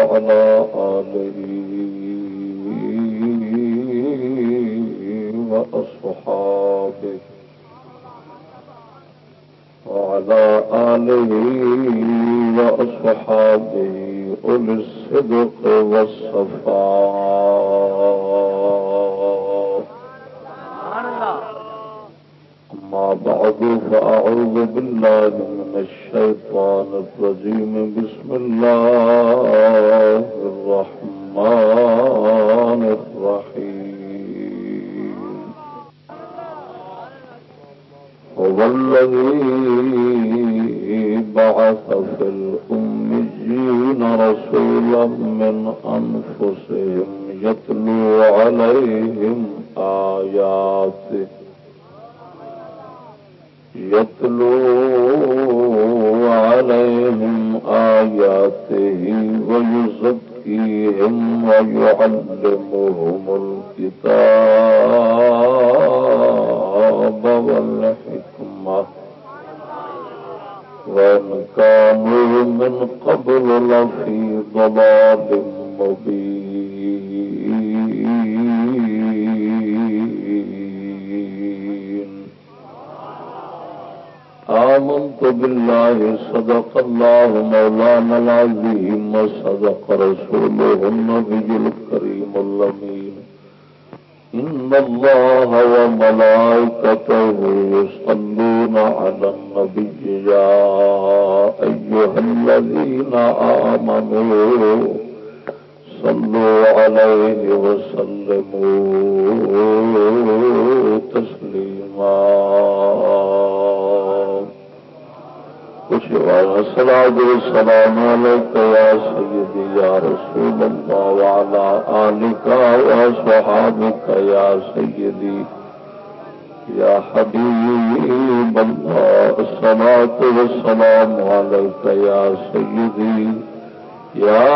وعلى آله وأصحابه وعلى آله وأصحابه أولي الصدق والصفاء. أما بعد فأعوذ بالله من الشيطان الرجيم بسم الله الرحمن الرحيم. هو الذي بعث في الأميين رسولا من أنفسهم يتلو عليهم آياته. يتلو آياته ويزكيهم ويعلمهم الكتاب والحكمة وإن كانوا من قبل لفي ضلال مبين آمنت بالله صدق الله مولانا العظيم وصدق رسوله النبي الكريم اللمين إن الله وملائكته يصلون على النبي يا أيها الذين آمنوا صلوا عليه وسلموا تسليما السلام والسلام عليك يا سيدي، يا رسول الله، وعلى آلك وصحابك يا سيدي، يا حبيب الله، الصلاة والسلام عليك يا سيدي، يا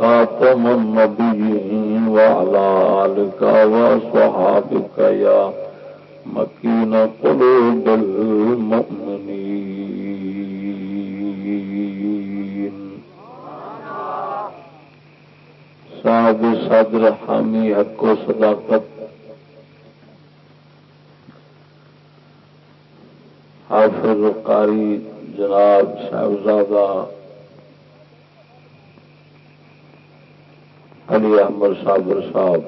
خاتم النبيين، وعلى آلك وصحابك يا مكين قلوب المؤمنين. صاحب صدر حامی حق و صداقت۔ حافظ قاری جناب صاحبزادہ علی احمد صابر صاحب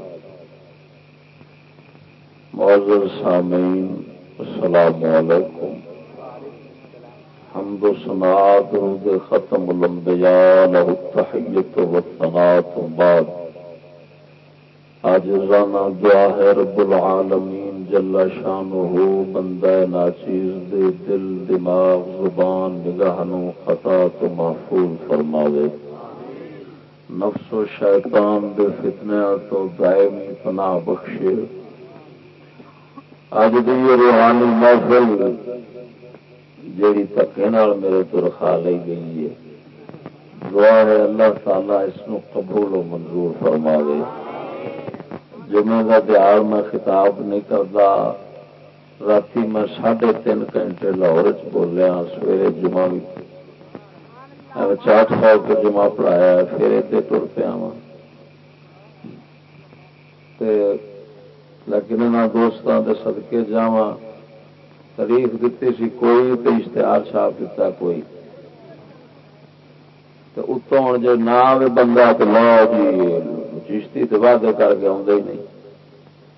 معذر سامعین، السلام علیکم۔ حمد و سنات رود ختم الانبیاء له التحیت و الثنات و بعد۔ آجزانہ دعا ہے رب العالمین، جل شانہ بندہ ناچیز دے دل، دماغ، زبان نگاہ نو خطا تو محفوظ فرماوے۔ نفس و شیطان دے فتنے تو دائمی پناہ بخشے۔ اج دی روحانی محفل جیڑی پکے میرے تو رکھا لی گئی ہے۔ دعا ہے اللہ تعالی اس نو قبول و منظور فرما دے جمعے کا تہار میں خطاب نہیں کرتا رات میں ساڑھے تین گھنٹے لاہور چ بولیا، سویرے جمعہ بھی چاٹ خاؤ کے جمعہ پڑھایا پھر ادھر تر پیا وا لیکن انہوں دوستوں کے سدکے جا تاریخ دیتی سی، کوئی تو اشتہار چھاپ دیتا کوئی۔ تو اتوں ہوں جی نہ بندہ تو لو جی چشتی تو وعدے کر کے آدھے ہی نہیں۔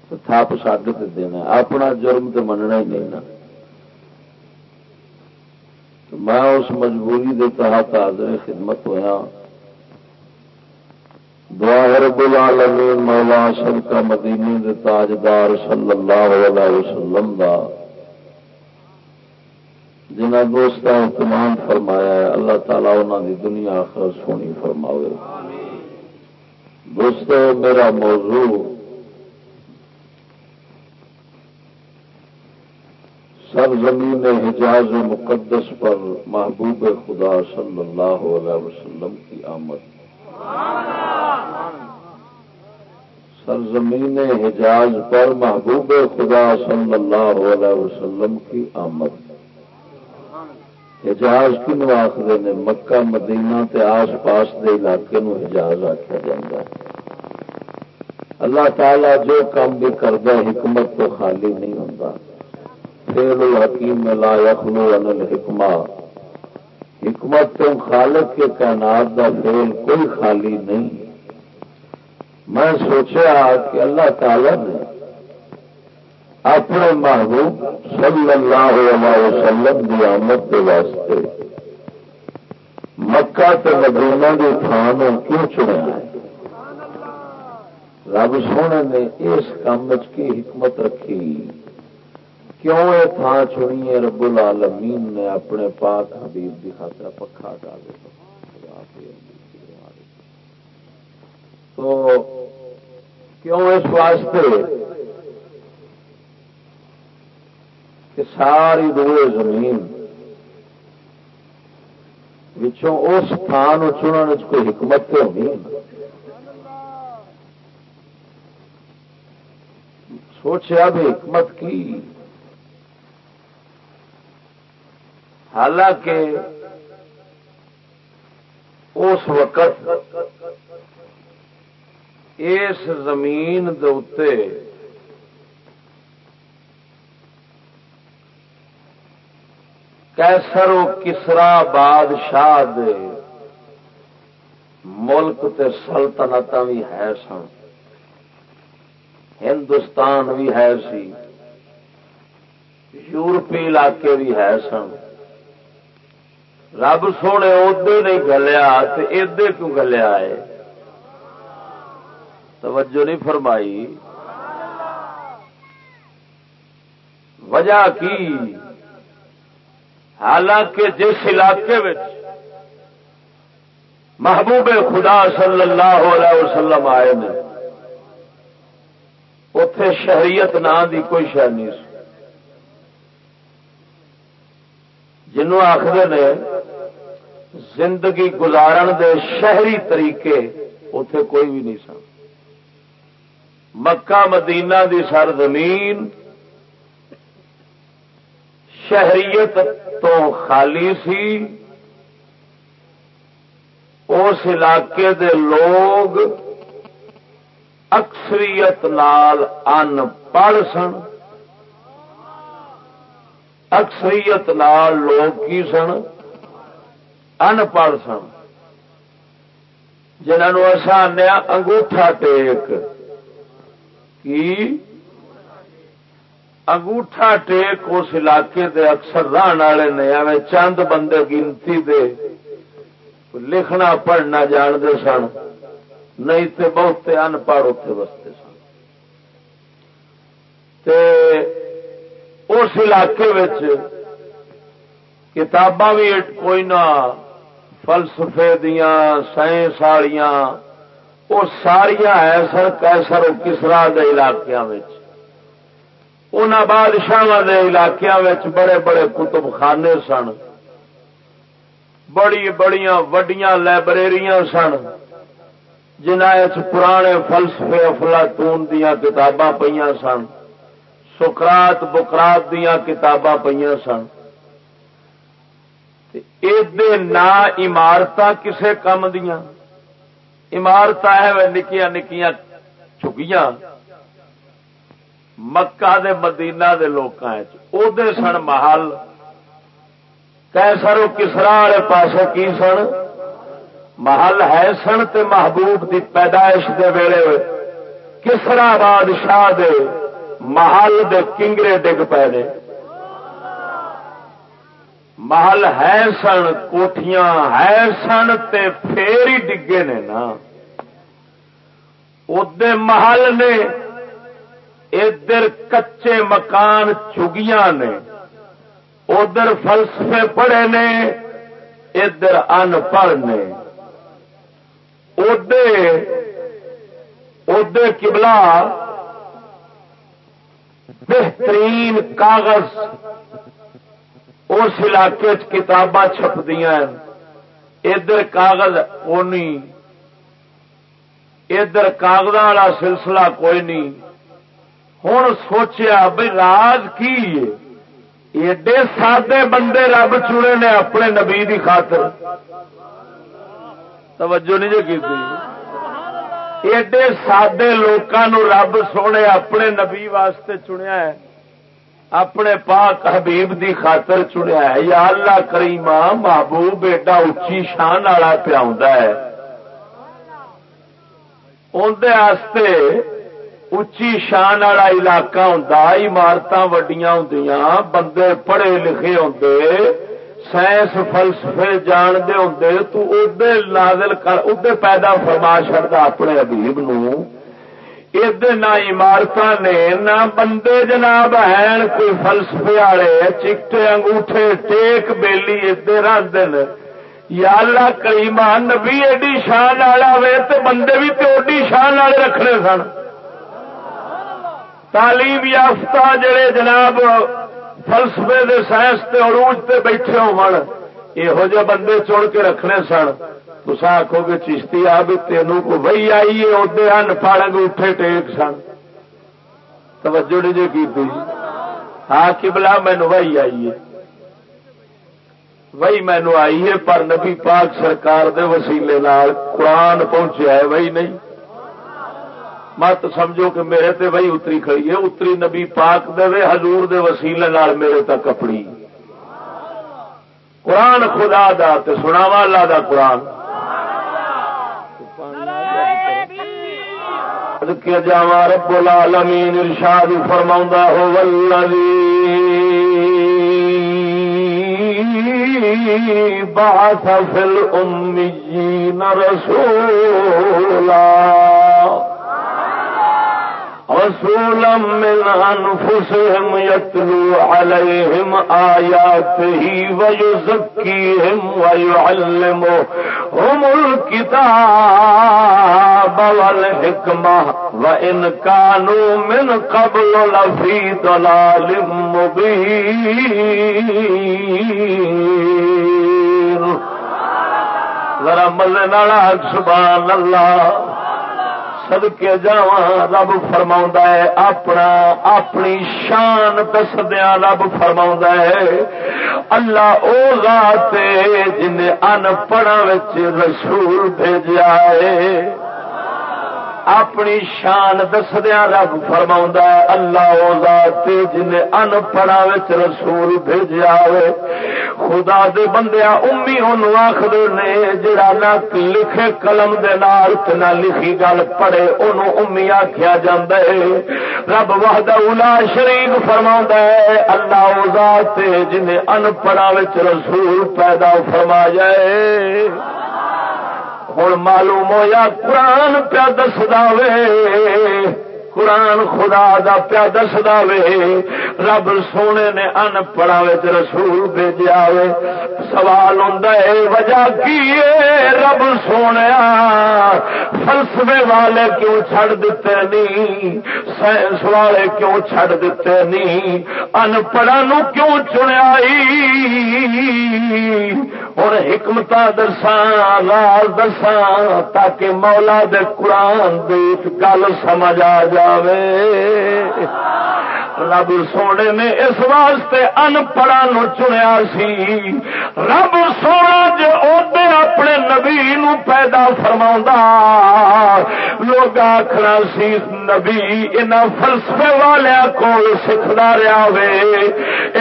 تو تھپ سڈ دینا، اپنا جرم تو مننا ہی نہیں نا۔ میں اس مجبوری کے تحت حاضر خدمت ہوا دعا رب العالمین مولا صدقہ مدینے دے تاجدار صلی اللہ علیہ وسلم دا۔ جنہ دوست اہتمام فرمایا ہے، اللہ تعالیٰ انہوں دی دنیا آخر سونی فرماوے۔ دوست، میرا موضوع سر زمین حجاز مقدس پر محبوب خدا صلی اللہ علیہ وسلم کی آمد۔ سرزمین حجاز پر محبوب خدا صلی اللہ علیہ وسلم کی آمد۔ حجاز کنو آخر نے؟ مکہ، مدینہ تے آس پاس دے علاقے نو حجاز آخیا جا اللہ تعالی جو کام بھی کرتا حکمت تو خالی نہیں ہوتا فیل الحکیم لا یخلو ان الحکمہ۔ حکمت تو خالق کے کائنات کا فیل کوئی خالی نہیں۔ میں سوچا کہ اللہ تعالی نے اپنے محبوب صلی اللہ علیہ وسلم کی آمد کے واسطے مکہ تے مدینہ کی تھان کیوں چنیا؟ ہے رب سونے نے اس کام کی حکمت رکھی۔ کیوں یہ تھان چنی ہے؟ رب العالمین نے اپنے پاک حبیب کی خاطر پکا ڈالے۔ تو کیوں اس واسطے کہ ساری روئے زمین پچھوں اس تھان چننے کوئی حکمت تو ہوگی سوچا بھی حکمت کی۔ حالانکہ اس وقت اس زمین دے کیسر و کسرا بادشاہ دے ملک تے سلطنت بھی ہے سن۔ ہندوستان بھی ہے سی۔ یورپی علاقے بھی ہے سن۔ رب سونے ادے نہیں گلیا تو ادے کیوں گلیا ہے؟ توجہ نہیں فرمائی۔ وجہ کی؟ حالانکہ جس علاقے محبوب خدا صلی اللہ علیہ وسلم آئے نے اتے شہریت نا دی کوئی شہ نہیں جنوں آخر نے، زندگی گزارن دے شہری طریقے اتے کوئی بھی نہیں سن۔ مکہ مدینہ دی سر زمین شہریت تو خالی سی۔ اس علاقے دے لوگ اکثریت نال ان پڑھ سن۔ اکثریت نال لوگ کی سن؟ ان پڑھ سن۔ جنہوں اصا آنے انگوٹھا ٹیک۔ کی؟ انگوٹھا ٹیک اس علاقے دے اکثر رہن والے نے چند بندے گنتی دے، لکھنا، پڑھنا جانتے سن، نہیں تے بہتے ان پڑھ اتنے بستے سن۔ اس علاقے کتاباں بھی کوئی نہ، فلسفے دیا سائنس والیاں وہ ساریا ہے سر کیسر کسرا علاقوں ان بادشاہ علاقوں بڑے بڑے کتب خانے سن۔ بڑی بڑی وڈیاں لائبریریاں سن۔ جنہ پرانے فلسفے افلاطون دیا کتاباں پہ سن۔ سکرات بکرات دیا کتاباں پہ سن۔ نا عمارت کسے کم دیا عمارت ہے نکیا نکیا چگیاں مکہ دے مدینہ دے لوگ سن محل۔ کیسر کسرا والے پاسے کی سن؟ محل ہے سن تے محبوب دی پیدائش دے ویلے کسرا بادشاہ دے محل دے کنگرے ڈگ پے نے۔ محل ہے سن کوٹیاں ہے سن تے پھر ہی ڈگے نے نا۔ ادے محل نے ادھر کچے مکان چگیاں نے، ادھر فلسفے پڑے نے، ادھر ان پڑھ نے۔ ادے کبلا بہترین کاغذ اس علاقے کتاباں چھپدیا ادھر کاغذ کونی ادھر کاغذ والا سلسلہ کوئی نہیں۔ ہوں سوچیا بھائی راج کی ایڈے سادے بندے رب چنے نے اپنے نبی دی خاطر توجہ نہیں جو کی ایڈے سادے لوگوں رب سونے اپنے نبی واسطے چنیا ہے اپنے پاک حبیب دی خاطر چنیا ہے یا اللہ کریما محبوب بیٹا اچھی شان والا پیا ہے اندر اچھی شان والا علاقہ ہوں عمارت وڈیا ہوں بندے پڑھے لکھے ہوں سائنس فلسفے جانتے ہوں تو ادے نازل کر ادے پیدا فرما چڑتا اپنے ابیب نو۔ نہ عمارت نے، نہ بندے جناب ہیں، کوئی فلسفے والے چکٹے انگوٹھے، ٹیک بیلی ادے رکھ دن یا اللہ کریما نبی ایڈی شان والا وے تو بندے بھی تو ایڈی شان والے رکھنے سن۔ تعلیم یافتہ جڑے جناب فلسفے دے سائنس تے عروج تے بیٹھے ہو جہ بندے چڑ کے رکھنے سن۔ تو آخو گے چشتی آ بھی تینوں کو بئی آئی ہے ادے ان پڑنگ اٹھے ٹیک سن۔ توجہ نہیں جی کی ہاں کبلا مینو وہی آئی ہے۔ وہی مینو آئی ہے، پر نبی پاک سرکار دے وسیلے قرآن پہنچیا ہے، وہی نہیں۔ مت سمجھو کہ میرے تے وہی اتری کھڑی ہے۔ اتری نبی پاک دے حضور دے وسیلے نال میرے تک کپڑی قرآن خدا دا تے سناوا اللہ دا قرآن۔ کیا جا رب العالمین ارشاد فرما ہو ولدی بات فل امیین رسولا۔ رسولا من أنفسهم يتلو عليهم آياته ويزكيهم ويعلمهم الكتاب والحكمة وإن كانوا من قبل لفي ضلال مبين. ذرا مزے نالا، سبحان اللہ. سدکے جا رب فرما ہے، اپنا، اپنی شان دسدیا رب فرما ہے۔ اللہ او ذات جن ان پڑھا رسول بھیجا ہے۔ اپنی شان دسدیا رب فرما اللہ جن ان پڑھا رسول بھیجا ہوئے۔ خدا دے بندیا امی ان آخر نے، جڑا نہ لکھے قلم دے نال نہ لکھی گل پڑھے ان امی آخیا جا رب وحدہ اولا شریف فرما ہے، اللہ ذات جن ان پڑھا رسول پیدا فرما جائے ہوں معلوم ہوا قرآن پیا دسدا وے قرآن خدا دا پیا دسدا وے، رب سونے نے ان پڑھا رسول بھیجا وے۔ سوال ہوں وجہ کی رب سونے، فلسفے والے کیوں چھڑ دیتے نہیں؟ سائنس والے کیوں چھڑ دیتے نہیں؟ ان پڑھا نو کیوں چنیا ہوں حکمت دساں راز دساں، تاکہ مولا دے قرآن دیکھ گل سمجھ آ جائے۔ رب سونے نے اس واسطے ان پڑھا نو چنیا سی۔ رب سونا جو ادے اپنے نبی نو پیدا فرما لوگ آخر سی، نبی ان فلسفے والے کو سکھدا رہا وے۔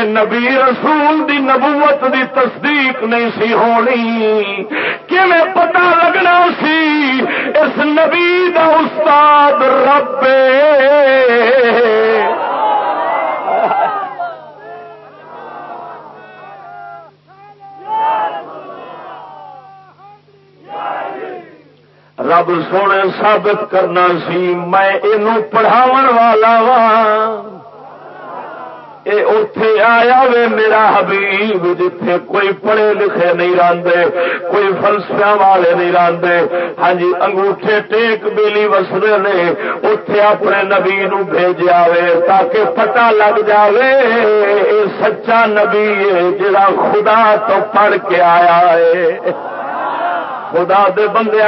نبی رسول دی نبوت دی تصدیق نہیں سی ہونی۔ کہ پتا لگنا سی؟ اس نبی دا استاد رب رب سونے ثابت کرنا سی میں یہ پڑھاو والا وا اتے آیا وے میرا حبیب، جتھے کوئی پڑھے لکھے نہیں راندے کوئی فلسفیا والے نہیں راندے ہاں جی انگوٹھے ٹیک بیلی وسدے نے اتے اپنے نبی نو بھیجا وے تاکہ پتہ لگ جاوے اے سچا نبی ہے جڑا خدا تو پڑھ کے آیا ہے خدا دے بندے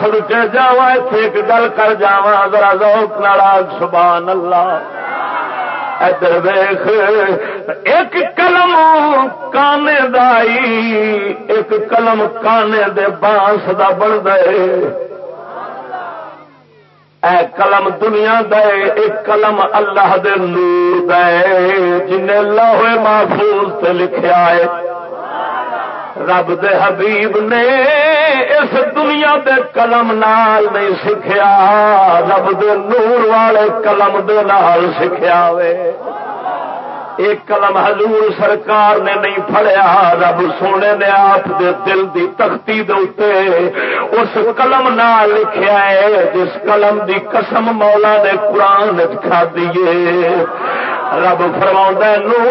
سڑ کے جاوا ایک گل کر جا ذرا ذوق ناراض سبحان اللہ۔ ادھر ویخ ایک قلم کانے دائی ایک قلم کانے دے بانس دا بن دے اے قلم دنیا دے ایک قلم اللہ دے نور دے جن لوہے محفوظ تے لکھیا ہے۔ رب دے حبیب نے اس دنیا دے قلم نال نہیں سیکھا رب دے نور والے قلم دے نال سیکھا وے۔ ایک قلم حضور سرکار نے نہیں پڑیا رب سونے نے آپ دے دل دی تختی دے اس قلم نال لکھیا ہے، جس قلم دی قسم مولا نے قرآن کھا دیے رب فرما نور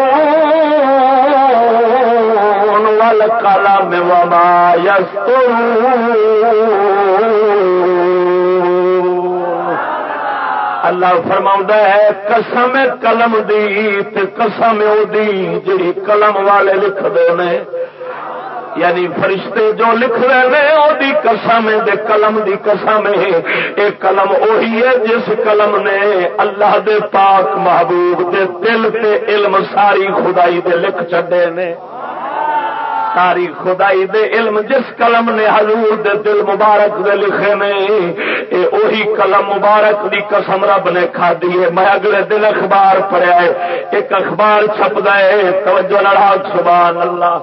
والقلم وما اللہ فرما ہے، قسم قلم دی قسم دی جی قلم والے لکھ دے یعنی فرشتے جو لکھ رہے ہیں وہ قسم دے قلم دی قسم ہے۔ ایک قلم وہی ہے جس قلم نے اللہ دے پاک محبوب دے دل تے علم ساری خدائی دے لکھ چڈے نے۔ ساری خدائی دے علم، جس قلم نے حضور دے دل مبارک دے لکھے نے، اے اوہی قلم مبارک دی قسم رب نے کھا دیے میں اگلے دن اخبار پڑھیا ہے، ایک اخبار چھپ گئے توجہ لڑا سبحان اللہ۔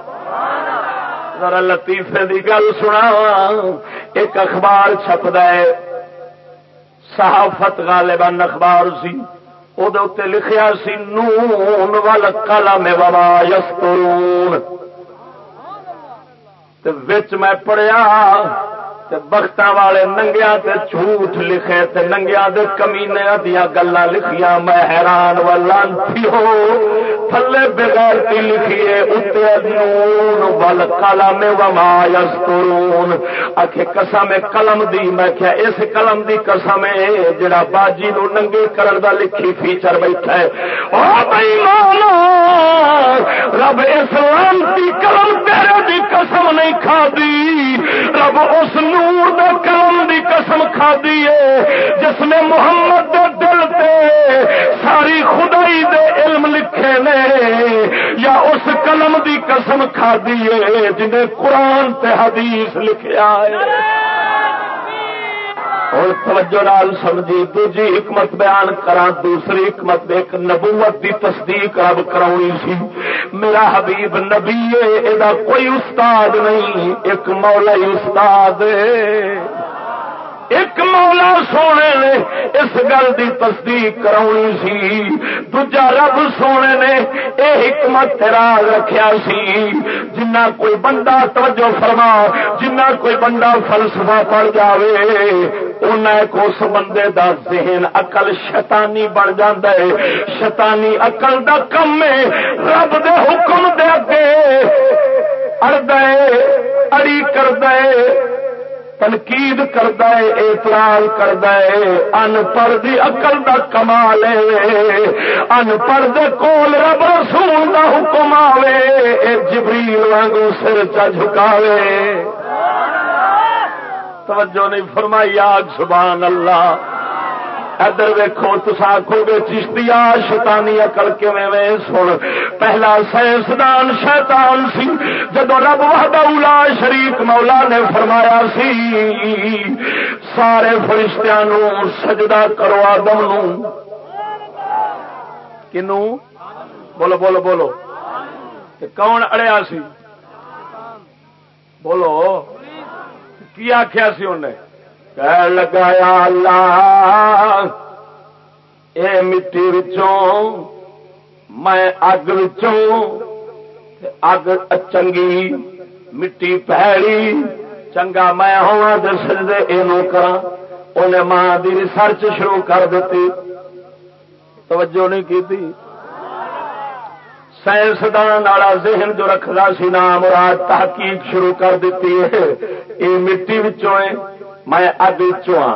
ذرا لطیفے دی گل سنا ایک اخبار چھپ گئے صحافت غالباً اخبار سی۔ وہ لکھیا سی، نون وال کلا میں بابا وچ میں پڑھیا بخت والے ننگیا تے جھوٹ لکھے تے ننگیا دے کمینے دیا گلا لکھیا میں حیران ولانتی ہو۔ تھلے بغیر کی لکھیے اتنے نون ول قلم وما یسترون اکھے قسم قلم دی، میں کیا اس قلم دی قسم ہے جڑا باجی نو ننگے کرن دا لکھی فیچر بیٹھا ہے۔ او بھائی مولا، رب اسلام دی قلم تیرے دی قسم نہیں کھا دی۔ رب اس نور دے کلم دی قسم کھا دیے جس نے محمد دے دل تے ساری خدائی دے علم لکھے نے، یا اس قلم دی قسم کھا دیے جنہیں قرآن تے حدیث لکھیا ہے۔ اور توجہ نال سمجھی، دوجی حکمت بیان کرا دوسری حکمت ایک نبوت دی تصدیق رب کرانی سی۔ میرا حبیب نبی ہے کوئی استاد نہیں، ایک مولا استاد ایک مولا سونے نے اس گل کی تصدیق کرانی سی دجا رب سونے نے یہ حکمت راز رکھیا سی، جنہ کوئی بندہ توجہ فرما، جنہ کوئی بندہ فلسفہ پڑ جائے ان اس بندے دا ذہن اقل شیطانی بن جاندے شیطانی اقل دا کم ہے، رب دے حکم دے اگے اڑ اڑی کر دے تنقید کرتا ہے، اعتراض کرتا ہے۔ ان پڑھ دی اقل کا کمال ان پڑھ دے کول رب رسول دا حکم آوے۔ اے جبریل وانگو سر چا جھکاوے۔ توجہ نہیں فرمائی آگ سبحان اللہ۔ ادھر ویکو تسا آخو گے چشتیا شیطانی اکل کیویں سن، پہلا سائنسدان شیطان سی جدو رب وحدہ اولا شریک مولا نے فرمایا سی، سارے فرشتیاں سجدہ کرو آدم نو۔ کنو؟ بولو بولو بولو۔ کون اڑیا سی؟ بولو۔ کی آخیا سی انہیں؟ لگایا اللہ اے مٹی وچوں میں اگ وچوں اگ چنگی مٹی پہڑی چنگا میں ہوا دس دے یہ کرا انہیں ماں دی ریسرچ شروع کر دیتی توجہ نہیں کی تھی سائنسدان والا ذہن جو رکھتا سی نام مراد تحقیق شروع کر دیتی ہے یہ مٹی وچوں ہے میں اگ چواں۔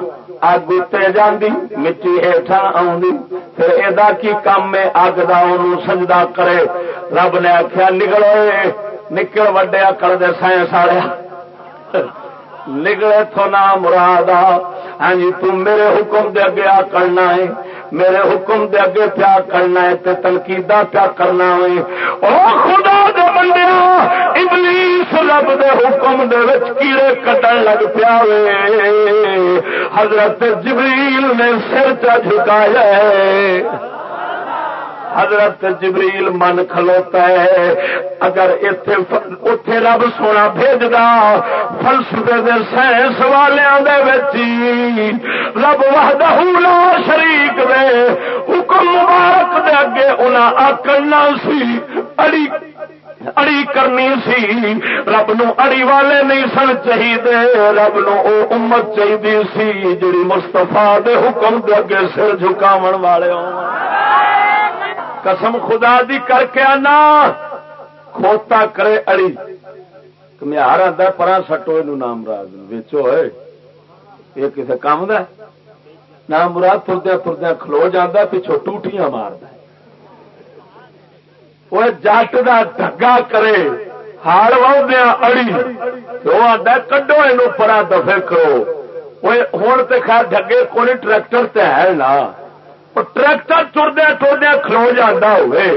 اگ اتنے جاندی، مٹی ہیٹھا آدھی پھر یہ کی کام میں اگ دا سجدہ کرے۔ رب نے آخیا نکلو نکل وڈیا کر دے سائنس والے نکلے تھو نہ مراد ہاں جی تم میرے حکم دے اگے آ کرنا ہے۔ میرے حکم دے اگے پیا کرنا ہے تے تنقیدہ پیا کرنا ہوئے۔ او خدا دے بندے ابلیس رب دے حکم دے وچ کیڑے کٹن لگ پیا وے حضرت جبریل نے سر چا جھکایا ہے۔ حضرت جبریل من کھلوتا ہے۔ اگر اتے رب سونا بھیجدا، فلسفے دے سائنس والوں رب وحدہ لا شریک دے حکم مبارک دے اگے انہیں آکڑنا سی، اڑی اڑی کرنی سی رب نو اڑی والے نہیں سن چاہیے رب نو او امت چاہیے سی جڑی مستفا دے حکم دے اگے سر جھکاو والے قسم خدا دی کر کے آنا کھوتا کرے اڑی کمیار آتا پرا سٹو یہ نام راج ویچو ہے یہ کسی کام دا نام مراد تردیا تردیا کھلو جانا پچھو ٹوٹیاں مارد وہ جٹ کا ڈگا کرے ہار ودیا اڑی وہ آتا کڈو یہ پرا دفے کرو ہوں تو خیر ڈگے کوئی ٹریکٹر تے ہے نا ٹریکٹر تردیا تردیا کھلو جانا ہوئے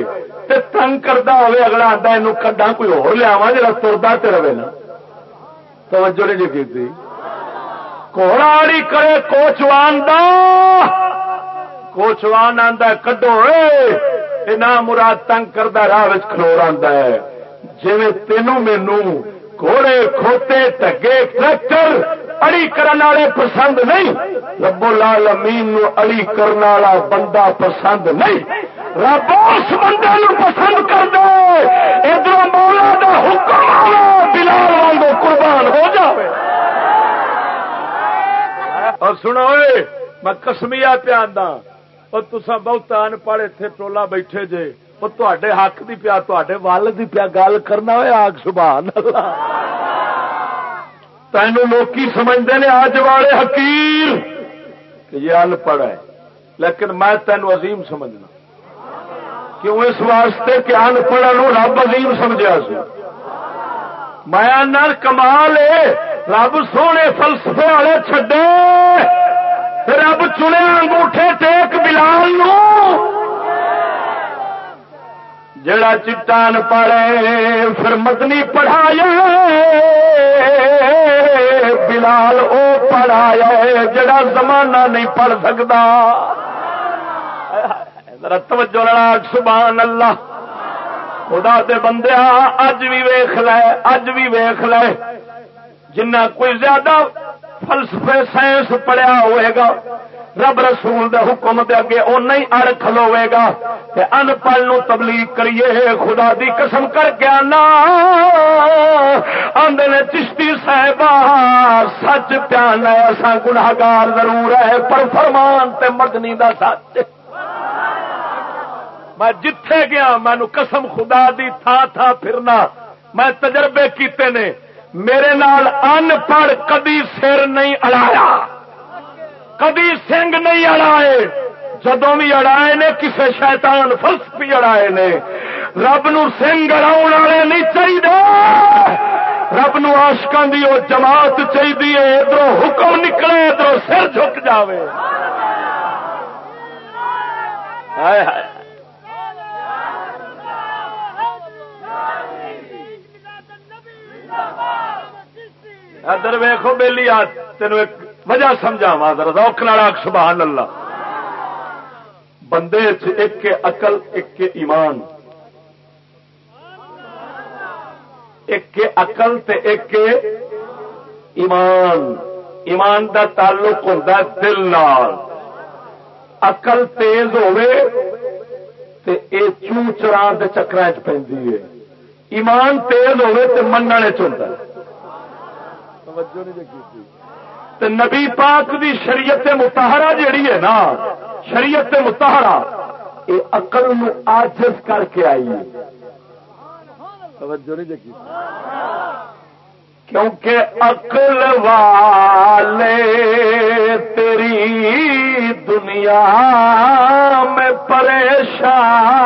تے تنگ کرتا ہوئے اگلا آتا یہ کڈا کوئی ہو لیا جا ترتا تے رہے نا توجہ نہیں جی کی کوڑاڑی کرے کوچوان دا کوچوان آتا کڈو یہ نہ مراد تنگ کرتا راہ کھلو آتا ہے جی تینوں مینو گھوڑے کھوتے ٹگے ٹریکٹر اڑی کرنے والے پسند نہیں ربو لال امین اڑی کرنے والا بندہ پسند نہیں رب اس بندے پسند کر دے ادھر مولا دا حکم بلال وانگو قربان ہو جائے اور سنو میں کسمیا پیا اور تسا بہت ان پڑھ اتنے ٹولا بیٹھے جے وہ تے حق دی پیا تے ول دی پیا گل کرنا ہوئے آگ سبحان اللہ تینوں لوگ سمجھتے ہیں آج والے حکیر کہ یہ ان پڑھ ہے۔ لیکن میں تینوں عظیم سمجھنا۔ کیوں اس واسطے کہ ان پڑھ رب عظیم سمجھا سی۔ میں کمال رب سونے فلسفے والے چڈے رب چنے انگوٹھے ٹیک بلال نو۔ جڑا چٹان پڑے، پھر مدنی پڑھایا بلال او پڑھایا جڑا زمانہ نہیں پڑھ سکتا۔ توجہ سبحان اللہ۔ خدا دے بندیا اج بھی ویخ لے اج بھی ویخ لے۔ جنہ کوئی زیادہ فلسفے سائنس پڑھیا ہوئے گا، رب رسول دے حکم دے اگے او نہیں اڑ کھلوے گا، تے ان پڑھ نو تبلیغ کریے، خدا دی قسم کر کے آنا۔ آندے نے چشتی صاحب سچ پیان ہے، اساں گناہگار ضرور ہے، پر فرمان تے مدنی دا سچ۔ میں جتھے گیا مینو قسم خدا دی تھا تھا پھرنا۔ میں تجربے کیتے نے۔ میرے نال ان پڑھ کدی سر نہیں اڑایا۔ کدی سنگ نہیں اڑائے۔ جدو بھی اڑائے نے، کسے شیطان فلسفی اڑائے نے۔ رب نو سنگ اڑا والے نہیں چاہیے رب نو آشکان دی وہ جماعت چاہیے ادھر حکم نکلے ادھر سر جھک جاوے۔ ہائے ہائے۔ ادھر ویخو بہلی آ تین ایک وجہ سمجھاوا روک نالا سبحان اللہ۔ بندے ایک کے عقل، ایک کے ایمان۔ ایک کے عقل تے ایک کے ایمان۔ ایمان دا تعلق ہوتا دل نال۔ اقل تیز ہوے تے اے چو چران کے چکر چ پی ایمان تیز ہوے تے مننے چلتا توجہ نہیں تو نبی پاک دی شریعت متحرہ جیڑی ہے نا شریعت متحرہ یہ اقل آجز کر کے آئی دیکھی کیونکہ عقل والے تیری دنیا میں پریشان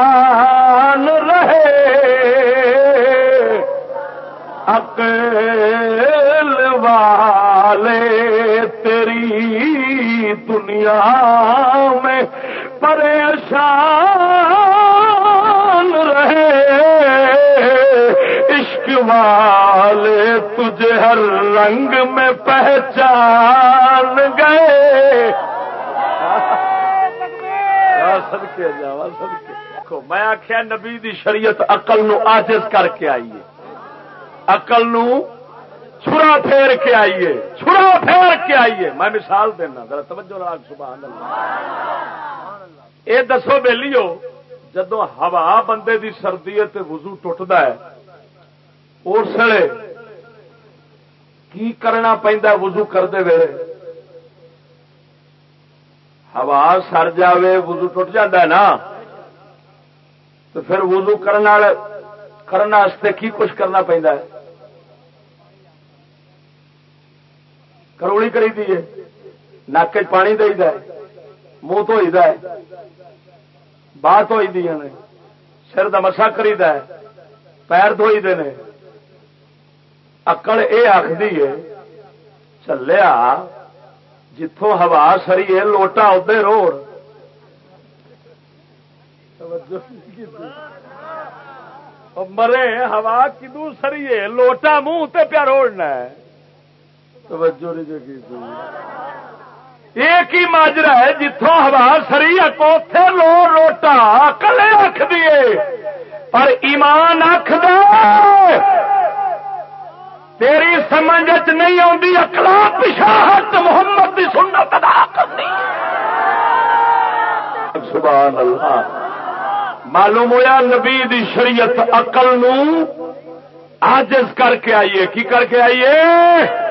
عقل والے تیری دنیا میں پریشان رہے۔ عشق والے تجھے ہر رنگ میں پہچان گئے۔ سدکے جاوا سدکے میں آخیا نبی دی شریعت اقل نو آجز کر کے آئیے۔ اقل چھرا پھیر کے آئیے، چھرا پھیر کے آئیے۔ میں مثال دینا، ذرا توجہ راگ سبحان اللہ۔ یہ دسو بہلیو جدو ہوا بندے دی سردی تے وضو ٹوٹتا ہے، اس کی کرنا پہنتا وضو کرتے ویلے؟ ہوا سر جاوے، وضو ٹوٹ جاتا ہے نا؟ تو پھر وضو کرنے کی کچھ کرنا پہنتا ہے؟ کروڑی کری دیے نک پانی دے منہ دھوئی د بات ہوئی دیا نے سر دمسا کری د پیر دھوئی دے نے اکڑ یہ آخری ہے چلیا جتوں ہوا سری ہے لوٹا ادے روڑ مرے ہوا کدو سری ہے لوٹا منہ تے پیا روڑنا ہے توجہ نہیں جی ایک ہی ماجرا ہے جتوں ہوا سری اتے لو روٹا کلے رکھ دیے پر ایمان آخ تیری سمجھ نہیں آتی اکلا پشاہت محمد کی سنت ادا کرنی۔ سبحان اللہ۔ معلوم ہوا نبی دی شریعت اقل نو آجز کر کے آئیے، کی کر کے آئیے؟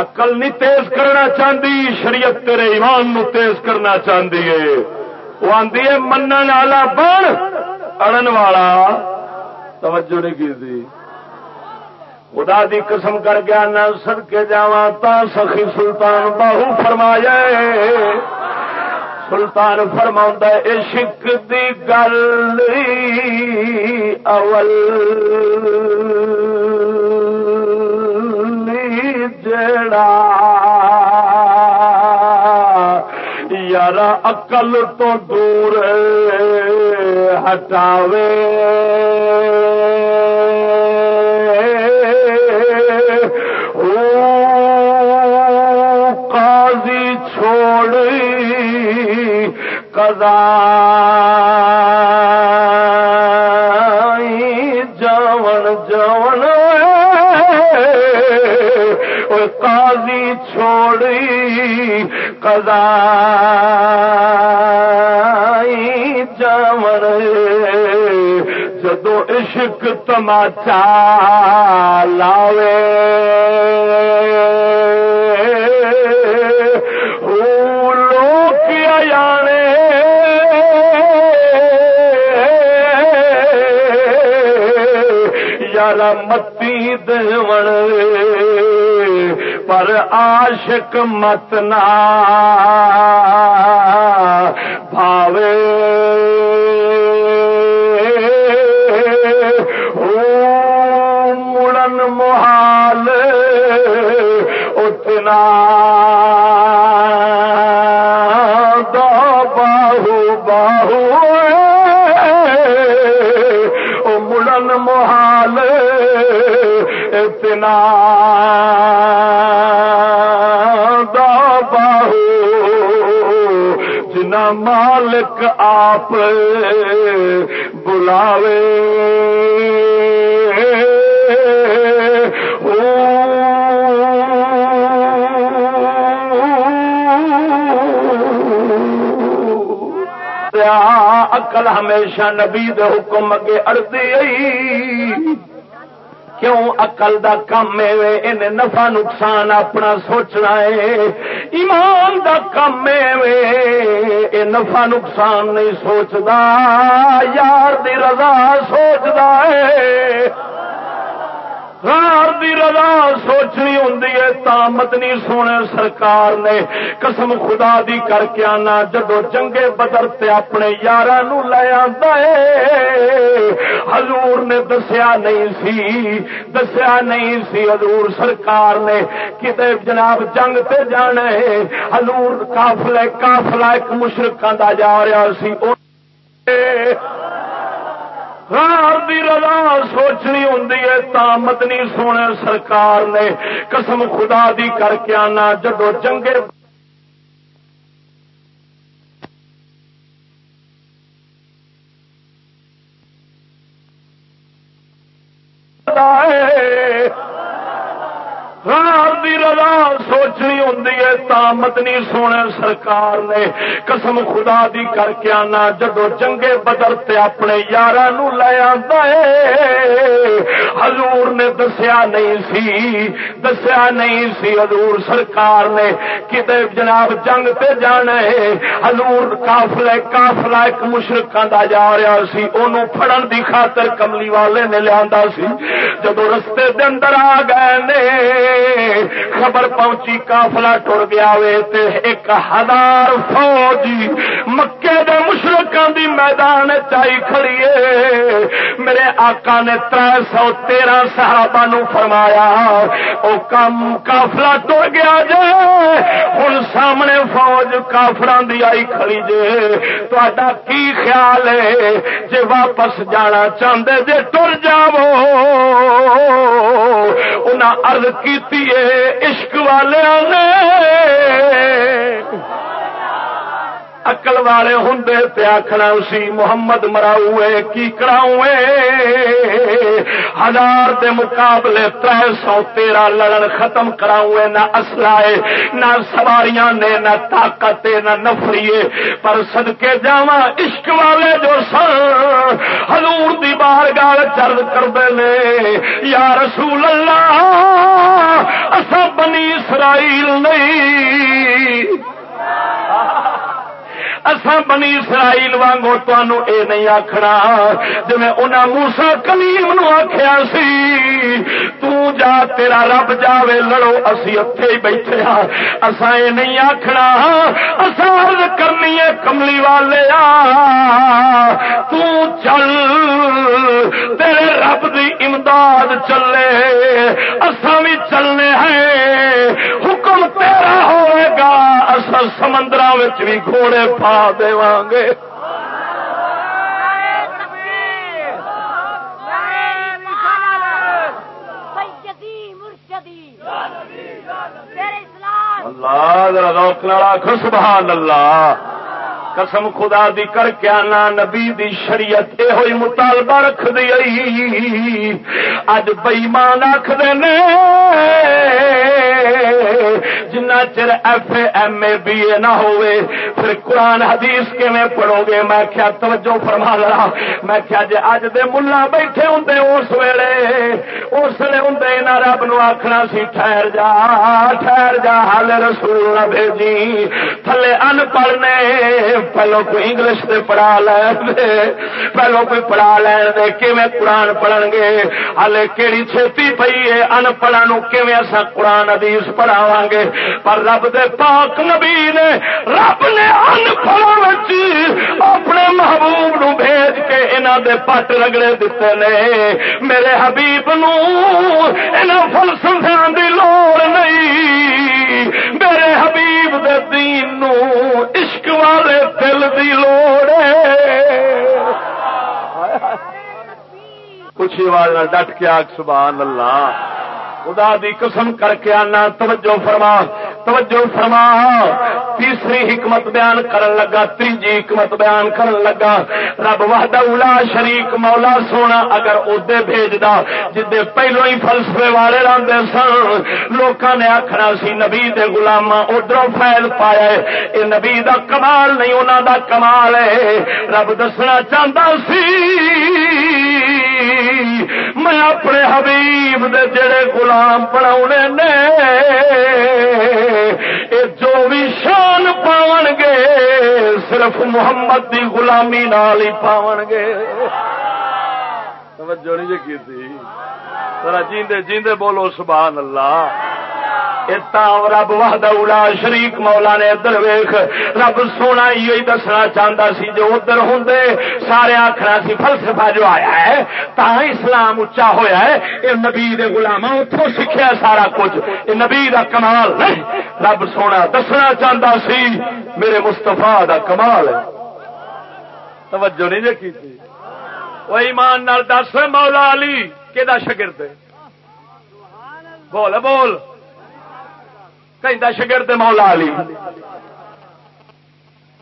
اقل نہیں تیز کرنا چاہتی شریعت تیرے ایمان نو تیز کرنا چاہتی ہے۔ وہ آدھی ہے من والا بن، اڑن والا۔ توجہ نہیں کی تھی خدا دی قسم کر گیا نہ سد کے جا تا سخی سلطان باہو فرمایا سلطان فرما عشق دی گل اول۔ جڑا یار اقل تو دور ہٹاوے۔ قضا۔ جون جون قاضی چھوڑی قضا جمر جدو عشق تماچا لاوے۔ متی دون پر عاشق مت نہ بھاوے۔ مڑن محال اتنا اتنا باہو جنا مالک آپ بلاوے۔ اکل ہمیشہ نبی دے حکم اگے اڑتی کیوں اقل دا کم ان نفع نقصان اپنا سوچنا ہے۔ ایمان دا کم ہے نفع نقصان نہیں سوچتا یار دی رضا سوچتا ہے۔ غار دی رضا سوچنی ہوں تا مدنی سونے سرکار نے۔ قسم خدا دی کر کے آنا، جدو چنگے بدر تے اپنے یار لے حضور نے دسیا نہیں سی۔ دسیا نہیں سی حضور سرکار نے کتے جناب جنگ تے جانے حضور کافلے کافلا ایک مشرقہ دا جا رہا سی دی رضا سوچنی ہوں تا مدنی سونے سرکار نے۔ قسم خدا دی کر کے آنا، جدو چنگے دی رضا سوچنی ہوں تا مدنی سونے سرکار نے۔ قسم خدا دی کر کے آنا، جدو چنگے بدر تے اپنے یار لے حضور نے دسیا نہیں سی، دسیا نہیں سی حضور سرکار نے کتنے جناب جنگ تے جانے حضور کافلے کافلا ایک مشرقہ دا جا رہا سی انہوں پھڑن دی خاطر کملی والے نے لیا سی۔ جدو رستے دے اندر آ گئے نے خبر پہنچی کافلا ٹر گیا وے تے ایک ہزار فوجی مکے دے مشرقوں دی میدان چائی کھڑیے میرے آقا نے تر سو تیرہ صحابہ نو فرمایا، او کم کافلا ٹر گیا جے ہوں سامنے فوج کافران دی آئی کھڑی جے۔ تا کی خیال ہے جے واپس جانا چاہتے جے ٹر جاو انہیں ارد کی عشق والوں نے اکل والے ہوں آخنا سی محمد مراؤ کی کراؤ ہزار دے مقابلے تر سو تیرہ لڑن ختم کراؤ نہ اسلائے نہ سواریاں نے، نہ طاقت نہ نفری پر سدکے جا عشق والے جو سن ہلور دی بار گال چرد کرتے نے۔ یا رسول اللہ اصا بنی اسرائیل نہیں۔ اساں بنی اسرائیل وانگو تنوع اے نہیں آخنا جی انہیں موسا کلیم نو آخیا سی جا تیرا رب جاوے، لڑو، اسی اتے ہی بیٹھے ہاں۔ اسا یہ نہیں آخنا اصل کرنی ہے کملی والے چل، تیرے رب دی امداد چلے۔ اسا بھی چلنے ہیں۔ حکم تیرا ہوئے گا اصل سمندر بھی گھوڑے پا دے گے۔ اللہ سبحان اللہ۔ قسم خدا دی کر کے آنا، نبی دی شریعت یہ ہوئی مطالبہ رکھ دی اج بئیمان آخر جنا چر F A M A B A نہ ہوئے، پھر قرآن حدیث کیویں پڑھو گے؟ میں کیا توجہ فرما لڑا میں کیا جی اج دے ملا بیٹھے ہوں اس ویلے، اس لیے ہوں نہ رب نو آخنا سی، ٹھہر جا ٹھہر جا ہال رسول نہ بھیجی۔ تھلے ان پڑھ نے پہلو کوئی انگلش سے پڑھا لین دے، پہلو کوئی پڑھا لین دے، کیویں قرآن پڑھن گے؟ ہالے کیڑی چھتی پئی ہے، ان پڑھا نو کیویں اسا قرآن حدیث پڑھاواں گے؟ پر رب دے پاک نبی نے، رب نے ان پڑھا اپنے محبوب نو بھیج کے انہاں دے پٹ رگڑے دیتے نے۔ میرے حبیب نو انہاں فلسفیاں دی لوڑ نہیں۔ میرے حبیب دے دین نو عشق والے دل دی لوڑ کچھ والنا ڈٹ کے آگ سبحان اللہ۔ خدا دی قسم کر کے آنا، توجہ فرما توجہ فرما۔ تیسری حکمت بیان کرن لگا، تیجی حکمت بیان کرن لگا۔ رب وحدہ اولا شریک مولا سونا اگر ادے بھیجدا جدے پہلو ہی فلسفے والے راندے سن۔ لوکاں نے آکھنا سی، نبی دے غلاماں ادھروں فیض پایا ہے۔ اے نبی دا کمال نہیں، انہاں دا کمال ہے۔ رب دسنا چاہندا سی۔ میں اپنے حبیب دے جڑے غلام پڑھا نے جو بھی شان پاون گے، صرف محمد دی غلامی نال ہی پاون گے۔ توجہ نہیں جی کی تھی؟ جیندے جیندے بولو سبحان اللہ۔ رب وحد اڑا شریک مولا نے ادھر ویخ رب سونا ہی دسنا چاہتا سی جو ادھر ہوں سارے آخر سی، فلسفہ جو آیا ہے، تا اسلام اچا ہویا ہے۔ یہ نبی گلاما اتوں سیکھا سارا کچھ۔ یہ نبی کا کمال نہیں رب سونا دسنا چاہتا سی، میرے مستفا دا کمال ہے۔ توجہ نہیں جی کی وہ ایمان دس مولا علی کہ شگرد بول بول۔ کہ شگرد مولا علی۔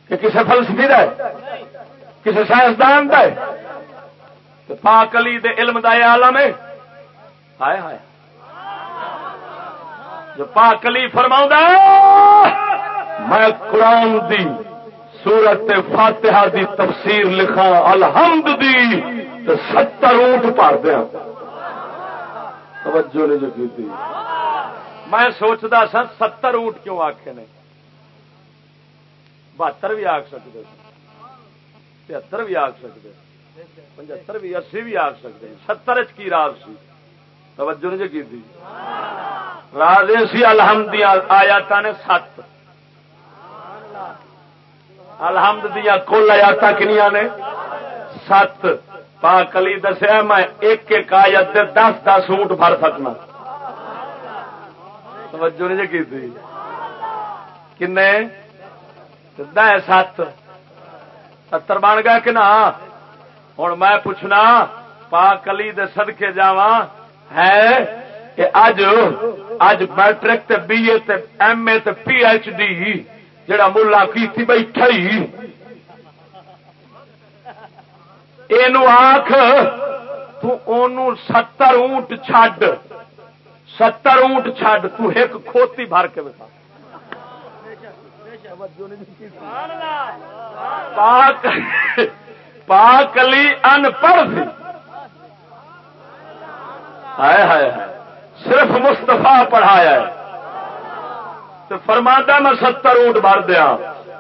کہ کسی فلسفی ہے کسی سائنسدان کا پاک علی دے علم دا عالم ہے۔ ہائے ہائے۔ جو پاک علی فرما میں قرآن دی سورت فاتحہ دی تفسیر لکھا الحمد دی تو ستر اونٹ پار دیا توجہ نے جو کی میں سوچتا سا، ستر اونٹ کیوں آخے نے؟ بہتر بھی آخ سکتے تہتر بھی آخ سکتے پچہتر بھی، اسی بھی آخ سکتے ستر کی راز سی؟ توجہ نے جی کی تھی؟ راز سی الحمد آیات نے سات۔ الحمد دیا کل آیات کنیا نے؟ سات۔ پاک علی دسیا، میں ایک ایک آیت دس دس اونٹ بھر سکنا۔ توجہ نہیں جی کی کن سات۔ ستر بن گیا کہ نہ؟ ہوں میں پوچھنا، پاک علی دے سدکے جا ہے کہ اج اج میٹرک تے بی اے تے ایم اے تے پی ایچ ڈی جڑا ملا کی بیٹھا ہی۔ یہ آخ ستر اونٹ چڈ ستر اونٹ چڈ ایک کھوتی بھر کے بتا پاک علی ان پڑھ۔ صرف مستفا پڑھایا ہے۔ تو فرماتا میں ستر اونٹ بھر دیا۔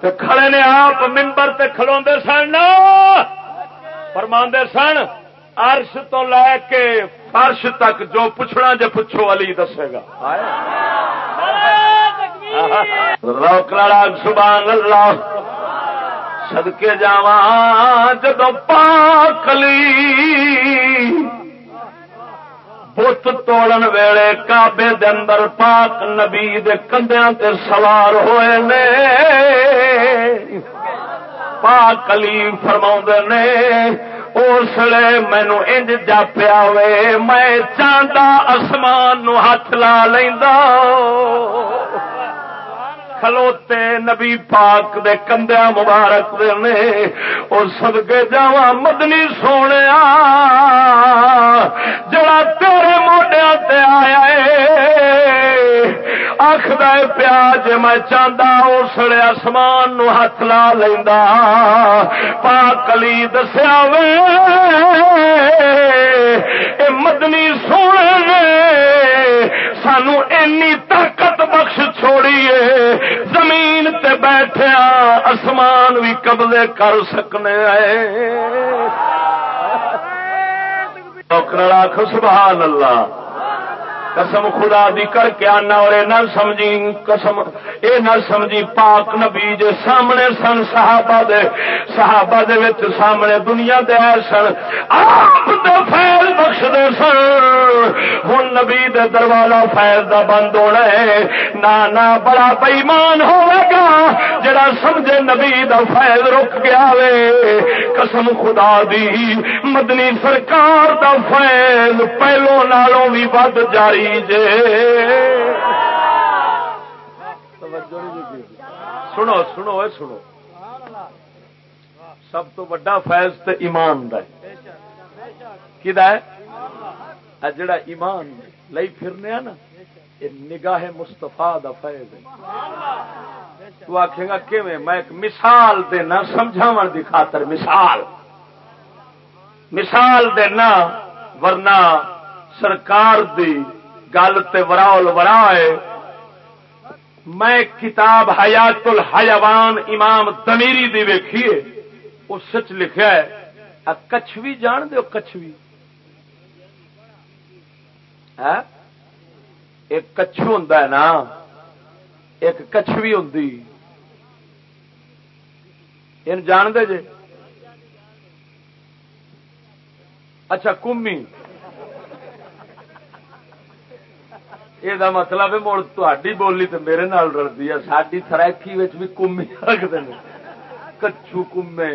تو کھڑے نے آپ ممبر تے کھلو سن فرما سن عرش تو لے کے فرش تک جو پوچھنا جو پوچھو علی دسے گا۔ روک لڑا، سبحان اللہ۔ سدکے جا جدو پاکلی بت توڑن ویلے کابے اندر پاک نبی دے کندیاں تے سوار ہوئے نے۔ پاک علی فرما نے اسلے مینو انج جاپیا وے میں چاہتا آسمان نو ہاتھ لا لینا کھلوتے نبی پاک دے کندیا مبارک دے نے اور سدگے جا مدنی سونے جڑا تیرے موڈیا تے آیا آخر پیا جی میں چاہتا اسلے آسمان نو ہاتھ لا لینا پاک علی دسیا وے مدنی سونے سانو اینی طاقت بخش چھوڑیے زمین تے بیٹھیا آسمان بھی قبضے کر سکنے آئے۔ آخ سبحان اللہ۔ قسم خدا دی کر کے آنا اور نہ سمجھی قسم، اے نہ سمجھی پاک نبی جے سامنے سن، صحابہ دے صحابہ دے وچ سامنے دنیا دے آئے سن، آپ دے فیل بخش دے سن۔ ہن نبی دے دروازہ فیل دا بند ہونا ہے۔ نا نا بڑا بےمان ہوے گا، جڑا سمجھے نبی دا فیل رک گیا وے۔ قسم خدا دی، مدنی سرکار دا فیل پہلو نالوں بھی ود جاری سنو سنو سنو۔ سب تو بڑا فیض تو ایمان جڑا ایمان لئی پھرنے نا نگاہ مستفا دا فیض ہے۔ تو آخے گا کہ میں ایک مثال دینا سمجھاو دی خاطر، مثال۔ مثال دینا ورنہ سرکار دی گل وراول ورا ہے۔ میں کتاب حیات الحیوان امام دمیری دی ویکھیے اس سچ لکھا ہے۔ کچھوی جان دو کچھوی۔ ایک کچھو ہوں نا۔ ایک کچھوی ہوں یہ جان دے جے۔ اچھا کمی۔ یہ مطلب مڑ تھی بولی تو میرے نال رلتی ہے ساری سرائکی بھی کمی رکھتے ہیں کچھو کمے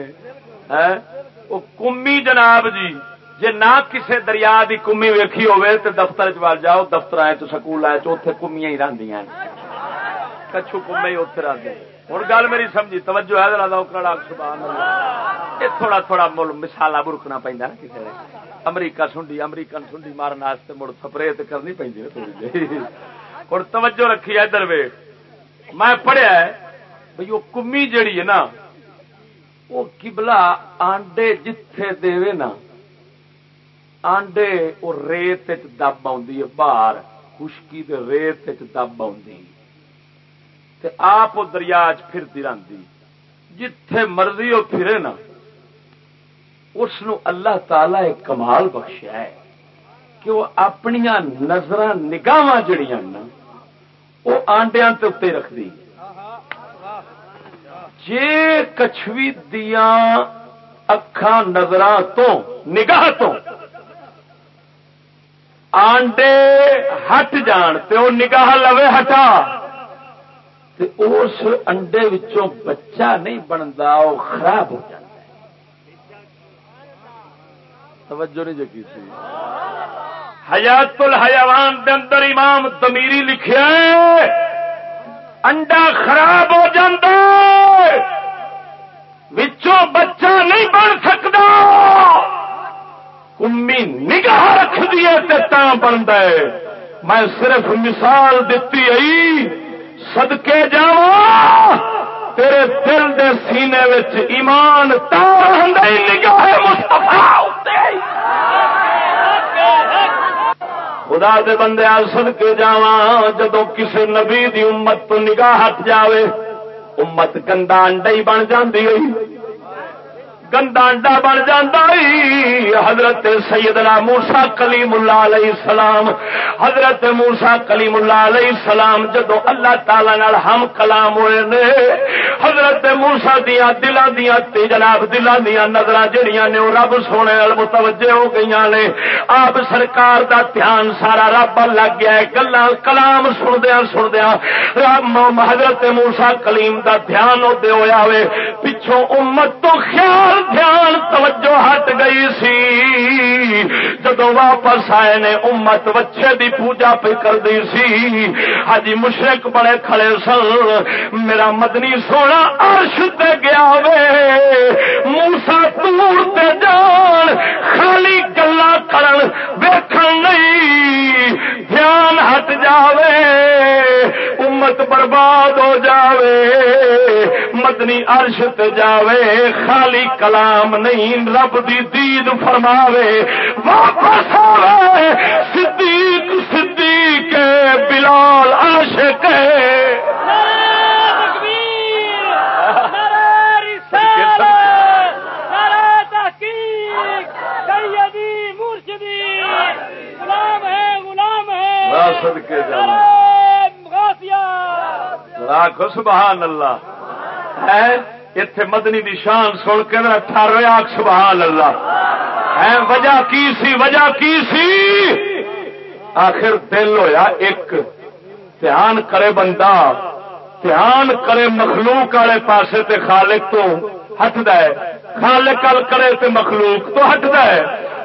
وہ کمی جناب جی جی نہ کسے دریا کی کمی ویکھی ہوے تو دفتر چل جاؤ دفتر آئے تو سکول آئے تو اتنے کمیاں ہی رہی کچھو کمے ہی اتنے رہتے ہوں گل میری سمجھی توجہ ہے یہ تھوڑا تھوڑا مل مسالا برکنا پہ نا کسی نے امریکہ سنڈی امریکن سنڈی مارن واسطے مڑ سپرے کرنی پی ہوں توجہ رکھی ہے ادھر میں پڑھیا بھائی وہ کمی جیڑی ہے نا وہ کبلا آنڈے جتھے دے نا، آنڈے وہ ریت دب آ باہر، خشکی دے ریت دب آپ دریا چرتی رہتی جتھے مرضی وہ پھرے نا اس اللہ تعالی ایک کمال بخشیا ہے کہ وہ اپنی نظر نگاہ جڑیاں نا وہ آنڈیا رکھتی جے کچھوی دیا اکھان نظر تو نگاہ تو آنڈے ہٹ جان تے وہ نگاہ لوے ہٹا۔ تے اس انڈے وچوں بچہ نہیں بنتا وہ خراب ہو جاتا توجہ نہیں جگی سی حیات الحیوان دے اندر امام تمیری لکھے انڈا خراب ہو جاتا وچوں بچہ نہیں بن سکتا۔ کمی نگاہ رکھ دیے تا بنتا ہے۔ میں صرف مثال دیتی آئی سدکے جا تیرے دل دے سینے وچ ایمان تار نگاہ مستفا خدا دے بندے سد کے جا جدو کسی نبی دی امت تو نگاہ ہٹ جاوے، امت گندا انڈا ہی بن جاندی ہوئی۔ گندا انڈا بن جانا حضرت سیدنا موسا کلیم اللہ علیہ السلام، حضرت موسا کلیم اللہ علیہ السلام جدو اللہ تعالی نال ہم کلام ہوئے نے، حضرت موسا دیا دلان دیا جناب دلان دیا نظر جہیا نے وہ رب سونے متوجہ ہو گئی نے۔ آپ سرکار دا دھیان سارا رب لگ گیا گلا کلام سندیا سندیا رب حضرت موسا کلیم دا دھیان ہوتے ہوا پچھوں امت تو خیال دھیان توجہ ہٹ گئی سی جدو واپس آئے نے امت بچے دی پوجا پہ کر دی سی ہجی مشرق بڑے کھڑے سن میرا مدنی سونا عرش تے گیا وے موسا دور تے جان خالی گلا کرن ویکھن نہیں دھیان ہٹ جاوے امت برباد ہو جاوے مدنی عرش تے جاوے خالی کلام نہیں رب دی دید فرماوے واپس آوے۔ صدیق صدیق بلال عاشق کے جانا سبحان اللہ۔ ہے اتے مدنی دی شان سن کے ٹھارے آخ سبحان اللہ۔ ہے وجہ کی سی، وجہ کی سی؟ آخر دل ہویا ایک۔ دھیان کرے بندہ، دھیان کرے مخلوق والے پاسے تے خالق تو ہٹد خالق کل کرے تے مخلوق تو ہٹد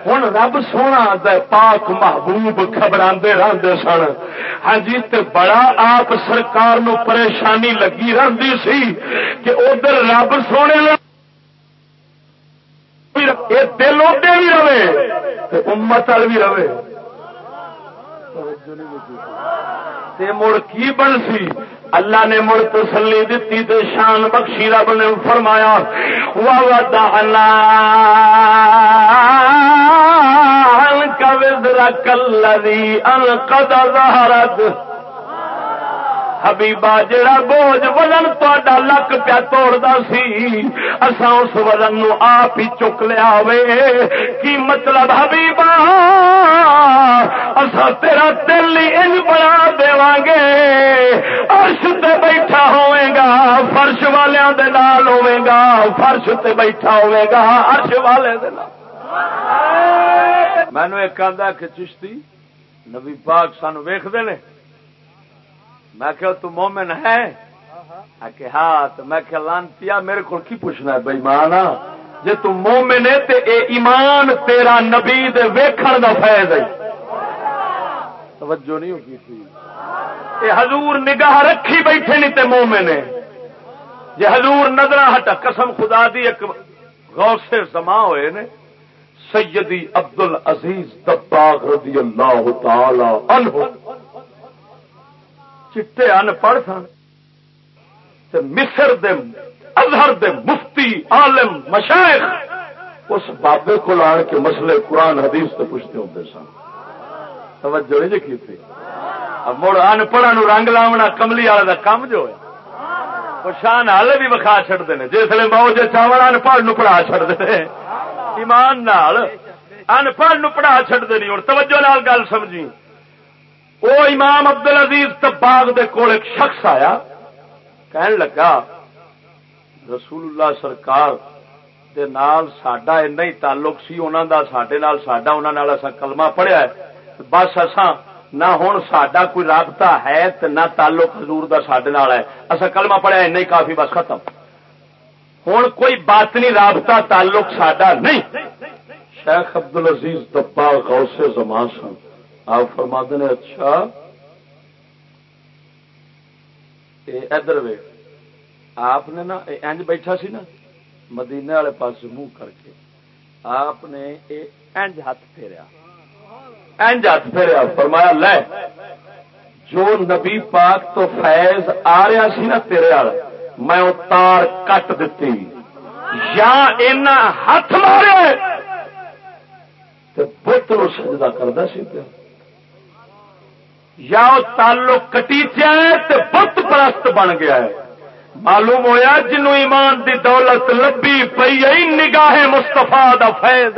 ہوں رب سونا پاک محبوب خبر رہتے سن ہاں جی تے بڑا آپ سرکار نو پریشانی لگی رہتی سی کہ ادھر رب سونے دل ادے بھی رہے امت وال بھی رہے مڑ کی بن سی اللہ نے مڑ تسلی دیتی تو شان بخشی رب نے فرمایا وا کا وزر کلری ان قد ظہرت حبیبا جڑا بوجھ وزن تا لک پیا توڑتا سی اصا اس وزن نو آپ ہی چک لیا کی مطلب حبیبا اصا تیرا دل ہی ان بنا دے گے ارش تے بیٹھا ہوئے گا، فرش والوں دے نال ہوئے گا، فرش تے بیٹھا ہوئے گا ارش والے دے نال. مینو ایک آدھا کہ چشتی نبی پاک سان ویختے نے۔ میں کہ تو مومن ہے۔ کہ ہاں تو میں کہ لانتی میرے کو کی پوچھنا ہے؟ بھائی مانا جی تم مومن ہے تے اے ایمان تیرا نبی دے ویکھن دا فیض ہے۔ توجہ نہیں ہوگی تھی۔ اے حضور نگاہ رکھی بیٹھے نہیں تے مومن ہے۔ جی حضور نظر ہٹا، قسم خدا دی، ایک غور سے سما ہوئے نے۔ سیدی عبد العزیز دباغ رضی اللہ تعالی عنہ۔ چٹے ان پڑھ سن۔ مصر دے اظہر دے مفتی عالم مشائق اس بابے کو لان کے مسئلے قرآن حدیث سے پوچھتے ہوتے سن۔ توجہ نہیں جی تھی؟ اب مڑ ان پڑھا نو رنگ لاونا کملی والے کا کام جو ہے۔ شان ہالے بھی وکھا چڑتے ہیں جسے ماؤ جی چاول ان پڑھ نو پڑھا چڑتے ہیں ایمان نال ان پڑھ نو پڑھا چڑتے نہیں ہوں توجہ نال گل سمجھی۔ وہ امام ابدل عزیز تباغ دے کول ایک شخص آیا، کہن لگا، رسول اللہ سرکار دے نال ساڈا ایسا ہی تعلق سی انہوں دا سڈے نال ساڈا انہوں نے اصا کلمہ پڑھیا ہے۔ بس اصا نہ ہوں سڈا کوئی رابطہ ہے نہ تعلق حضور دا سڈے نال ہے۔ اصا کلمہ پڑھیا ایسا ہی کافی، بس ختم۔ ہوں کوئی بات نہیں رابطہ تعلق سڈا نہیں۔ شیخ ابد العزیز دبا غوث زمان سن۔ آپ فرما نے اچھا۔ ادھر وے آپ نے نا انج بیٹھا سی نا مدینے والے پاس منہ کر کے۔ آپ نے انج ہاتھ پھیریا۔ انج ہاتھ پھیریا، فرمایا، لے، جو نبی پاک تو فیض آ رہا سی نا تیرے والا میں وہ تار کٹ دیتی۔ یا اینا ہاتھ مارے۔ بت نو سجدہ کرتا سی پیا۔ یا وہ تعلق کٹیچیا ہے تو بت پرست بن گیا ہے۔ معلوم ہوا جنو ایمان دی دولت لبی پی آئی نگاہ مستفا دا فیض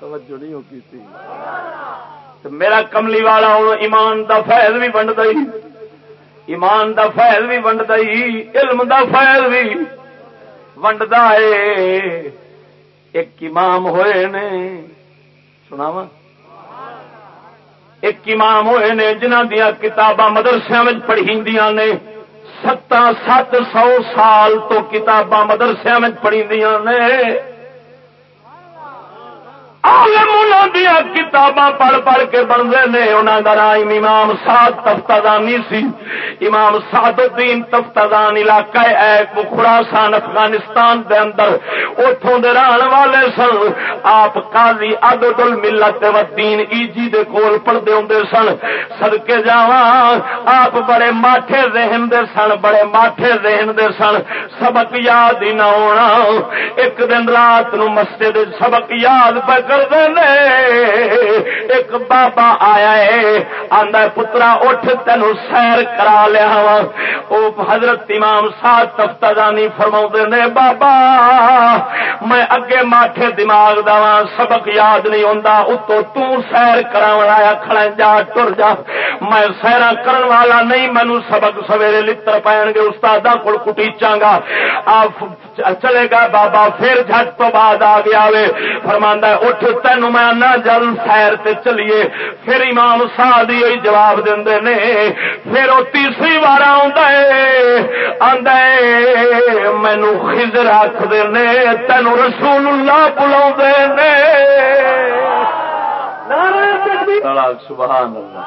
توجہ نہیں ہوگی تھی میرا کملی والا ہوں، ایمان دا فیض بھی بنتا ہی۔ ایمان دا فیض بھی ونڈتا علم دا فیض بھی ونڈتا ہے۔ ایک امام ہوئے نے سنا وا ایک امام ہوئے نے جنہ دیا کتاباں مدرسے میں پڑھی نے۔ ستاں، سات سو سال تو کتاباں مدرسے میں پڑھی نے۔ دیا کتاباں پڑھ پڑھ کے بنتے ہیں انہوں کا نام امام سعد تفتانی سی۔ امام سعد الدین تفتان علاقہ ہے خراسان افغانستان دے اندر۔ اتوں دے رہن والے سن، آپ قاضی عدد الملت و دین ایجی دے کول پڑھتے ہوں سن۔ سدکے جا آپ بڑے ماٹھے ذہن دے سن، بڑے ماٹھے ذہن دے سن۔ سبق یاد ہی نہ ہونا۔ ایک دن رات نو مسجد سبق یاد پہ کرتے ایک بابا آیا ہے آدھا پترا، اٹھ تین سیر کرا لیا وا۔ حضرت امام سات تفتانی فرما نے، بابا، میں اگے ماٹھے دماغ دا سبق یاد نہیں ہوتا اتو تیر کرا آیا، کھڑا جا، ٹر جا۔ میں سیرا کرن والا نہیں مینو سبق سویرے لڑ پائن گے استاد کو کٹیچا گا۔ آپ چلے گا بابا، پھر جھٹ تو بعد آ گیا وے فرماندہ اٹھ تین میں آنا جل سیر تے چلیے، پھر امام سعد ہی جواب دے نے، پھر وہ تیسری بار مینو خزر آخر نے تین رسول اللہ بلا سبحان اللہ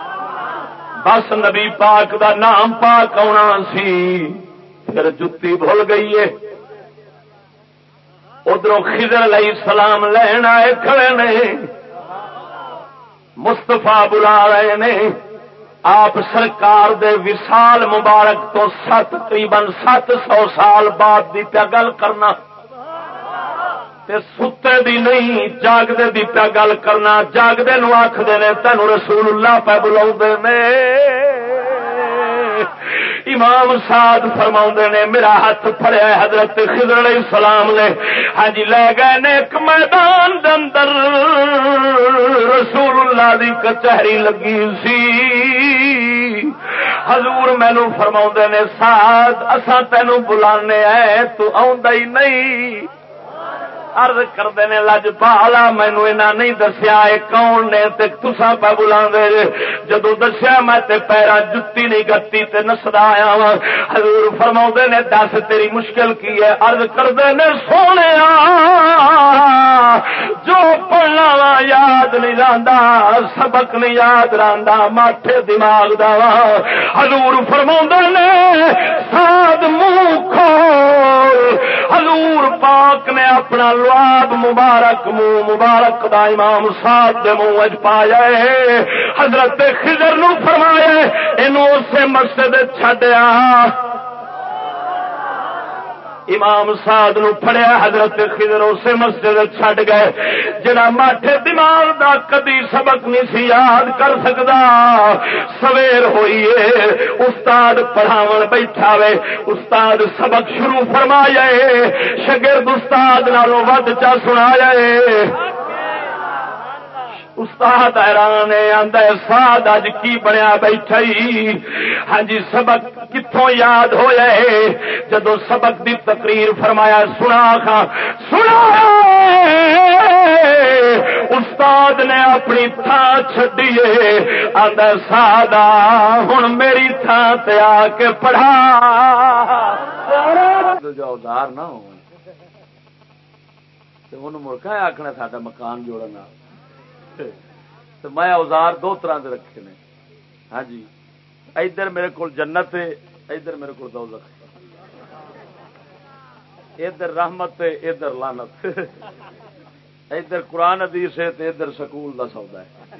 بس نبی پاک دا نام پاک آنا سی، پھر جتی بھول گئی ہے ادھر خضر علیہ السلام لین آئے کھڑے نے۔ مستفا بلا رہے نے۔ آپ سرکار دے وسال مبارک تو سات، تقریباً سات سو سال بعد دی پیا گل کرنا۔ تے ستے دی نہیں، جاگدے دی پیا گل کرنا۔ جاگدے نو آخر نے تین رسول اللہ پہ بلا امام سعد فرما نے، میرا ہاتھ فریا حضرت خضر علیہ السلام نے۔ ہاں جی لے گئے نے ایک میدان اندر۔ رسول اللہ دی کچہری لگی سی۔ حضور مینو فرما نے ساتھ اصا تینو بلانے آئے تو آئی نہیں۔ ارد کرتے نے، لج پالا، مینو اینا نہیں دسیا کون نے تسا پہ بلا جدو دسیا میں پیرا جتی نہیں گتی تے نسدا آیا وا حضور فرما نے، دس تیری مشکل کی ہے۔ ارد کرتے نے، سونے جو پڑھنا وا یاد نہیں رہتا سبق نہیں یاد رہتا ماٹھے دماغ دا وا حضور فرما نے، ساد منہ کھول۔ حضور پاک نے اپنا لواب مبارک منہ مبارک دا امام صاحب دے منہ اج پایا حضرت خضر نو فرمایا اینو اسے مسجد چھڈیا۔ امام سعد نو پھڑیا، حضرت خضر اسے مسجد چھڈ گئے۔ جڑا ماٹھے دماغ دا کدی سبق نہیں سی یاد کر سکدا۔ سویر ہوئی ہے استاد پڑھاون بیٹھا وے۔ استاد سبق شروع فرمایا شگرد استاد نالوں ود چا سنایا استاد حیران آدھا ساد اج کی بنیا بیٹھا ہاں جی سبق کتوں یاد ہوا ہے؟ جدو سبق دی تقریر فرمایا، سنا خا، سنا استاد نے اپنی تھان چڈیے آدھا سادا ہوں میری تھان تے آ کے پڑھا۔ ادار نہ ہو مڑکا آخنا سا مکان جوڑنا۔ تو میں اوزار دو طرح کے رکھے نے۔ ہاں جی۔ ادھر میرے کو جنت ہے، ادھر میرے کو دوزخ ادھر رحمت ہے، ادھر لانت ادھر قرآن ادیس ہے ادھر سکول کا سودا ہے۔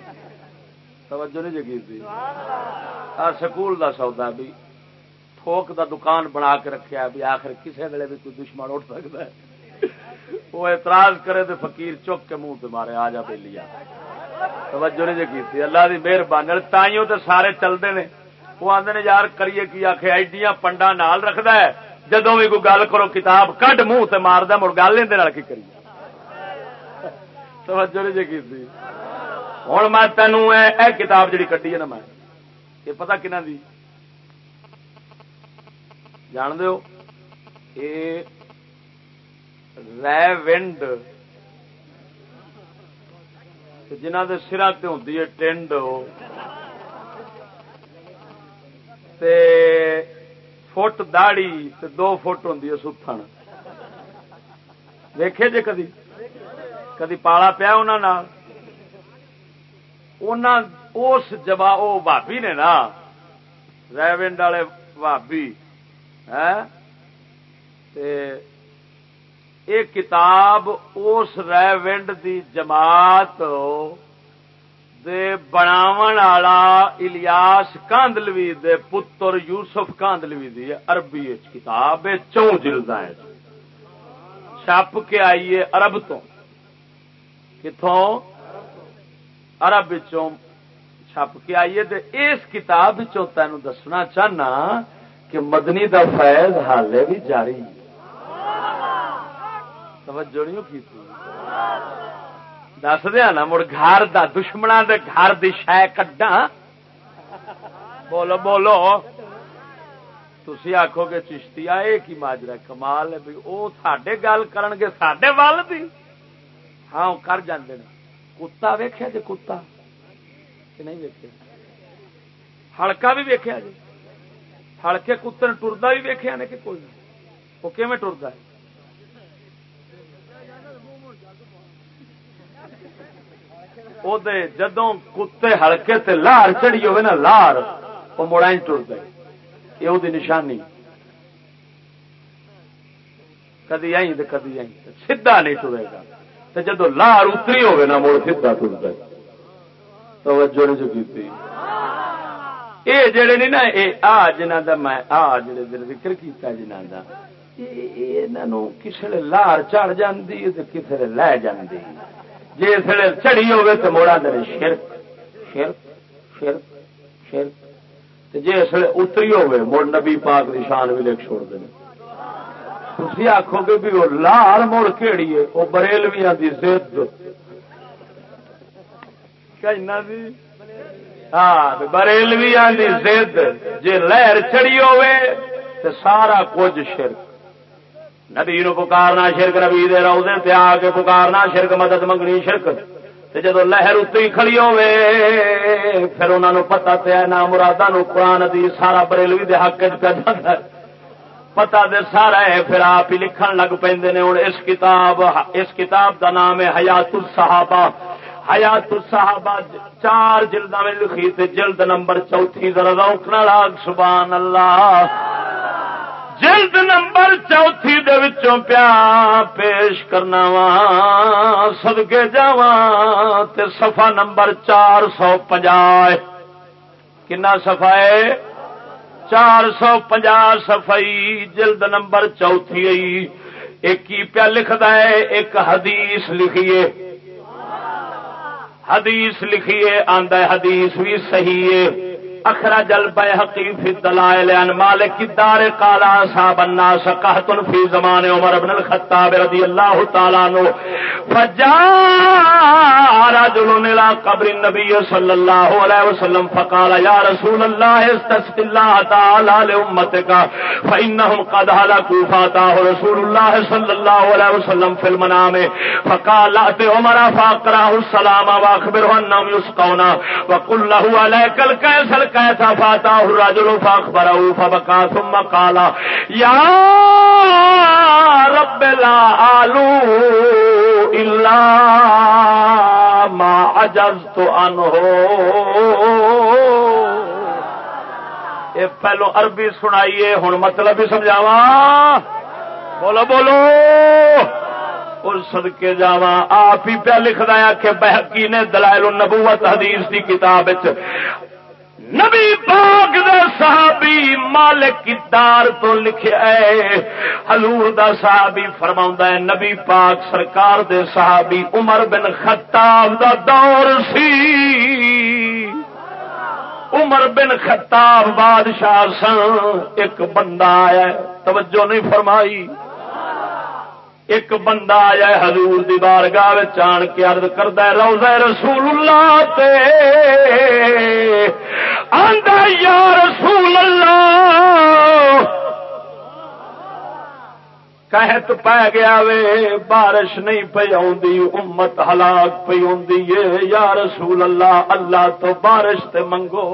توجہ نہیں جگی تھی سکول کا سودا بھی تھوک دا دکان بنا کے رکھا بھی آخر کسی ویلے بھی کوئی دشمن اٹھ سکتا ہے۔ وہ اعتراض کرے تو فقیر چک کے منہ پہ مارے، آ جا پہ لیا۔ توجہ نہیں جی کی اللہ کی مہربانی تائیوں تو سارے چلتے ہیں وہ آدھے نے، یار کریے کی آخ ایڈیاں پنڈا نال رکھد ہے۔ جدو بھی کوئی گل کرو، کتاب کڈ منہ سے مارد مڑ گل کی کریے۔ توجہ نہیں جی کی ہوں میں تینوں اے کتاب جڑی کٹی ہے نا میں، یہ پتا کنا دی؟ جان دو یہ ریونڈ جنہ کے سرا ہوتی ہے ٹینڈ فٹ داڑی تے دو فٹ ہوں ستھن۔ ویخے جی کدی؟ کدی پالا پیا انہوں اس جبا وہ بھابی نے نا، ریونڈ والے بھابی ہاں؟ یہ کتاب اس ریونڈ دی جماعت دے والا الیاس کاندلوی دے پتر یوسف کاندلوی دی عربی کتاب چون جلد چھپ کے آئیے ارب تو۔ کتوں ارب چھپ کے آئیے اس کتاب تین دسنا چاہنا کہ مدنی دا فیض حالے بھی جاری۔ توجہ نہیں کی دس دیا نا، مڑ گھر دا دشمنا دے گھر دی شہ کڈا بولو بولو۔ تھی آخو گے چشتی آئے کی ماجرا کمال ہے وہ سڈے گل کرن گے سڈے ول ہاں کر جاندے کتا ویخیا جی کتا؟ کہ نہیں ویکیا ہلکا بھی ویکیا جی ہلکے کتے ٹردا بھی ویکیا نے کہ کوئی وہ کیون ٹرتا ہے؟ جدو کتے ہلکے تے لار چڑی ہوئے نا لار وہ مڑا ہی ٹر گئے یہ وہ نشانی۔ کدی آئی تو کدی آئی سیدا نہیں ٹرے گا۔ تو جدو لار اتری ہوگی نا مڑ سیدا ٹر گئے توجہ نہیں جو کی یہ جڑے نہیں نا یہ آ جنہ دا میں آ جڑے دل ذکر کیتا جنہ دا یہ کسی لار چڑھ جاندی کسی لے جاندی۔ جی چڑی ہوگی تو موڑا دے شرک شرک شرک شرک۔ جی اس لیے اتری ہوئے مڑ نبی پاک کی شان بھی لکھ چھوڑ دیں تھی آخو گے بھی وہ لال مڑ کہڑی ہے وہ بریلویا کی زد۔ ہاں بریلویا کی زد۔ جی لہر چڑی ہوئے تو سارا کچھ شرک۔ نبی نو پکارنا شرک، نبی دے روزے تے آ کے پکارنا شرک، مدد منگنی شرک۔ جدو لہر اتری کھڑی ہوے پھر انہوں نے پتا پیا نہ مرادہ نو قرآن دی سارا بریلوی دے حق پہ جاتا پتا دے سارا ہے، پھر آپ ہی لکھن لگ پہ ہوں اس کتاب اس کتاب دا نام ہے حیات الصحابہ حیات الصحابہ چار جلدا میں لکھی، تے جلد نمبر چوتھی ذرا روکنا لاگ، سبحان اللہ۔ جلد نمبر چوتھی دے وچوں پیا پیش کرنا وا سدکے تے سفا نمبر چار سو پنجا کنا سفا ہے؟ چار سو پنجا سفائی جلد نمبر چوتھی ایک ہی پیا لکھتا ہے؟ ایک حدیث لکھیے۔ حدیث لکھیے آدھا حدیث بھی صحیح ہے۔ اخرج البيهقي في الدلائل عن مالك الدار قال اصحاب الناس قحط في زمان عمر بن الخطاب رضي الله تعالى عنه فجاء رجل الى قبر النبي صلى الله عليه وسلم فقال يا رسول الله استسق الله تعالى لامتك فانهم قد هلكوا فاتاه رسول الله صلى الله عليه وسلم في المنام. فقال ات عمر فاقراه السلام واخبره انهم يسقون وقل له عليك الكيس کیسا فاتا الرجل فاخبره فبكى ثم قال، يا رب لا آلو الا ما عجزت عنه. اے پہلو عربی سنائیے ہوں مطلب بھی سمجھاوا بولو بولو۔ اور سدکے جاوا آپ ہی پہ لکھ دیا کہ بحقی نے دلائل النبوت حدیث کی کتاب نبی پاک دے صحابی مالک دار تو لکھے حضور دا صحابی فرما ہے، نبی پاک سرکار دے صحابی عمر بن خطاب دا دور سی۔ عمر بن خطاب بادشاہ سن ایک بندہ آیا، توجہ نہیں فرمائی۔ ایک بندہ آیا حضور دی بارگاہ چان کے ارد کرد روزہ رسول اللہ تے۔ آندا یا رسول اللہ کہت پی گیا وے، بارش نہیں پی امت ہلاک پی یا رسول اللہ اللہ تو بارش تے منگو۔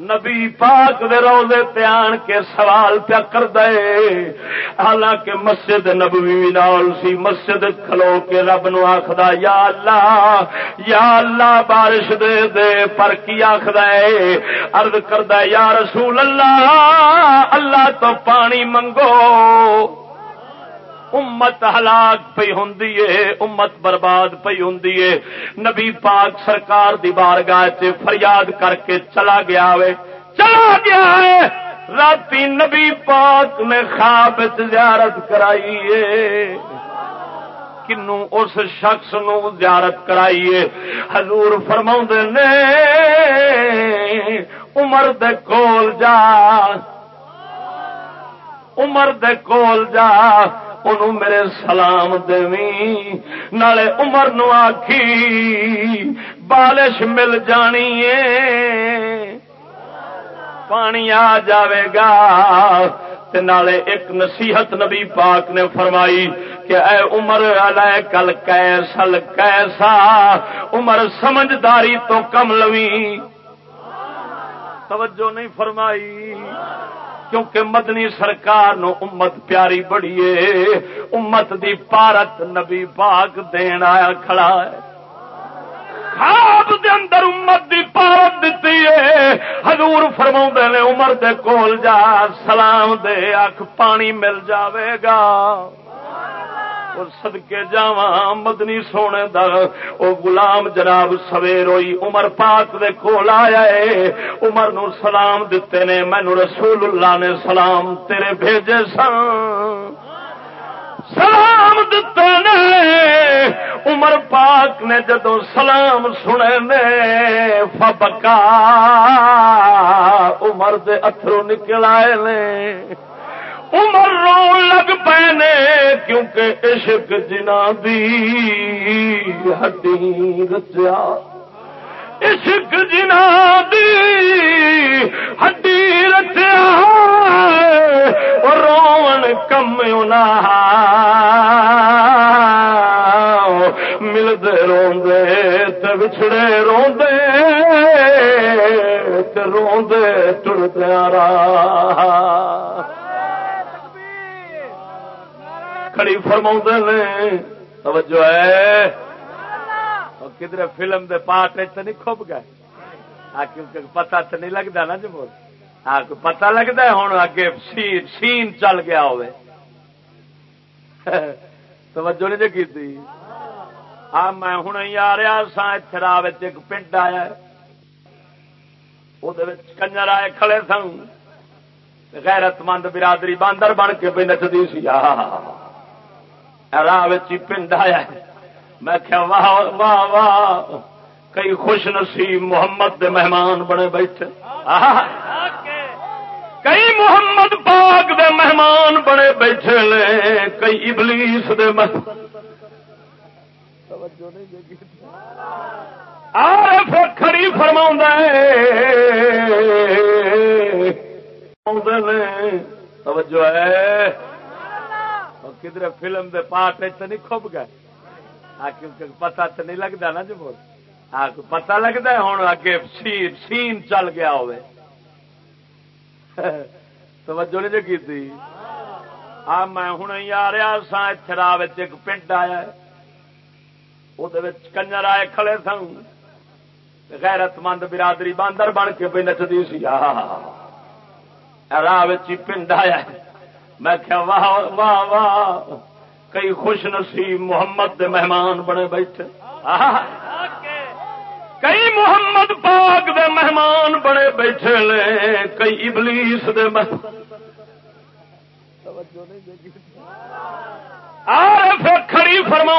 نبی پاک دے روزے پیان کے سوال پیا کر دے حالانکہ مسجد نبوی نال سی، مسجد کھلو کے رب نو آخد یا اللہ یا اللہ، بارش دے دے، پر کی آخد ارد کرد یا رسول اللہ اللہ تو پانی منگو۔ امت ہلاک پی ہوں امت برباد پی ہوں نبی پاک سرکار دی بارگاہ چ فریاد کر کے چلا گیا وے۔ چلا گیا ہے رات نبی پاک نے خواب زیارت کرائی کنو اس شخص نو زیارت کرائیے حضور فرما نے، عمر دے کول جا۔ عمر دے کول جا۔ انہوں میرے سلام نالے عمر نو آخی بالش مل جانی ہے پانی آ جاوے گا نالے ایک نصیحت نبی پاک نے فرمائی کہ اے عمر علیہ کل کیسل کیسا عمر سمجھداری تو کم لوی توجہ نہیں فرمائی کیونکہ مدنی سرکار نو امت پیاری بڑی امت دی پارت نبی پاک دین آیا کھڑا ہے۔ خواب دے اندر امت دی پارت دیتی ہے۔ حضور فرما نے، عمر دے کول جا، سلام دے اکھ پانی مل جاوے گا۔ سدکے جا مدنی سونے دا۔ او غلام جناب سویر ہوئی عمر پاک دے کول آیا ہے عمر نو سلام دیتے نے، مینو رسول اللہ نے سلام تیرے بھیجے سن سلام سلام دتے نے۔ عمر پاک نے جدو سلام سنے نے، فبکا عمر دے اترو نکل آئے نے۔ عمر رو لگ پے نے کیونکہ عشق جنا دی ہڈی رچیا عشق جنا دی ہڈی رچیا رون کم ملتے روندے تے بچھڑے روندے تے روندے ٹرتے راہ۔ کھڑی فرما نے۔ توجہ ہے۔ کدھر فلم دے پاٹ تو نہیں کھب گئے۔ کیونکہ پتا تو نہیں لگتا نا جی جب ہاں پتا لگتا ہوں اگے سین سین چل گیا ہوئے۔ توجہ نہیں جی کی ہاں میں ہوں آ رہا سا اترا ایک پنڈ آیا وہ کنجر آئے کھڑے سن۔ غیرت مند برادری باندر بن کے پہ نچتی سی۔ راہ پنڈ آیا میں کیا واہ واہ واہ۔ کئی خوش نصیب محمد دے مہمان بنے بیٹھے۔ کئی محمد پاک دے مہمان بنے بیٹھے لے کئی ابلیس دے پھر کھڑی فرما توجہ ہے۔ کدھر فلم دے پاٹ تو نہیں کھب گئے کیونکہ پتا تو نہیں لگتا نا جو ہاں پتا لگتا ہے ہوں اگے سین سین چل گیا ہوئے توجہ نہیں جی کی ہاں میں ہوں آ رہا سا اترا ایک پنڈ آیا وہ کنجر آئے کھڑے سن غیرت مند برادری باندر بن کے پہ نچتی سی راہ پنڈ آیا میں کیا واہ واہ واہ، کئی خوش نصیب محمد دے مہمان بنے بیٹھے۔ کئی محمد پاک دے مہمان بنے بیٹھے لے، کئی ابلیس دے پھر کھڑی فرما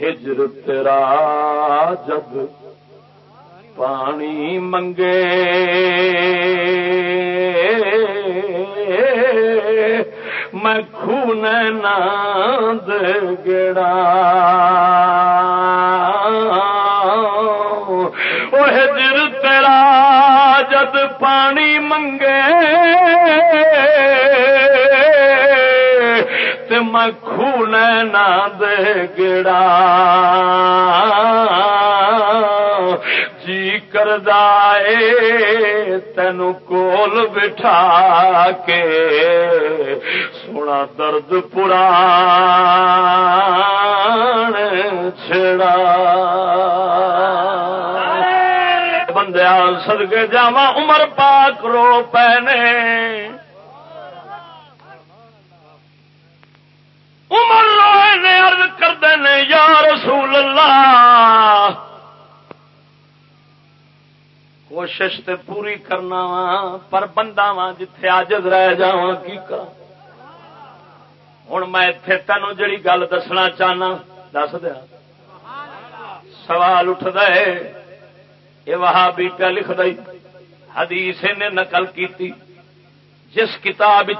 ہجر تیرا جب پانی منگے میں خون ناند گڑا وہ جر تیرا جد پانی منگے میں خون ناند گڑا کردائے تین کول بٹھا کے سونا درد پورا چھڑا بندیا سدگے جاوا عمر پاک رو پینے عمر روئے نے ارد کرتے ہیں یا رسول اللہ کوشش تے پوری کرنا وا پر بندہ وا جتھے آجز رہ جا کی کر ہوں میں اتے تینوں جڑی گل دسنا چاہنا، دس دیا۔ سوال اٹھ دے یہ وہاں بھی پیا لکھ دئی حدیث نے نقل کی جس کتاب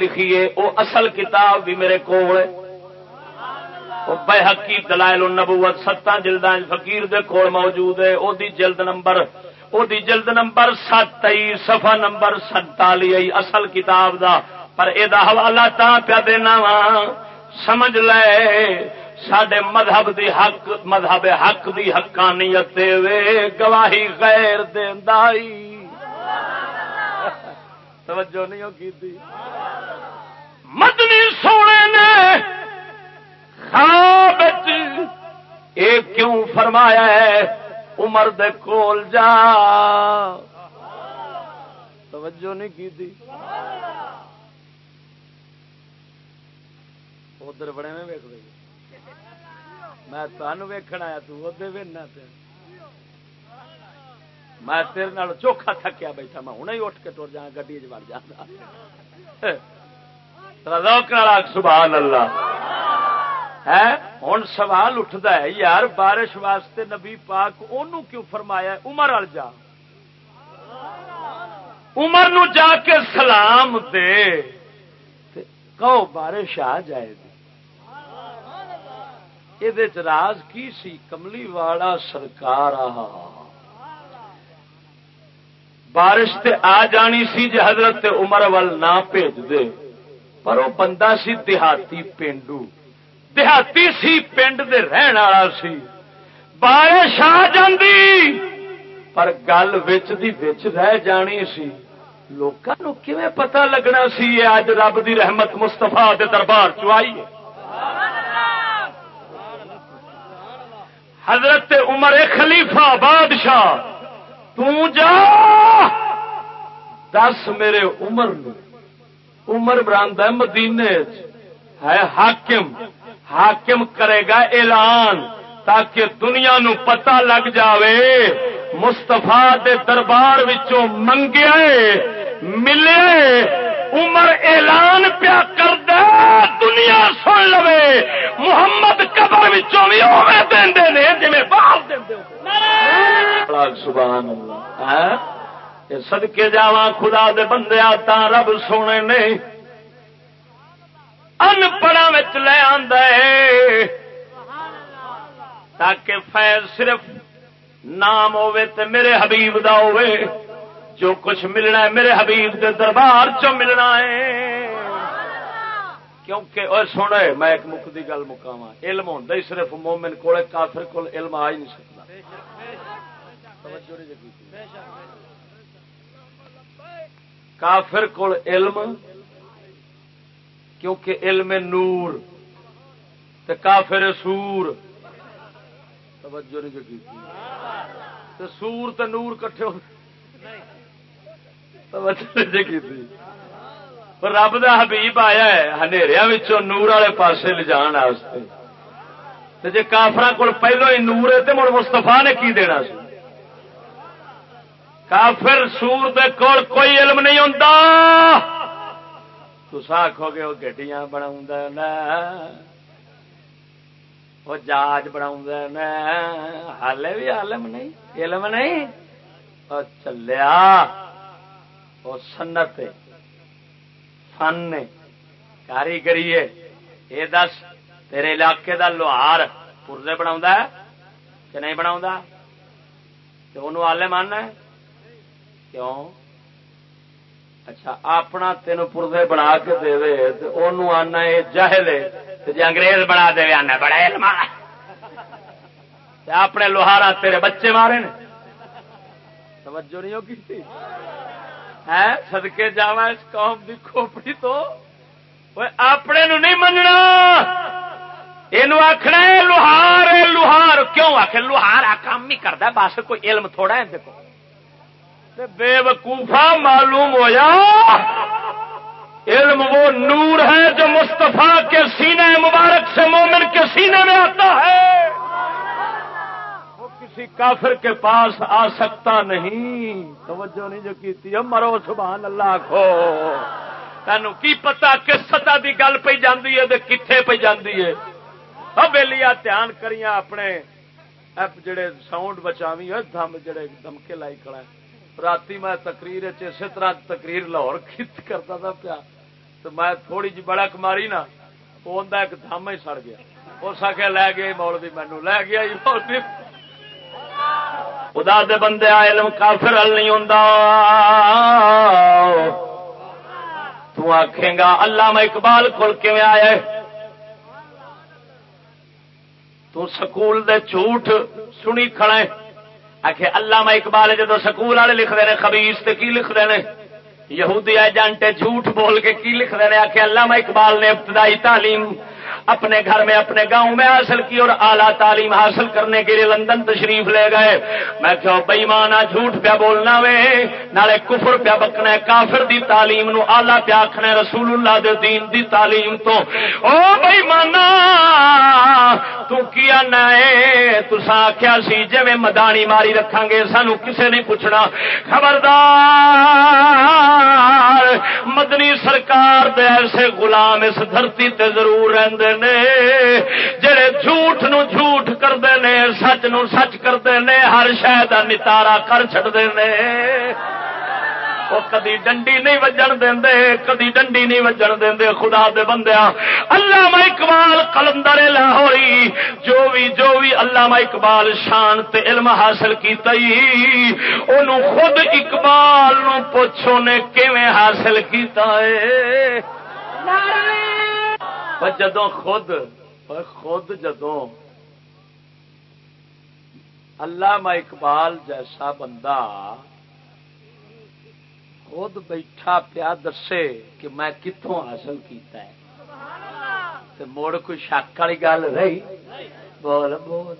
لکھیے وہ اصل کتاب بھی میرے کو بے حقی دلائل النبوت، ستاں جلدان فقیر دے کول موجود ہے، او دی جلد نمبر وہ جلد نمبر سات سفا نمبر سنتالی آئی اصل کتاب دا پر یہ حوالہ تا پیا دینا وا سمجھ لے سڈے مذہب دی حق مذہب حق دی حقانیت وے گواہی غیر دائی توجہ نہیں ہو کی مدنی سونے نے خواب کیوں فرمایا ہے عمر دے کول جا۔ توجہ نہیں کی تھی ادھر بڑے میں ویک میں تمہیں ویکن آیا، تو ادھر وینا میں تیرے نال چوکھا تھکیا بیٹھا، میں ہوں ہی اٹھ کے ٹر جا گڈی چڑ جانا سبحان اللہ۔ ہے؟ ہوں سوال اٹھتا ہے، یار بارش واسطے نبی پاک انہوں کیوں فرمایا عمر وال جا۔ عمر نو جا کے سلام دے۔ کہو بارش آ جائے گی۔ یہ راز کی سی؟ کملی والا سرکار بارش تے آ جانی سی جی حضرت عمر ول نہ بھیج دے۔ پر وہ بندہ سی دیہاتی پینڈو۔ دیہاتی سی، پنڈ دے رہن والا سی۔ بارش آ جاندی، پر گل وچ دی وچ رہ جانی سی۔ لوگوں کیویں پتہ لگنا سی یہ اج رب دی رحمت مستفا دے دربار چائی حضرت عمر خلیفہ بادشاہ جا۔ دس میرے عمر نو۔ عمر براند مدینے ہے حاکم۔ حاکم کرے گا اعلان تاکہ دنیا نو پتہ لگ جاوے۔ مستفا دے دربار وچوں منگے، ملے، عمر اعلان پیا کر دے، دنیا سن لو محمد قبر بھی دے جی باہر سبحان اللہ ہاں؟ سدکے جا خدا دے بندے آتا رب سونے نے۔ ان پڑھا لے آدھے تاکہ فیض صرف نام ہوے تے میرے حبیب دا ہوے جو کچھ ملنا ہے میرے حبیب دے دربار چ ملنا ہے کیونکہ اور سن میں ایک مکتی گل مکاوا علم ہوں صرف مومن کو کافر کو علم آ ہی نہیں سکتا کافر کو علم کیونکہ علم نور تے کافر سور توجہ نہیں کی سور تے نور کٹھے ہو رب دا حبیب آیا ہے نور والے پاسے لے جان جی کافر کو پہلو ہی نور ہے تو مڑ مستفا نے کی دینا سی؟ کافر سور دے کول کوئی علم نہیں ہوتا تو آخو گے وہ گڈیاں بنا وہ جاج بنا ہالے بھی علم نہیں علم نہیں اور چلیا وہ سنت فن نے کاریگری یہ دس تیرے علاقے دا لوہار پورزے بنا کہ نہیں بنا تو انہوں آلے ماننا کیوں اچھا اپنا تین پورزے بنا کے دے آنا یہ جہل جی انگریز بنا دے آنا بڑا علم اپنے لوہارا تیرے بچے مارے نے۔ توجہ نہیں ہوگی؟ ہے سدکے جا اس قوم کی کھوپڑی تو۔ اپنے نو نہیں مننا۔ یہ آخنا لوہار لوہار۔ کیوں آخ لوہار آ کام ہی کرتا بس کوئی علم تھوڑا ہے دیکھو بے وقوفا معلوم ہو جا علم وہ نور ہے جو مستفا کے سینے مبارک سے مومن کے سینے میں آتا ہے۔ وہ کسی کافر کے پاس آ سکتا نہیں۔ توجہ نہیں جو کی مرو، سبحان اللہ کو تینوں کی پتا کس سطح کی گل پہ جاندی ہے کتنے پہ جاندی ہے؟ ویلیا دھیان کریاں اپنے جڑے ساؤنڈ بچاوی دم جڑے دمکے لائی کھڑا ہے۔ رات میں تقریر اسی طرح تقریر لاہور کرتا تھا پیا۔ تو میں تھوڑی جی بڑا کماری نا وہ ایک دم ہی سڑ گیا۔ اس آخیا جی، لے گیا جی مولوی مینو لے گیا مولوی جی۔ خدا دے بندے، علم کافر حل نہیں ہوں تو آخے گا اللہ میں اقبال کھل کے آئے تو سکول دے جھوٹ سنی کھڑے آخ اللہ اقبال جدو سکول والے لکھتے ہیں خبیس تے کی لکھتے ہیں؟ یہودی ایجنٹ جھوٹ بول کے کی لکھتے ہیں؟ آخ علامہ اقبال نے ابتدائی تعلیم اپنے گھر میں، اپنے گاؤں میں حاصل کی اور اعلیٰ تعلیم حاصل کرنے کے لیے لندن تشریف لے گئے۔ میں کہو بئیمانا جھوٹ پیا بولنا وے۔ نالے کفر پیا بکنا ہے، کافر دی تعلیم نو آلہ پیا آخنا رسول اللہ دے دین دی تعلیم تو۔ او بئیمانا تو کیا نئے تسا آخیا سی جی مدانی ماری رکھا گے، سانو کسے نہیں پوچھنا۔ خبردار، مدنی سرکار دے ایسے غلام اس دھرتی تے ضرور رہندے نے، جڑے جھوٹ نو جھوٹ کرتے نے، سچ نو سچ کرتے نے، ہر شہ کا نتارا کر چڑتے نے۔ وہ کدی ڈنڈی نہیں وجن دے کدی ڈنڈی نہیں وجن دے خدا دے بندیا اللہ اقبال کلندر لاہوری، جو بھی جو بھی اللہ اقبال شان تے علم حاصل کیتا انہوں خود اقبال نو پوچھو نے کیویں حاصل کیتا ہے۔ جدو خود خود جدو اللہ اقبال جیسا بندہ خود بیٹھا پیا دسے کہ میں کتوں حاصل کیتا ہے۔ مڑ کوئی شک والی گل رہی؟ بول بول۔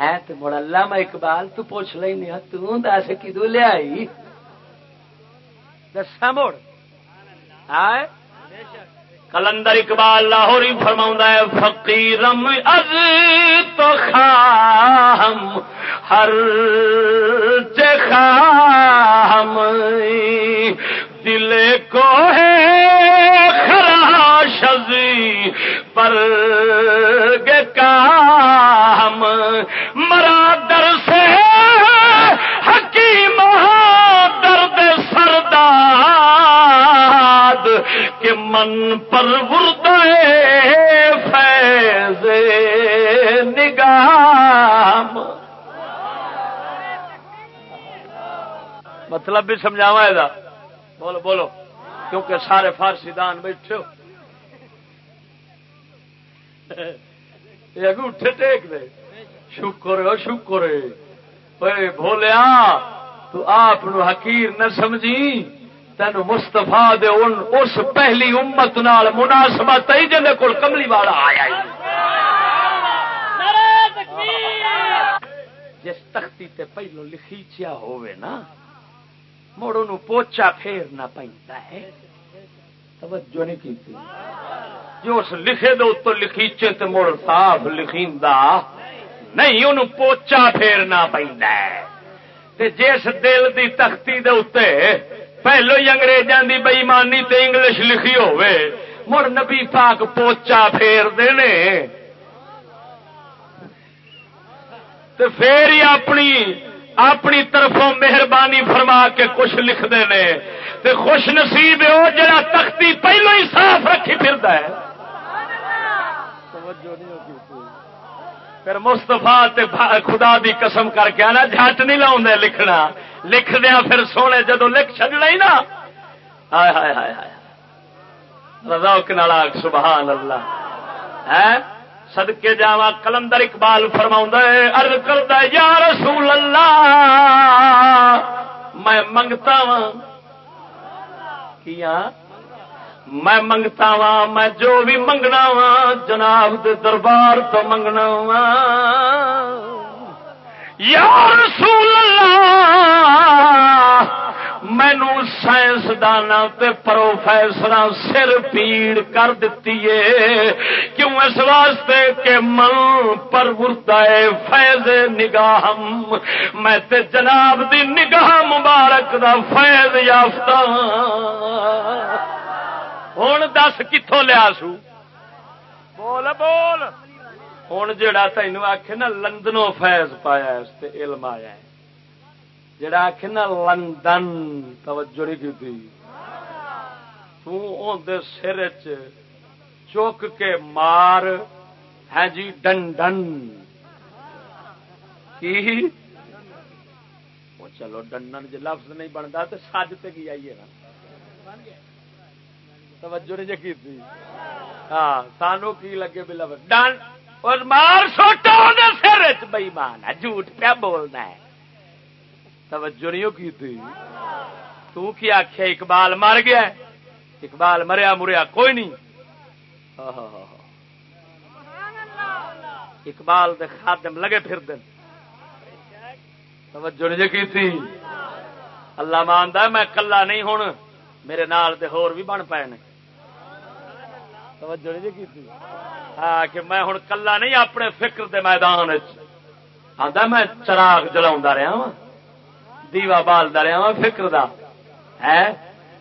ہے تو مڑ اللہ میں اقبال تو پوچھ لینا تس کدو لیا دسا مڑ کلندر اقبال لاہوری فرما ہے، فقیرم از تو خام، ہر خام دل کو ہے خراشی پر کام مرا در سے حکیم کہ من پر فیض نگام۔ مطلب بھی سمجھاوا یہ بولو بولو۔ کیونکہ سارے فارسی دان بیٹھے ہو۔ اٹھے ٹیک دے۔ شکر ہو شکر بولیا تو آپ حقیر نہ سمجھی۔ تین مستفا اس پہلی امت نال مناسبت ہی جن کو کملی والا آیا جس تختی تے پہلو لکھیچیا ہوئے نا، مڑ ان پوچا پھیرنا پہنتا ہے۔ توجہ نہیں کی جو اس لکھے دو تو لکھیچے تے مڑ صاف لکھیندا نہیں ان پوچا پھیرنا پہنتا ہے۔ تے جس دل دی تختی دے اتے پہلو ہی انگریزاں دی بےمانی تے انگلش لکھی ہوئے مڑ نبی پاک پوچا پھیر دینے۔ تے پھر ہی اپنی اپنی طرفوں مہربانی فرما کے کچھ لکھتے ہیں تے خوش نصیب ہو جڑا تختی پہلو ہی صاف رکھی پھر ہے۔ پھر مستفا خدا دی قسم کر کے آنا، جھٹ نہیں لاؤں لکھنا۔ لکھ دیا پھر سونے جدو لکھ چڈنا ہی نا ہائے ہائے ہائے ہائے رضاؤ نالا سبحان اللہ ہے سدکے جا کلندر اقبال فرما ارد کرتا یا رسول اللہ میں منگتا وا کیا میں منگتا وا میں جو بھی منگنا وا جناب دے دربار تو منگنا وا یا رسول اللہ مینو سائنسدان پروفیسر سر پیڑ کر دیتی ہے۔ کیوں اس واسطے کہ من پر فیض نگاہ میں تے جناب دی نگاہ مبارک دا فیض یافتہ۔ ہوں دس کتوں لیا سو؟ بول بول۔ ہوں جا تین آخ نا لندنوں فیض پایا اس علم آیا ہے جڑا آخ نا لندن توجہ نہیں کی سر چک کے مار ہے جی ڈن ڈن کی چلو ڈنڈن جی لفظ نہیں بنتا تو سج تے کی آئیے نا توجہ نہیں جی کی ہاں سانو کی لگے بھی لفظ ڈن اور مار سوٹو سر چ بئی مان ہے، جھوٹ پیا بولنا ہے۔ توجہ نہیں کی تھی؟ تو کی آخیا اقبال مر گیا اقبال مریا مریا، کوئی نہیں۔ اقبال دے خادم لگے پھر دن توجہ نہیں جی کی تھی؟ اللہ مانتا میں کلا نہیں ہوں۔ میرے نال دے ہور بھی بن پائے توجہ نہیں جی کی تھی؟ کہ میں ہوں کلا نہیں، اپنے فکر دے میدان آتا میں چراغ جلا رہا وا دیوا بالتا رہا وا فکر دا۔ ہے؟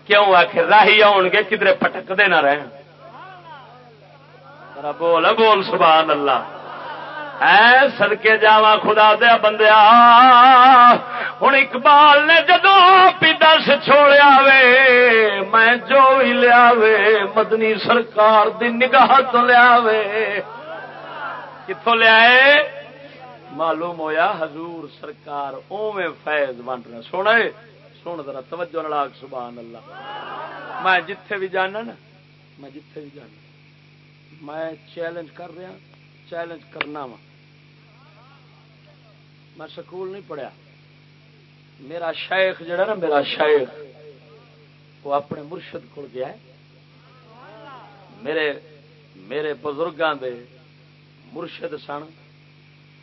کیوں؟ آخر راہی آن گے کدھر پٹکتے نہ رہ بول بول، سبحان اللہ۔ اے سڑکے جا خدا دیا بندیا ہوں اقبال نے جدو پی دس چھوڑیا وے، میں جو بھی لیا وے، مدنی سرکار دی نگاہ تو لیا وے۔ کتوں لیا معلوم ہویا حضور سرکار اوے فیض بن رہا۔ سونا سن ذرا توجہ نلاگ سبحان اللہ۔ میں جتھے بھی جانا نا، میں جتھے بھی جانا۔ میں چیلنج کر رہا، چیلنج کرنا وا۔ میں سکول نہیں پڑھیا۔ میرا شیخ جڑا نا، میرا شیخ، وہ اپنے مرشد کو گیا ہے۔ میرے میرے بزرگاں دے مرشد سن۔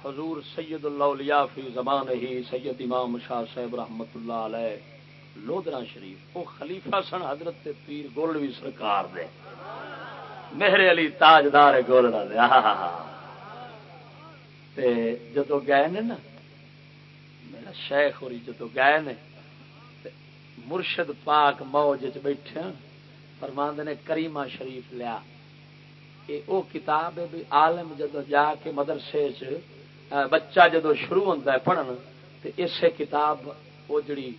حضور سید اللہ فی زمان ہی سید امام شاہ صاحب رحمت اللہ علیہ لودرا شریف۔ وہ خلیفہ سن حضرت پیر گولوی سرکار دے۔ میرے علی تاجدار گولڑا دے۔ جدو گئے نا میرا شیخ ہوری جدو گئے نے مرشد پاک موج بیٹھے ہاں، فرماند نے کریمہ شریف لیا۔ یہ او کتاب ہے بھی عالم جدو جا کے مدرسے بچہ جدو شروع ہوتا ہے پڑھن تو اسے کتاب وہ جڑی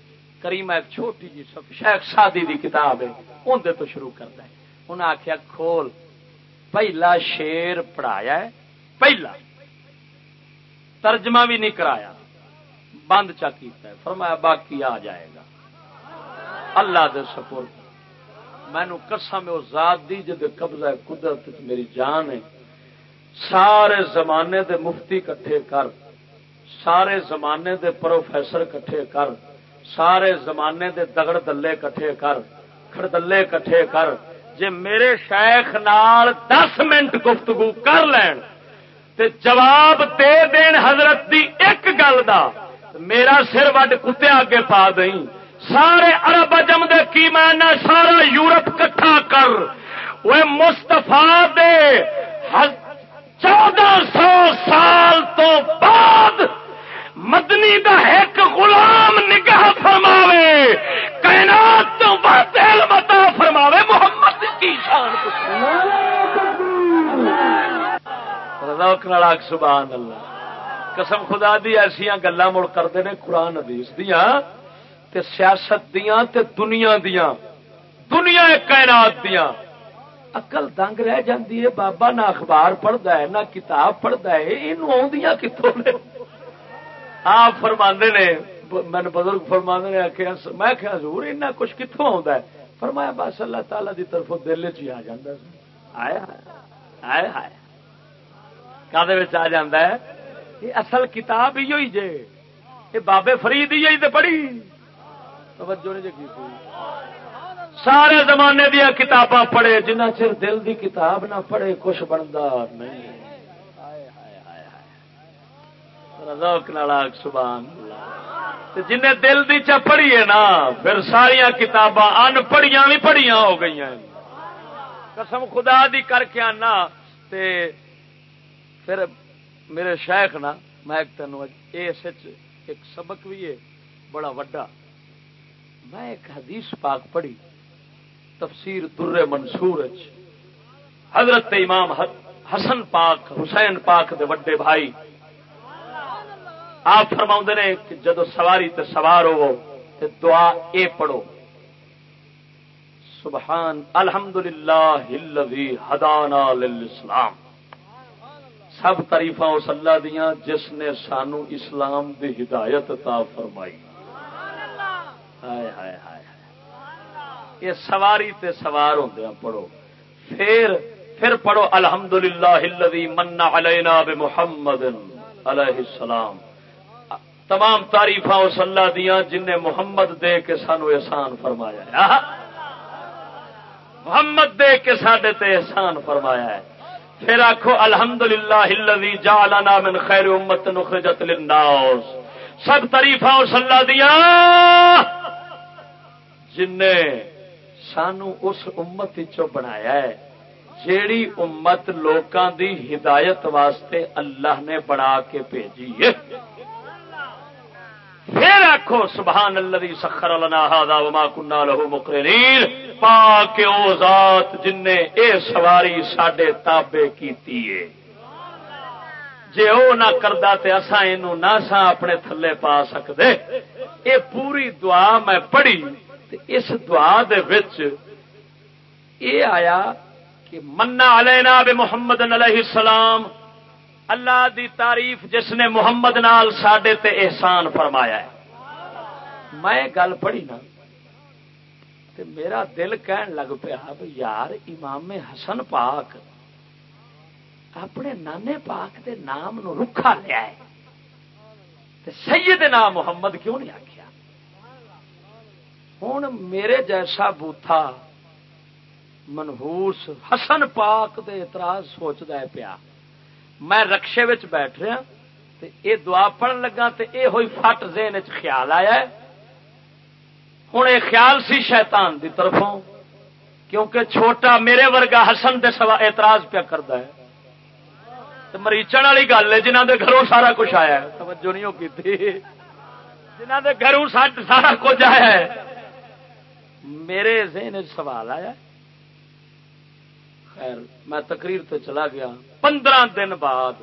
کریمہ ایک چھوٹی جی شیخ سادی دی کتاب ہے اندر تو شروع کرتا ہے۔ انہیں آخیا کھول۔ پہلا شیر پڑھایا ہے، پہلا۔ ترجمہ بھی نہیں کرایا۔ بند چا کیتا ہے۔ فرمایا، باقی آ جائے گا۔ اللہ دے سپور مینو قسم وہ ذات دی جد قبضہ قدرت میری جان ہے۔ سارے زمانے دے مفتی کٹھے کر۔ سارے زمانے دے پروفیسر کٹھے کر۔ سارے زمانے دے دگڑ دلے کٹھے کر۔ کھڑدلے کٹھے کر۔ جے میرے شیخ نال دس منٹ گفتگو کر لین، تے جواب دے دین حضرت دی ایک گل دا۔ میرا سر وڈ کتے اگے پا دئی سارے ارب اجم دے کی میں سارا یورپ کٹھا کر۔ وہ مستفا دے چودہ سو سال تو بعد مدنی دا ایک غلام نگاہ فرماوے۔ کائنات تو بہت متا فرماوے۔ محمد کی شان سبحان اللہ۔ قسم خدا دی ایسا گلا مڑ کرتے ہیں، قرآن حدیث دیا تے سیاست دیا تے دنیا دیا دنیا کائنات دیا اقل دنگ رہ جاندی ہے، بابا نہ اخبار پڑھتا ہے، نہ کتاب پڑھتا ہے یہ آدیا کتوں نے؟ آپ فرما نے، میں بزرگ فرما نے آخیا میں کیا ضرور اتنا کچھ کتوں آ فرمایا، بس اللہ تعالی دی طرف دل چ آ جا آیا آیا آیا۔ کہ آ جا ہے؟ یہ اصل کتاب ہی ہوئی جے، یہ بابے فرید ہی تو پڑھی۔ توجہ نہیں جی سارے زمانے دیا کتاباں پڑھے، جنہ چر دل دی کتاب نہ پڑھے، کچھ بنتا نہیں۔ سبحان جن دل دی چ پڑھی ہے نا، پھر ساریا کتاباں ان پڑھیاں بھی پڑھیاں ہو گئی قسم خدا دی کر کے آنا، تے پھر میرے شیخ نا، میں تین ایک سبق بھی ہے، بڑا وڈا۔ میں ایک حدیث پاک پڑھی، تفسیر در منصور حضرت امام حسن پاک، حسین پاک دے وڈے بھائی۔ آپ فرما نے کہ جدو سواری تے سوار ہو تے دعا اے پڑھو۔ سبحان الحمد للہ ہدانا للاسلام۔ سب تاریف اس اللہ دیا جس نے سانو اسلام دی ہدایت تا فرمائی۔ ہائے ہائے ہائے یہ سواری تے سوار ہوں پڑھو۔ پھر پھر پڑھو الحمد للہ منا علینا محمد علیہ السلام۔ تمام تاریف اس اللہ دیا جن نے محمد دے کے سانو احسان فرمایا محمد دے کے سڈے تے احسان فرمایا ہے۔ پھر آخو الحمد للہ جعلنا من خیر امت نخرجت للناس۔ سب تریفا اس اللہ دیا جن نے سانو اس امت چو بنایا ہے، جیڑی امت لوکاں دی ہدایت واسطے اللہ نے بنا کے بھیجی ہے۔ پھر آخو سبحان اللہ سخر لنا وما کنا لہو مقرنین۔ پاک او ذات جن نے اے سواری ساڈے تابے کیتی ہے۔ جے او نہ کردا تے اساں اینو نہ سا اپنے تھلے پا سکدے۔ اے پوری دعا میں پڑھی تے اس دعا دے وچ اے آیا کہ منا علینا بے محمد علیہ السلام اللہ دی تعریف جس نے محمد نال ساڈے تے احسان فرمایا ہے۔ میں گل پڑھی نا، تے میرا دل کہن لگ پیا یار امام حسن پاک اپنے نانے پاک دے نام نو رکھا لیا ہے۔ تے سید نام محمد کیوں نہیں آخیا ہوں میرے جیسا بوتھا منہوس حسن پاک دے اعتراض سوچتا ہے پیا۔ میں رکشے بیٹھ رہا تے اے دعا پڑھن لگا تے اے ہوئی فٹ ذہن خیال آیا ہے۔ ہوں یہ خیال سی شیطان دی طرفوں، کیونکہ چھوٹا میرے ورگا حسن دے سوا اعتراض پیا کرتا ہے۔ مریچن والی گل ہے جنہ دے گھروں سارا کچھ آیا ہے۔ توجہ نہیں ہوگی جنہ دے گھروں سارا کچھ آیا ہے۔ میرے ذہن سوال آیا خیر، میں تقریر تو چلا گیا۔ پندرہ دن بعد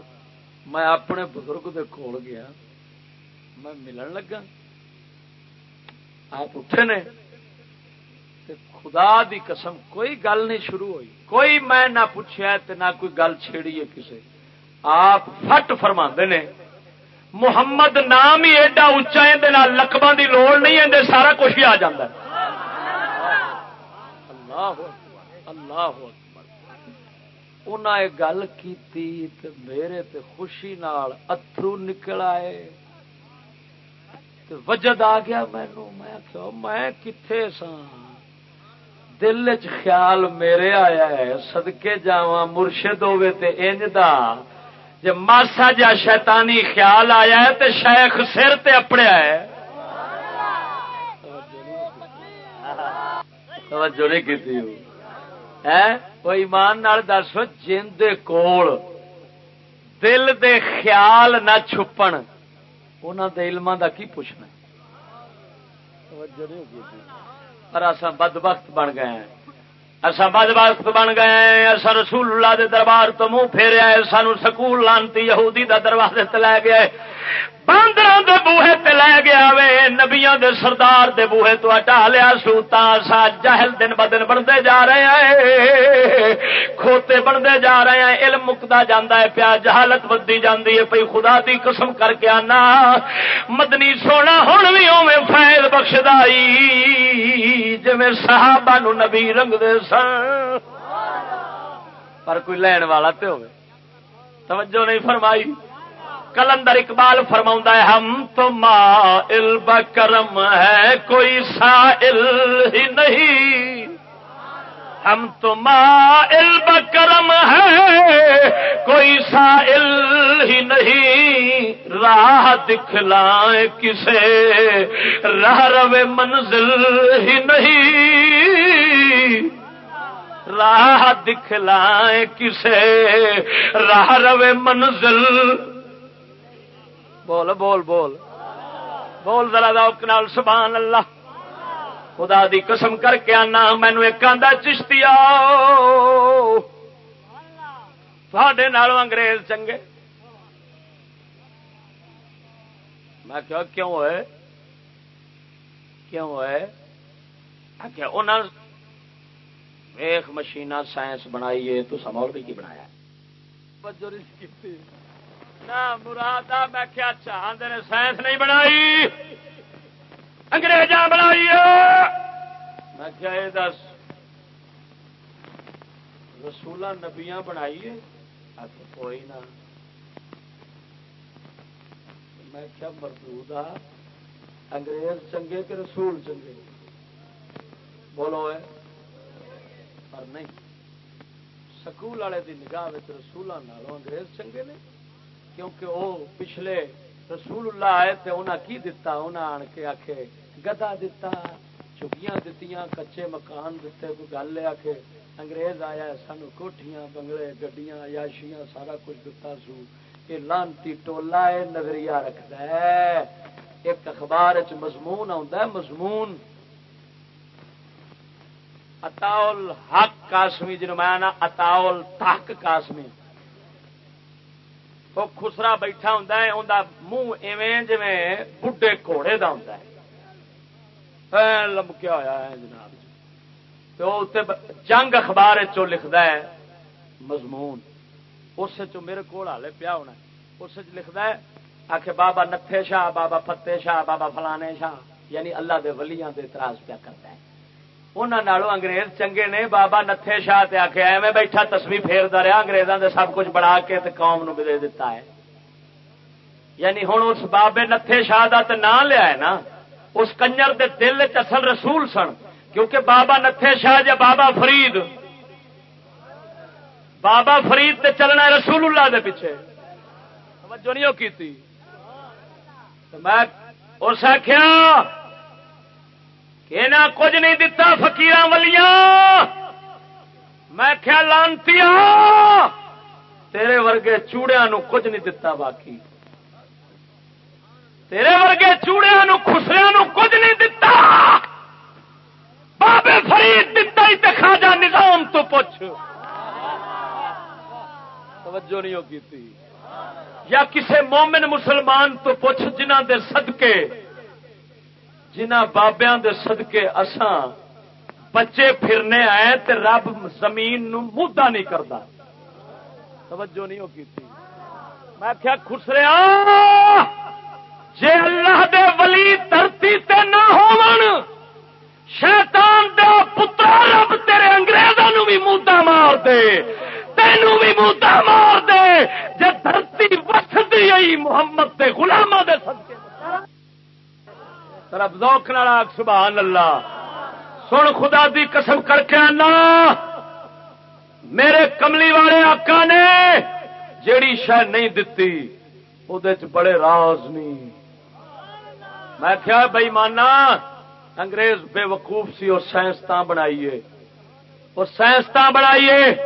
میں اپنے بزرگ دے کول گیا میں ملن لگا۔ آپ اٹھے نے خدا دی قسم کوئی گل نہیں شروع ہوئی۔ کوئی میں نہ پوچھا نہ کوئی گل چھیڑی ہے کسی آپ فٹ فرما نے محمد نام ہی ایڈا اچا لقبا دی لوڑ نہیں ہے سارا کچھ ہی آ جا اللہ انہیں گل کی میرے تے خوشی نال اترو نکل آئے۔ تے وجد آ گیا مینو میں میں کتنے سا دل چ خیال میرے آیا ہے سدکے جا مرشد ہوے تے انج دا۔ جی ماسا جا شیطانی خیال آیا ہے تو شیخ سر تے اپڑیا ہے۔ توجہ نہیں کی وہ ایمان نال دس جن دے کول دل دے خیال نہ چھپن انہوں دے علم دا کی پوچھنا؟ پر اصا بد وقت بن گئے ہیں۔ اصا بد وقت بن گئے اصا رسول اللہ دے دربار تو منہ پھیریا سانو سکول لانتی یہودی دا دروازے تے لے گیا باندر دے بوہے تے لے گیا وے، نبیاں دے سردار دے بوہے تو ہٹا لیا سو سا جہل دن ب دن بنتے جا رہے ہیں۔ کھوتے بنتے جا رہے ہیں، علم مکتا جانا ہے، پیا جہالت بدی جاندی ہے۔ پی خدا دی قسم کر کے آنا، مدنی سونا ہوں بھی اوے فیل بخشدائی۔ جی صحابہ نو نبی رنگ دے سن پر کوئی لین والا تو ہوئے۔ توجہ نہیں فرمائی۔ کلندر اقبال فرما ہے، ہم تو مائل بکرم ہے، کوئی سائل ہی نہیں۔ ہم تو مائل بکرم ہے، کوئی سائل ہی نہیں۔ راہ دکھلائیں کسے، راہ رو منزل ہی نہیں۔ راہ دکھلائیں کسے، راہ رو منزل۔ بول بول بول۔ بول ذرا نال سبحان اللہ خدا دی قسم کر کے آنا مینو ایک آدھا چشتی تھوڑے انگریز چنگے۔ میں کیا کیوں ہوئے؟ کیوں ہوئے؟ انہوں ویخ مشین سائنس بنائی ہے تو سمور بھی کی بنایا مراد میں کیا چاہتے نے سائنس نہیں بنائی۔ انگریزاں بنائی میں کیا یہ دس؟ رسولہ نبیاں بنائی کوئی نہ۔ میں کیا مردود انگریز چنگے کہ رسول چنگے؟ بولو ہے پر نہیں سکول والے دی نگاہ رسولوں انگریز چنگے نے کیونکہ وہ پچھلے رسول اللہ آئے تے انہاں کی دتا انہاں آن کے آکھے گدا دتا چکیاں دتیاں کچے مکان دیتے کوئی گل لیا کہ انگریز آیا سانو کوٹھیاں بنگلے گڈیاں عیاشیاں سارا کچھ دتا سو یہ لانتی ٹولا ہے نظریہ رکھتا ہے ایک اخبار چ مضمون آتا ہے مضمون اتاول حق کاسمی جنوب میں نا اتاول تحق کاسمی وہ خسرا بیٹھا ہوں منہ ایویں جی بڈے گھوڑے کا ہوں لمکیا ہوا ہے جناب جی۔ تو جنگ اخبار لکھتا ہے، مضمون۔ اس میرے کو ہالے پیا ہونا اس لکھتا ہے آخ بابا نتھے شاہ، بابا فتح شاہ، بابا فلانے شاہ یعنی اللہ دے ولیاں دے اعتراض پیا کرتا ہے۔ انہوں انگریز چنگے نے بابا نتھے شاہ تے آخیا ایویں بیٹھا تسمی پھیرتا رہا اگریزوں نے سب کچھ بڑھا کے تے قوم نو دے دیتا ہے یعنی ہوں اس بابے نتھے شاہ کا تو نام لیا ہے نا اس کنجر دے دل اصل رسول سن کیونکہ بابا نتھے شاہ جا بابا فرید بابا فرید تے چلنا ہے رسول اللہ دے پیچھے توجہ نہیں کی میں اس آخیا کہ نہ کچھ نہیں دتا فکیر ولیاں۔ میں کیا لانتی تیرے ورگے چوڑیا نو کچھ نہیں دتا باقی۔ تیرے ورگے چوڑیا نو خسریا نو کچھ نہیں دتا۔ بابے فرید دتا ہی خاجا نظام تو پوچھ۔ توجہ نہیں ہوگی تھی یا کسے مومن مسلمان تو پوچھ جنہ دے صدقے۔ جنہ بابیا دے صدقے اساں بچے پھرنے آئے تے رب زمین نو مدا نہیں کرتا توجہ نہیں ہوگی تھی میں کیا خسریا! جے اللہ دے ولی دھرتی تے نہ ہون، شیطان دے پتر رب تیرے انگریزوں نو بھی مودا مار دے۔ تینوں بھی مودا مار دے۔ جے دھرتی وسدی آئی، محمد دے غلاماں دے صدقے۔ رب ذوق نال سبحان اللہ سن خدا دی قسم کر کے آنا۔ میرے کملی والے آقا نے جیڑی شہ نہیں دتی وہ بڑے راز نہیں میں کیا بئی مانا، انگریز بے وقوف سی، اور سائنسدان بنائیے۔ اور سائنسدان بنائیے،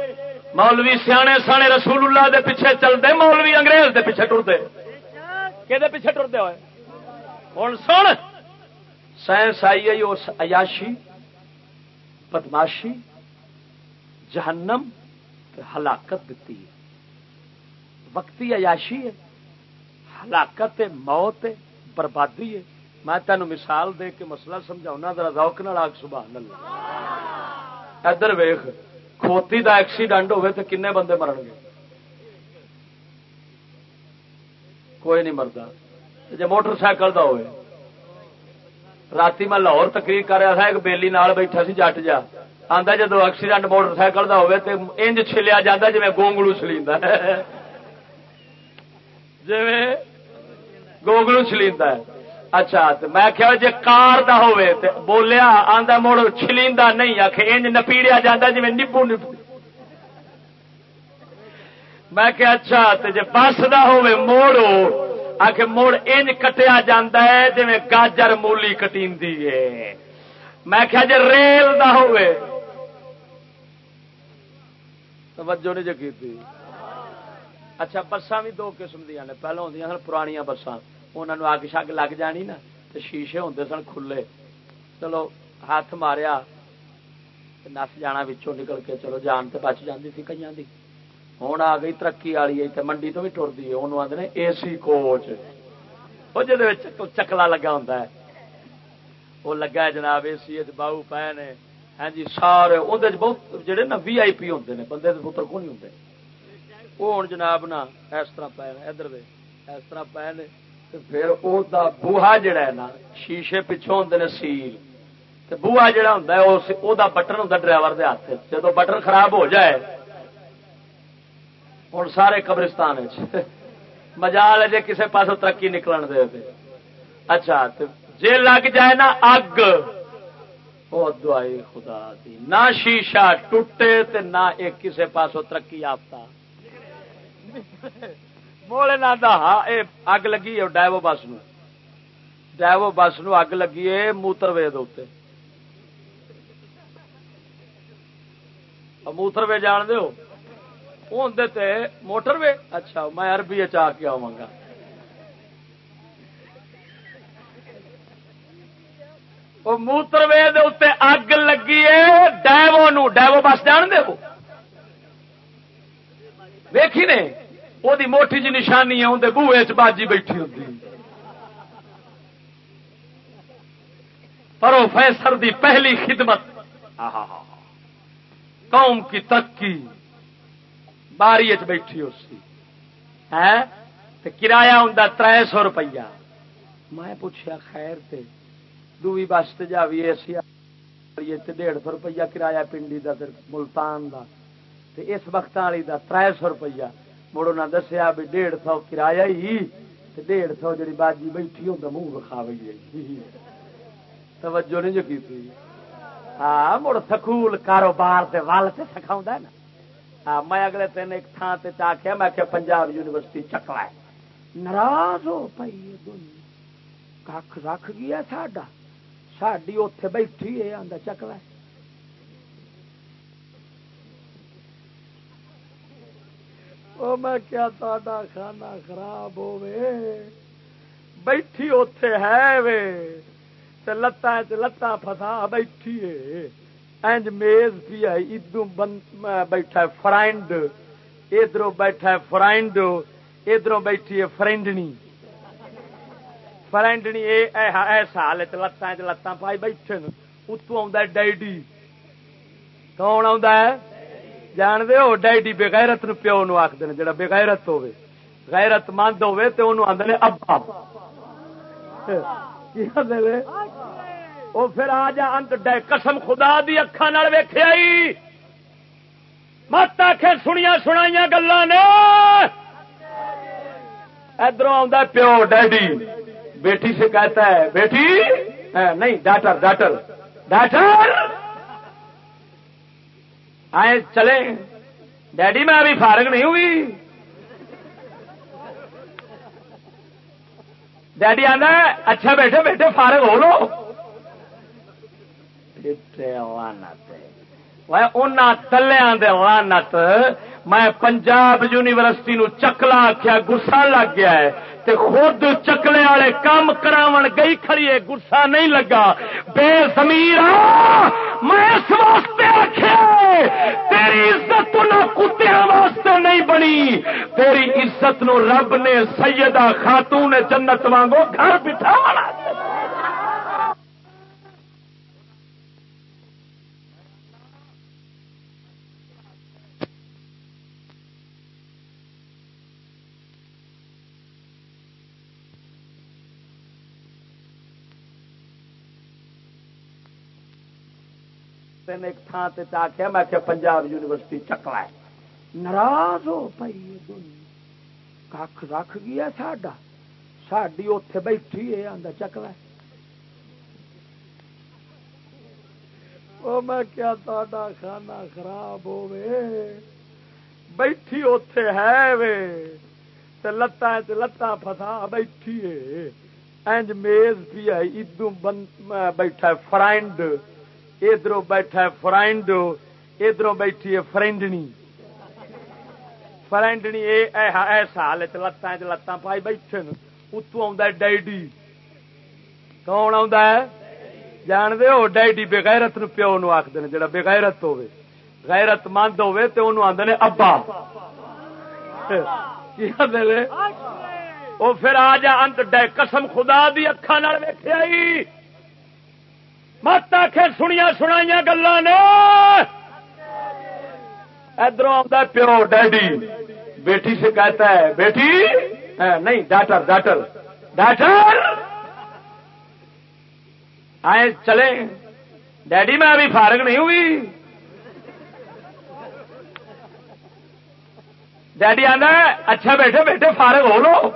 مولوی سیانے سانے رسول اللہ دے پیچھے چلتے مولوی انگریز دے پیچھے ٹرتے۔ کہ پیچھے ٹرتے ہوئے؟ ہوں سن سائنس آئی ہے اس عیاشی، بدماشی، جہنم ہلاکت دیتی ہے۔ وقتی عیاشی ہے، ہلاکت موت ہے، بربادی ہے۔ میں تین مثال دے کے مسئلہ سمجھا ذرا روک نال آگ، سبحان اللہ۔ ادھر ویخ کھوتی دا ایکسیڈنٹ ہوئے تو کنے بندے مرن گے۔ کوئی نہیں مرتا جی موٹر سائیکل کا ہوئے۔ رات میں لاہور تقریر کر رہا تھا ایک بیلی نال بیٹھا سی جٹ جا آتا جدو ایکسیڈنٹ موٹر سائیکل کا ہوئے تو انج چلیا جا جی گونگلو چلی جی گونگلو چلی اچھا میں کیا جی کار کا ہوے بولیا آدھا مڑ چلی نہیں آخ انج نپیڑیا جا جی نبو نبو میں کہ اچھا جی بس کا ہوے موڑو آ کے مڑ انج کٹیا جا جی گاجر مولی کٹی میں کیا جی ریل کا ہوے توجہ نہیں جگی تھی اچھا بسان بھی دو قسم دیا نے۔ پہلے ہوں سن پرانیاں بسان انہوں اگ شگ لگ جانی نا تو شیشے ہوں سن کھلے۔ چلو، ہاتھ ماریا نس جانا بچوں نکل کے، چلو جان تو بچ جاتی تھی کئی ہوں آ گئی ترقی والی ہے منڈی تو بھی ٹرتی ہے انہوں آدھے اے سی کوچ وہ جی چکلا لگا ہوں وہ لگا ہے جناب اے سی باہو پے نے ہاں جی سارے وہ بہت جہے نا وی آئی پی ہوں نے بندے کے پتر کو نہیں ہوں وہ ہوں جناب نا اس طرح پے ادھر دے اس طرح پے نے پھر وہ بوہا جڑا ہے نا شیشے پچھوں ہوں نے سیل بوہا جڑا ہوں بٹن ہوں ڈرائیور کے ہاتھ جب بٹن خراب ہو جائے ہوں سارے قبرستان مجال ہے جی کسی پاس ترقی نکلن دے اچھا جی لگ جائے نا اگ۔ وہ دعائی خدا دی۔ نہ شیشہ ٹوٹے تے نہ ایک کسے پاسوں ترقی آفتا مولے نہ دا اے اگ لگی ہے ڈائیو بس نو۔ ڈائیو بس نو اگ لگی ہے موتر وے دے موتر وے جان دے ہو۔ تے موٹر وے۔ اچھا میں عربی چاہ کے آواں گا؟ موتر وے اگ لگی ہے ڈیو نو۔ ڈیو بس جان دے ویکھی نے؟ وہ موٹی جی نشانی ہے اندر بوے چ باجی بیٹھی ہوتی پروفیسر دی پہلی خدمت۔ قوم کی ترقی۔ باری چ بیٹھی اسی ہے کرایہ ہوں تر سو روپیہ۔ میں پوچھا خیر تے دوی بس جاوی ایسی ڈیڑھ سو روپیہ کرایہ پنڈی کا ملتان کا اس وقت والی کا تر سو روپیہ۔ مڑو نہ دسیا بھی ڈیڑھ سو کرایہ ہی ڈیڑھ سو جی باجی بیٹھی ہوں منہ وکھا بھائی توجہ نہیں جو کی ہاں مڑ سکول کاروبار سے ول سے سکھاؤں نا۔ ہاں میں اگلے دن ایک تھان سے آخیا میں کہ پنجاب یونیورسٹی چکلا ہے ناراض ہو پی کھ رکھ گیا ساڈا۔ ساڈی اتے بیٹھی ہے آدھا چکلا ہے وہ میں کیا تا کھانا خراب ہوے بیٹھی اتے ہے وے۔ لتاں لتاں فسا بیٹھی ہے۔ اینج میز پی آئی ادو بیٹھا فرائنڈ۔ ادھر بیٹھا فرائنڈ۔ ادھر بیٹھی ہے فرینڈنی۔ فرینڈنی ایسا حال لتان چ لتان پائی بیٹھے اتو آ ڈیڈی۔ کون آ جان دے ہو ڈیڈی بےغیرت نو پیو نو آخد جا بےغیرت ہوے غیرت مند ہوے تو انہوں آدھے ابا۔ وہ پھر آ جا انت ڈے قسم خدا دی اکھان ویخیا مت آخ سنیا سنائی گلا نے۔ ادھر آ پیو ڈیڈی۔ بیٹی سے کہتا ہے، بیٹی؟ نہیں، ڈاٹر ڈاٹر۔ ڈاٹر؟ آئے چلے۔ ڈیڈی، میں ابھی فارغ نہیں ہوئی۔ ڈیڈی آنا اچھا بیٹھے بیٹھے، فارغ ہو لو۔ تلیا دانت میں پنجاب یونیورسٹی نو چکلا آخیا گسا لگ گیا ہے تے خود چکلے والے کام کراون گئی کھڑی ہے گسا نہیں لگا بے زمیر میں اس واسطے آخے تیری عزت نہ کتیا واسطے نہیں بنی تیری عزت نو رب نے سیدہ خاتون جنت وانگو گھر بٹھا نے ایک تھان سے آخیا میں کہ پنجاب یونیورسٹی چکلا ہے۔ ناراض ہو پی کھ رکھ گیا ساڈا۔ ساڈی اتے بیٹھی ہے آدھا چکلا وہ میں کیا تا کھانا خراب ہوے بیٹھی اتے ہے وے۔ لتاں لتاں فسا بیٹھی ہے۔ اینج میز پی آئی ادو بیٹھا فرائنڈ۔ ادھر بیٹھا فرائنڈ ادھر بیٹھی ہے فرینڈنی۔ فرینڈنی ایسا حال لتان چ لتان پائی بیٹھے اتو آ ڈیڈی۔ کون آ جان دے ہو، ڈیڈی بےغیرت نو پیو نو آخد جا بےغیرت ہوے غیرت مند ہوے تو انہوں آدھے نے ابا۔ وہ پھر آ جا، انت قسم خدا دی اکھان ویخیا مت آخ سنیا سنائی گلا نے۔ ادھر آ پیو ڈیڈی۔ بیٹی سے کہتا ہے بیٹی ہاں، نہیں، ڈاٹر ڈاٹر۔ ڈاٹر؟ آئے چلے۔ ڈیڈی، میں ابھی فارغ نہیں ہوئی۔ ڈیڈی آنا اچھا بیٹھے بیٹھے فارغ ہو لو۔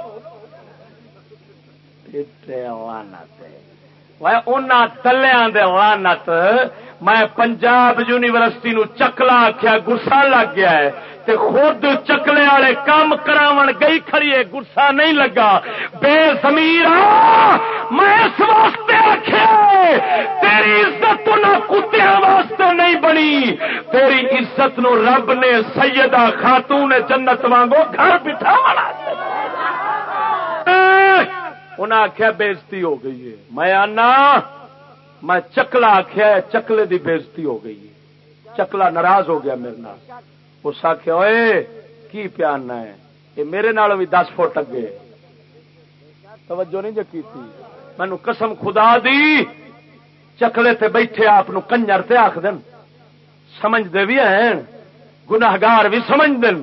تلیا دانت میں پنجاب یونیورسٹی نو چکلا آخیا گسا لگ گیا ہے تے خود چکلے والے کام کراون گئی کھڑی ہے گسا نہیں لگا بے زمیر میں اس واسطے آخیا تیری عزت نہ کتیا واسطے نہیں بنی تیری عزت نو رب نے سیدہ خاتون جنت وانگو گھر بٹھا انہیں آخیا بےزتی ہو گئی ہے۔ میں آنا، میں چکلا آخیا چکلے دی بےزتی ہو گئی ہے۔ چکلا ناراض ہو گیا میرے نال۔ اس آخیا ہوئے کی پیارنا ہے؟ یہ میرے نال بھی دس فٹ اگے توجہ نہیں جکی تھی مینو قسم خدا دی، چکلے تے بیٹھے آپ کنجر تے آخ دن سمجھتے بھی ہیں، گناہگار بھی سمجھ دن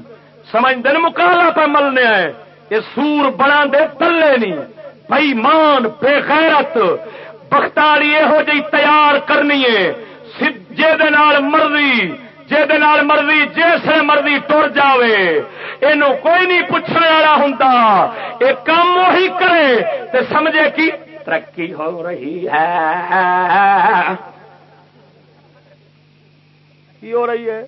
سمجھ دن مکالا پہ ملنے آئے۔ یہ سور بنا دے تلے نہیں۔ بھائی مان بے خیرت بختاری یہو جی تیار کرنی ہے۔ مرضی جہد مرضی، جیسے مرضی ٹر جائے یہ کوئی نہیں پوچھنے والا ہوں یہ کام وہی کرے تو سمجھے کہ ترقی ہو رہی ہے۔ کی ہو رہی ہے؟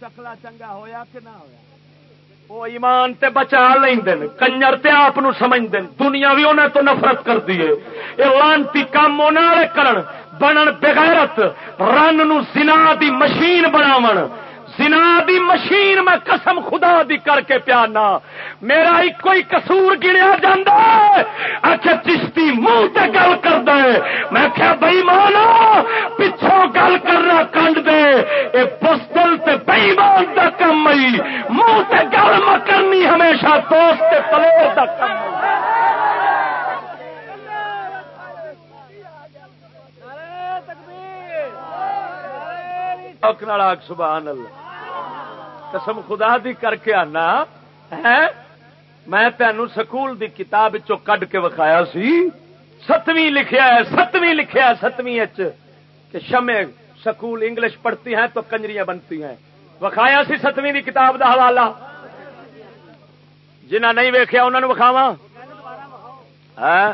چکلا چنگا ہویا کہ نہ ہویا؟ وہ ایمان تے بچا لیں کنجر تے آپ سمجھتے دنیا بھی انہیں تو نفرت کر دیے یہ لانتی کام انہیں کرن، بنن بغیرت، رن نو سنا دی مشین بناون۔ سنا دی مشین میں قسم خدا دی کر کے پیانا میرا ایک کوئی کسور گنیا جانا اچھا چشتی منہ تے گل کر دے میں کیا بئی مانا پچھوں گل کرنا کنڈ دے۔ اے بستل تے بئی مان دا کم مئی منہ تے گل مکرنی ہمیشہ دوست تے پلے دا کم سبحان اللہ۔ قسم خدا دی کر کے آنا ہے میں تینوں سکول دی کتاب کڈ کے وکھایا سی۔ ستویں لکھیا ہے ستویں لکھیا ہے ستویں کہ شمے سکول انگلش پڑھتی ہیں تو کنجریاں بنتی ہیں۔ وکھایا سی ستویں دی کتاب دا حوالہ۔ جنہ نہیں ویخیا انہوں نے وکھاوا ہاں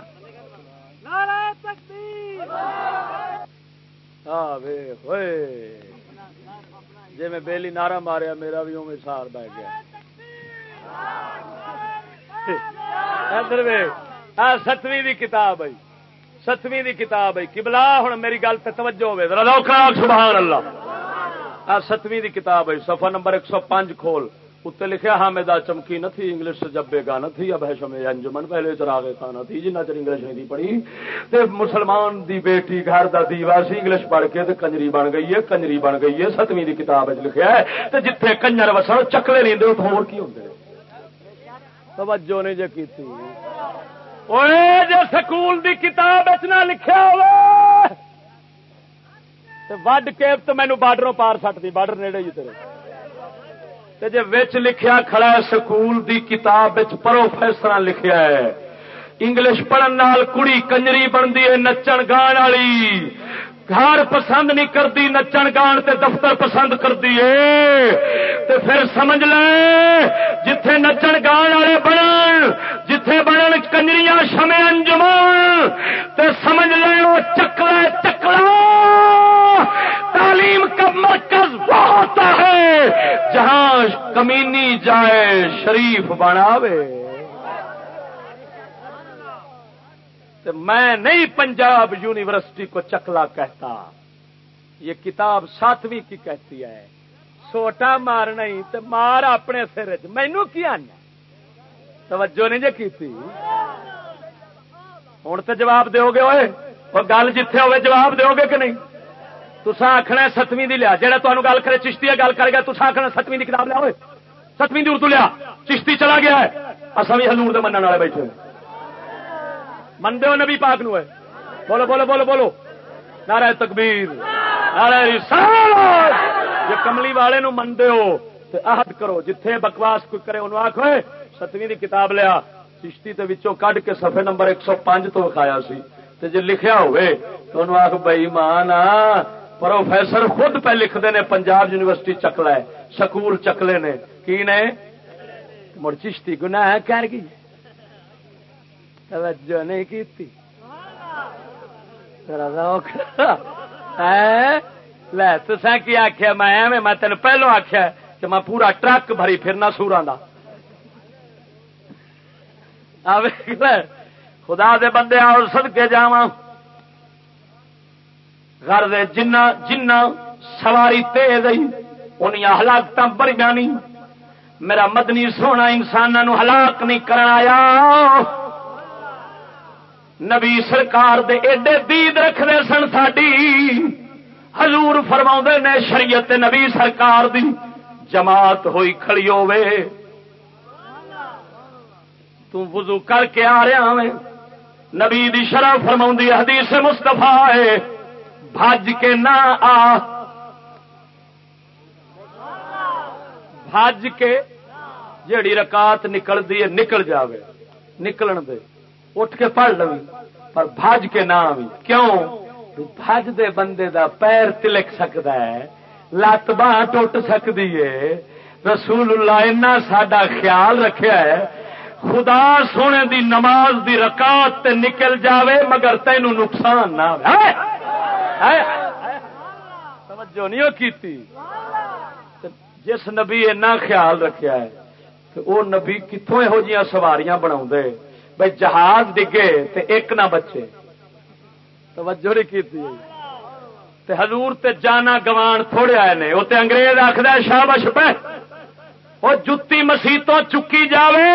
جی میں بےلی نعرہ ماریا، میرا بھی اوے سار بہ گیا۔ ستویں دی کتاب آئی۔ ستویں دی کتاب آئی۔ کبلا ہوں میری گل پہ توجہ ہوے سبحان اللہ۔ ستویں دی کتاب آئی، صفحہ نمبر ایک سو پانچ کھول۔ اتنے لکھا ہاں چمکی نہ تھی انگلش سے جب گا نہ تھی اب ہے انجمن پہلے چراغ کا تھی جنہ چر انگلش نہیں پڑھی تے مسلمان دی بیٹی گھر دا دیوا سی انگلش پڑھ کے تے کنجری بن گئی ہے کنجری بن گئی ہے ستویں دی کتاب لکھا ہے تے جتھے کنجر وسن چکلے نہیں دے ہور کی ہوندے توجہ نے جے کیتی اوے جو سکول دی کتاب وچ نہ لکھیا ہوے تے وڈ کے تے مینوں بارڈروں پار سٹ دی بارڈر نیڑے ہی تیرے جی لکھیا کھڑا ہے، سکول دی کتاب پروفیسر لکھیا ہے۔ انگلش پڑھن نال کڑی کنجری بنتی ہے نچن گان والی۔ گھر پسند نہیں کرتی، نچن گان تے دفتر پسند کرتی ہے۔ تے پھر سمجھ لے، جتھے نچن گان والے بنن، جتھے بنن کنجریاں شمے انجمان تے سمجھ لے وہ چکلا چکلا۔ تعلیم کا مرکز وہ ہوتا ہے جہاں کمینی جائے، شریف بناوے۔ میں نہیں پنجاب یونیورسٹی کو چکلا کہتا، یہ کتاب ساتویں کی کہتی ہے۔ سوٹا مار نہیں تو مار اپنے سر مینو کی آنا توجہ نہیں جی کی ہوں تو جواب دو گے ہوئے اور گل جتھے ہوئے جواب دو گے کہ نہیں؟ تسا آخنا ستویں دی لیا۔ جہاں تمہیں گل کرے، چشتی گل کرے گا تسا آخنا ستویں کتاب لیا۔ ہوئے ستویں دی اردو لیا۔ چشتی چلا گیا ہے۔ اصل بھی ہلور من والے بیٹھے منڈے ہو نبی پاک نو ہے بولو بولو بولو بولو۔ نارا تکبیر۔ نارا جی کملی والے نو منڈے ہو تو عہد کرو۔ جتھے بکواس کوئی کرے انہوں آخو ستویں کتاب لیا۔ چشتی کے وچوں کڈ کے سفے نمبر ایک سو پانچ تو وکھایا سی۔ تے جی لکھیا ہوئے، تو انہوں آخ بئی مان پروفیسر خود پہ لکھتے ہیں، پنجاب یونیورسٹی چکلا ہے، سکول چکلے نے۔ کی نے؟ مڑ چشتی گناہ کر گئی توجہ نہیں کی لے کی آخیا میں میں تین پہلو آخیا کہ میں پورا ٹرک بھری پھرنا سورا خدا دے بندے آؤ سد کے جا گھر دے جنہ جنہ سواری تیز آئی ان ہلاکت بڑی جانی۔ میرا مدنی سونا انسانوں ہلاک نہیں کرایا نبی سرکار دے ایڈے دید رکھتے سن ساڈی۔ حضور فرما نے شریعت نبی سرکار دی۔ جماعت ہوئی کھڑی ہوے وضو کر کے آ رہا میں۔ نبی دی شرح فرما حدیث مستفا ہے۔ بھج کے نہ آ۔ بھج کے جیڑی رکات نکلتی ہے، نکل جاوے، نکلن دے۔ اٹھ کے پڑھ لو پر بھج کے نہ آئی کیوں؟ بھج دے بندے دا پیر تلک سکتا ہے لت باہ ٹوٹ سکتی ہے۔ رسول اللہ اینا ساڈا خیال رکھیا ہے، خدا سونے دی نماز دی رکات تے نکل جاوے، مگر تینوں نقصان نہ ہو توجہ نہیں کیتی؟ جس نبی اینا خیال رکھیا ہے کہ وہ نبی کتوں یہو جی سواریاں بنا بھائی جہاز ڈگے تے ایک نہ بچے۔ توجہ نہیں کی تے حضور تے جانا گوان تھوڑے آئے نے وہ تے انگریز آخر شابش پہ وہ جتی مسیتوں چکی جاوے۔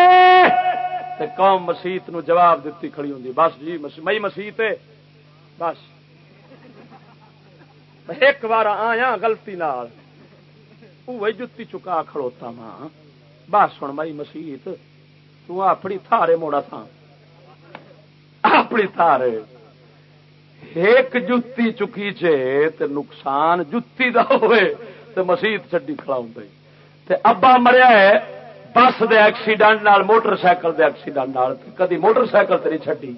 تے قوم مسیت نو جواب دیتی کھڑی ہوں بس جی مئی مسیت بس۔ ایک بار آیا گلتی نال۔ جتی چکا کھڑوتا ماں۔ بس سن مائی مسیت۔ تپنی تھارے موڑا تھا۔ اپنی تھارے۔ ایک جتی چکی چے تے نقصان جتی دا ہوئے۔ تے مسیت چڈی کھڑا ہوں تے ابا مریا ہے بس دے ایکسیڈنٹ نال، موٹر سائیکل دے ایکسیڈنٹ نال۔ کدی موٹر سائیکل تے نہیں چڈی۔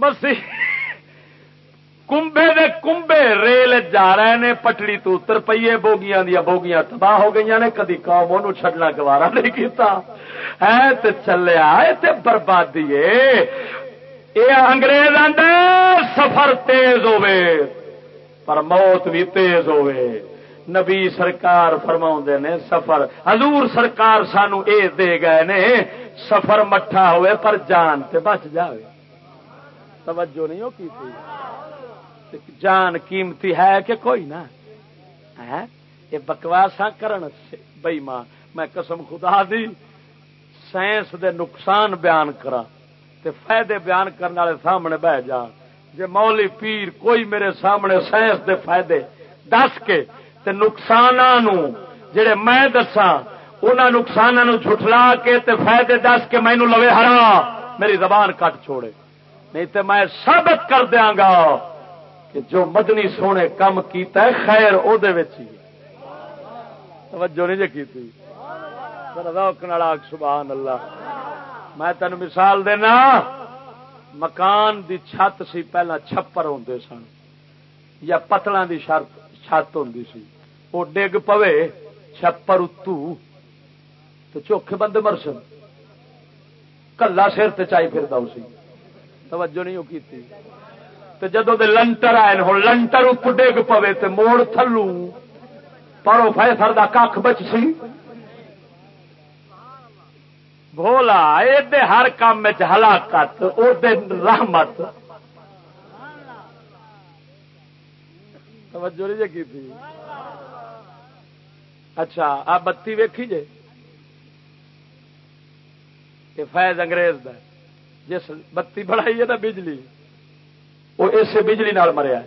مسیح کمبے دے کمبے ریل جا رہے نے، پٹڑی تو اتر پیے بوگیاں دیا بوگیاں تباہ ہو گئی نے، کدی قوم ان چڈنا گوارا نہیں کیتا۔ ہے تے چلیا تے بربادی یہ انگریز آدھے سفر تیز ہوے پر موت بھی تیز ہوے نبی سرکار فرما نے، سفر، حضور سرکار سانو اے دے گئے نے، سفر مٹھا ہوئے پر جان تے بچ جاوے۔ توجہ نہیں ہو کی تھی؟ جان قیمتی ہے کہ کوئی نہ؟ یہ بکواسا ہاں کرن بئی ماں میں قسم خدا دی، سائنس دے نقصان بیان کرا تے فائدے بیان کرنے والے سامنے بہ جا۔ جے مولی پیر کوئی میرے سامنے سائنس دے فائدے دس کے تے نقصان جڑے میں دسا ان نقصان جٹلا کے تے فائدے دس کے مینو لوے ہرا، میری زبان کٹ چھوڑے۔ نہیں تے میں ثابت کر دیا گا کہ جو مدنی سونے کام کیتا ہے، خیر او دے ہی توجہ نہیں جی کی سبحان اللہ۔ میں تین مثال دینا، مکان دی چھت سی پہلا چھپر ہوں سن، یا پتلا دی چھت ہوں سی۔ وہ ڈگ پوے، چھپر اتو۔ تو چوکھے بندے مرسن۔ کلا سر تائی پھر سی توجہ نہیں وہ کی جدو دے لنٹر آئے ہوں لنٹر ات ڈگ پوے تو موڑ تھلو پرو فیسر کھ بچ سی۔ بولا یہ ہر کام ہلاکت رحمت۔ توجہ نہیں جی تھی اچھا آ بتی ویکھی جے۔ فیض انگریز دا جس بتی بڑھائی ہے نا بجلی، وہ اسے بجلی نال مریا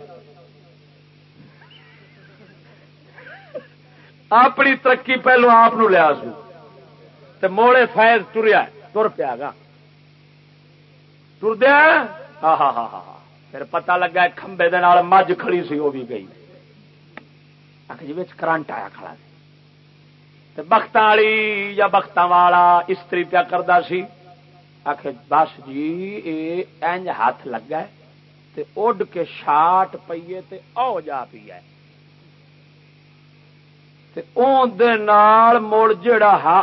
اپنی ترقی پہلو آپ لیا سو۔ موڑے فیض تریا تر پیا گا۔ تر دیا ہاں ہاں ہاں ہاں پھر پتا لگا کمبے مجھ کھڑی سی، وہ بھی گئی۔ آخ جی کرنٹ آیا کھڑا بخت والی یا بخت والا استری پیا کرتا سی۔ آخ بس جی یہ ہاتھ لگا ہے تے اڈ کے شاٹ پیے تے او جا پیے تے اون دے نال مڑ جڑا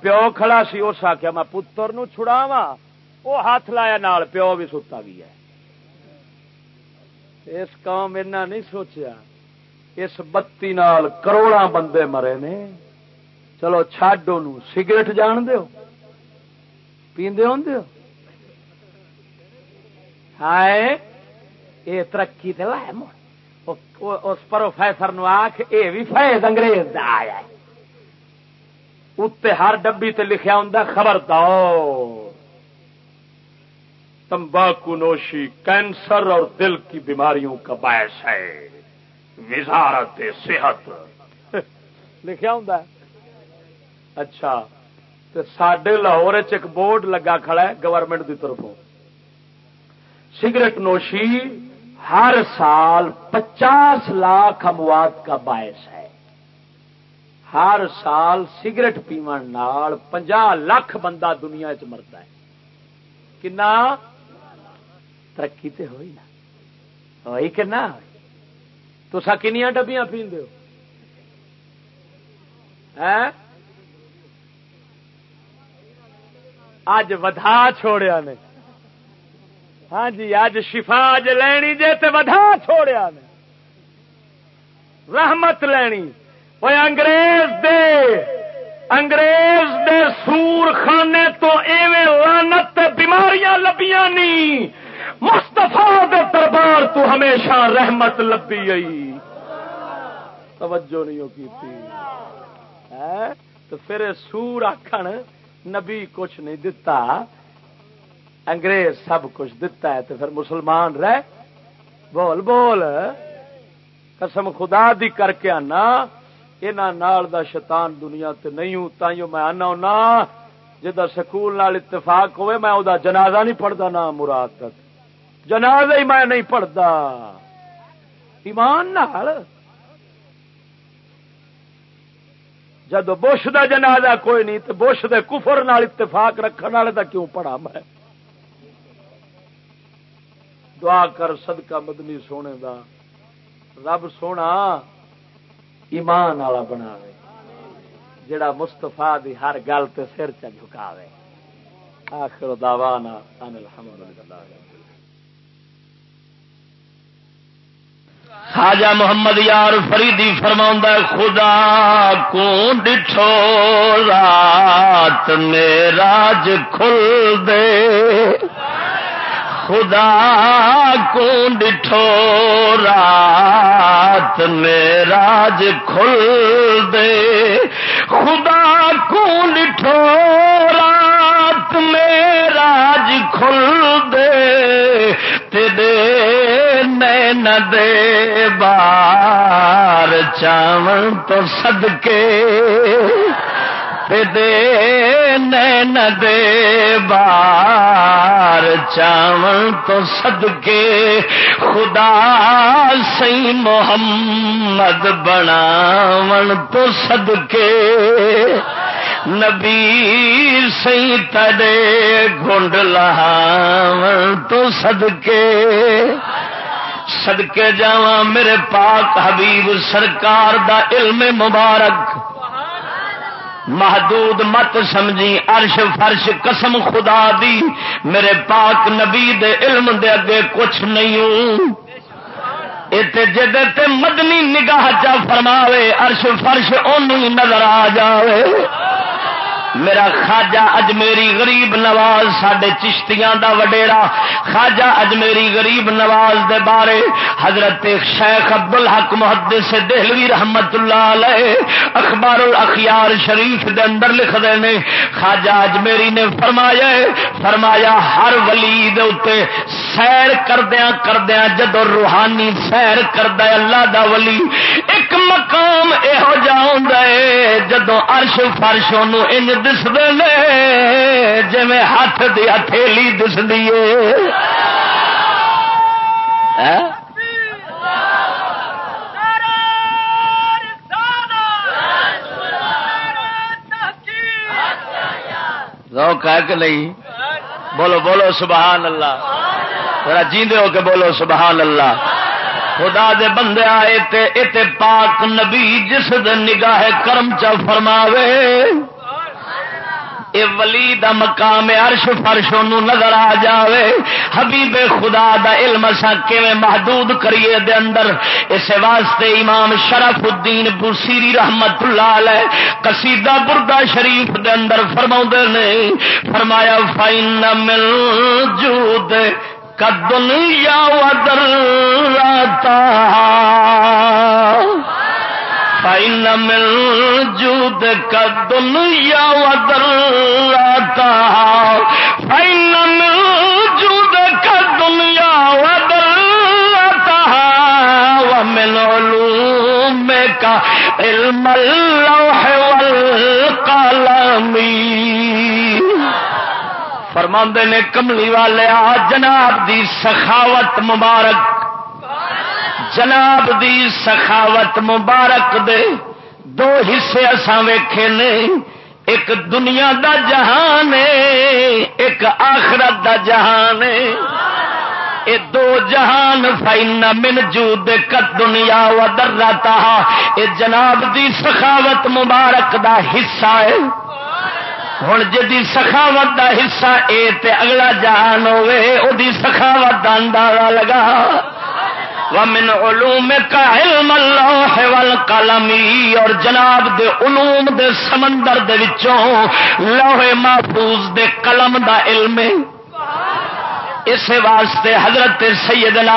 پیو کھڑا سی، اس آخیا میں پتر نو چھڑاوا وہ ہاتھ لایا، نال پیو بھی ستا گیا اس قوم ایسا نہیں سوچیا۔ اس بتی نال کروڑا بندے مرے نے۔ چلو چڈو سگریٹ جان دو پیندے ہوں ہائے یہ ترقی تو اس پروفیسر نو آخ یہ بھی فیض انگریز دا آیا اتنے ہر ڈبی تے لکھیا ہوں خبر دو تمباکو نوشی کینسر اور دل کی بیماریوں کا باعث ہے۔ وزارت صحت۔ لکھا ہوں اچھا۔ سڈے لاہور ایک بورڈ لگا کھڑا ہے گورنمنٹ کی طرفوں۔ سگریٹ نوشی ہر سال پچاس لاکھ اموات کا باعث ہے۔ ہر سال سگریٹ پیمن پنجا لاکھ بندہ دنیا چ مرد ہے۔ کنا؟ ترقی تے ہوئی نا۔ ہوئی کہ نہ ہوئی تو سا کنیا ڈبیاں پیندے ہو؟ ہاں؟ اج ودھا چھوڑیا نے۔ ہاں جی اج شفا اج لینی جے تے ودھا چھوڑیا نے۔ رحمت لینی۔ وہ انگریز دے انگریز دے سور خانے تو ایویں لانت بیماریاں لبیاں نہیں مستفا دربار تو ہمیشہ رحمت لبی آئی۔ توجہ نہیں کی ہاں، تو پھر سور آخر نبی کچھ نہیں دتا، انگریز سب کچھ دتا ہے تو پھر مسلمان رہ، بول بول، قسم خدا دی کر کے آنا نال دا شیطان دنیا تے نہیں ہوں، تائیوں میں آنا ہونا جدا سکول نال اتفاق ہوئے، میں او دا جنازہ نہیں پڑھتا نہ مراد تک۔ جنازہ ہی میں نہیں پڑھتا ایمان نال جد بش دا جنازہ کوئی نہیں تو بش دے کفر نال اتفاق رکھنے والے دا کیوں پڑھا میں؟ دعا کر صدقہ مدنی سونے دا۔ رب سونا ایمان والا بنا جڑا مستفا دی ہر گل تے سر چ جھکاوے۔ آخر دعوانا ان الحمد للہ خاجا محمد یار فریدی فرما خدا کو ڈٹھو رات میراج کھل دے. خدا کو ڈٹھو رات میراج کھل دے۔ خدا کو ڈٹھو رات میراج کھل دے۔ نین دے بار چاون تو صدقے دے نین دے بار چاون تو صدقے خدا سی محمد بناون تو صدقے نبی سی تڑے گنڈ لہاون تو صدقے صدقے جاواں میرے پاک حبیب سرکار دا علم مبارک۔ محدود مت سمجھی، عرش فرش قسم خدا دی، میرے پاک نبی دے علم دے اگے کچھ نہیں۔ ہوں جد مدنی نگاہ چا فرماوے، عرش فرش ان نظر آ جاوے۔ میرا خاجا اجمیری غریب نواز سڈے چشتیاں دا وڈیرا۔ خاجا اجمیری غریب نواز دے بارے حضرت شیخ عبد الحق محدث دہلوی رحمت اللہ علیہ اخبار الاخیار شریف دے اندر لکھ دے نے۔ خاجا اجمیری نے فرمایا فرمایا، ہر ولی دے اتے سیر کردیا کردیا جدو روحانی سیر کردا اللہ دا ولی، ایک مقام یہو جا جدو ارش فرش ان دستے جی ہاتھ دی ہتھیلی دستی روک ہے کہ نہیں بولو بولو سبحان اللہ ذرا جیندے ہو کے بولو سبحان اللہ خدا دے بندے آئے تے اتے پاک نبی جس دن نگاہ کرم چا فرماوے اے ولی دا مقام عرش فرش نظر آ جاوے۔ حبیب خدا دا علم سا کیویں محدود کریے دے اندر؟ اس واسطے امام شرف الدین بصیری رحمت اللہ علیہ قصیدہ بردا شریف دے اندر فرما نے، فرمایا فائن مل جود کا دنیا ودر راتا فائن مل جود کا دنیا ودر راتا فائن مل جود کا دنیا ودر راتا ومن علوم علم اللوح والقلمی فرماندے نے کملی والے آ جناب دی سخاوت مبارک جناب دی سخاوت مبارک دے دو حصے اساں ویکھے نے۔ ایک دنیا دا جہان ہے، ایک آخرت دا جہان ہے۔ اے دو جہان فائن من جود کت دنیا و درتا اے جناب دی سخاوت مبارک دا حصہ ہے۔ ہوں جی سخاوت دا حصہ اے تے اگلا جہان ہوے او دی سخاوت دا اندازہ لگا۔ ومن علوم کا علم اللہ والقلمی، اور جناب دے علوم دے سمندر دے وچوں لوح محفوظ دے قلم دا علم ہے۔ اس واسطے حضرت سیدنا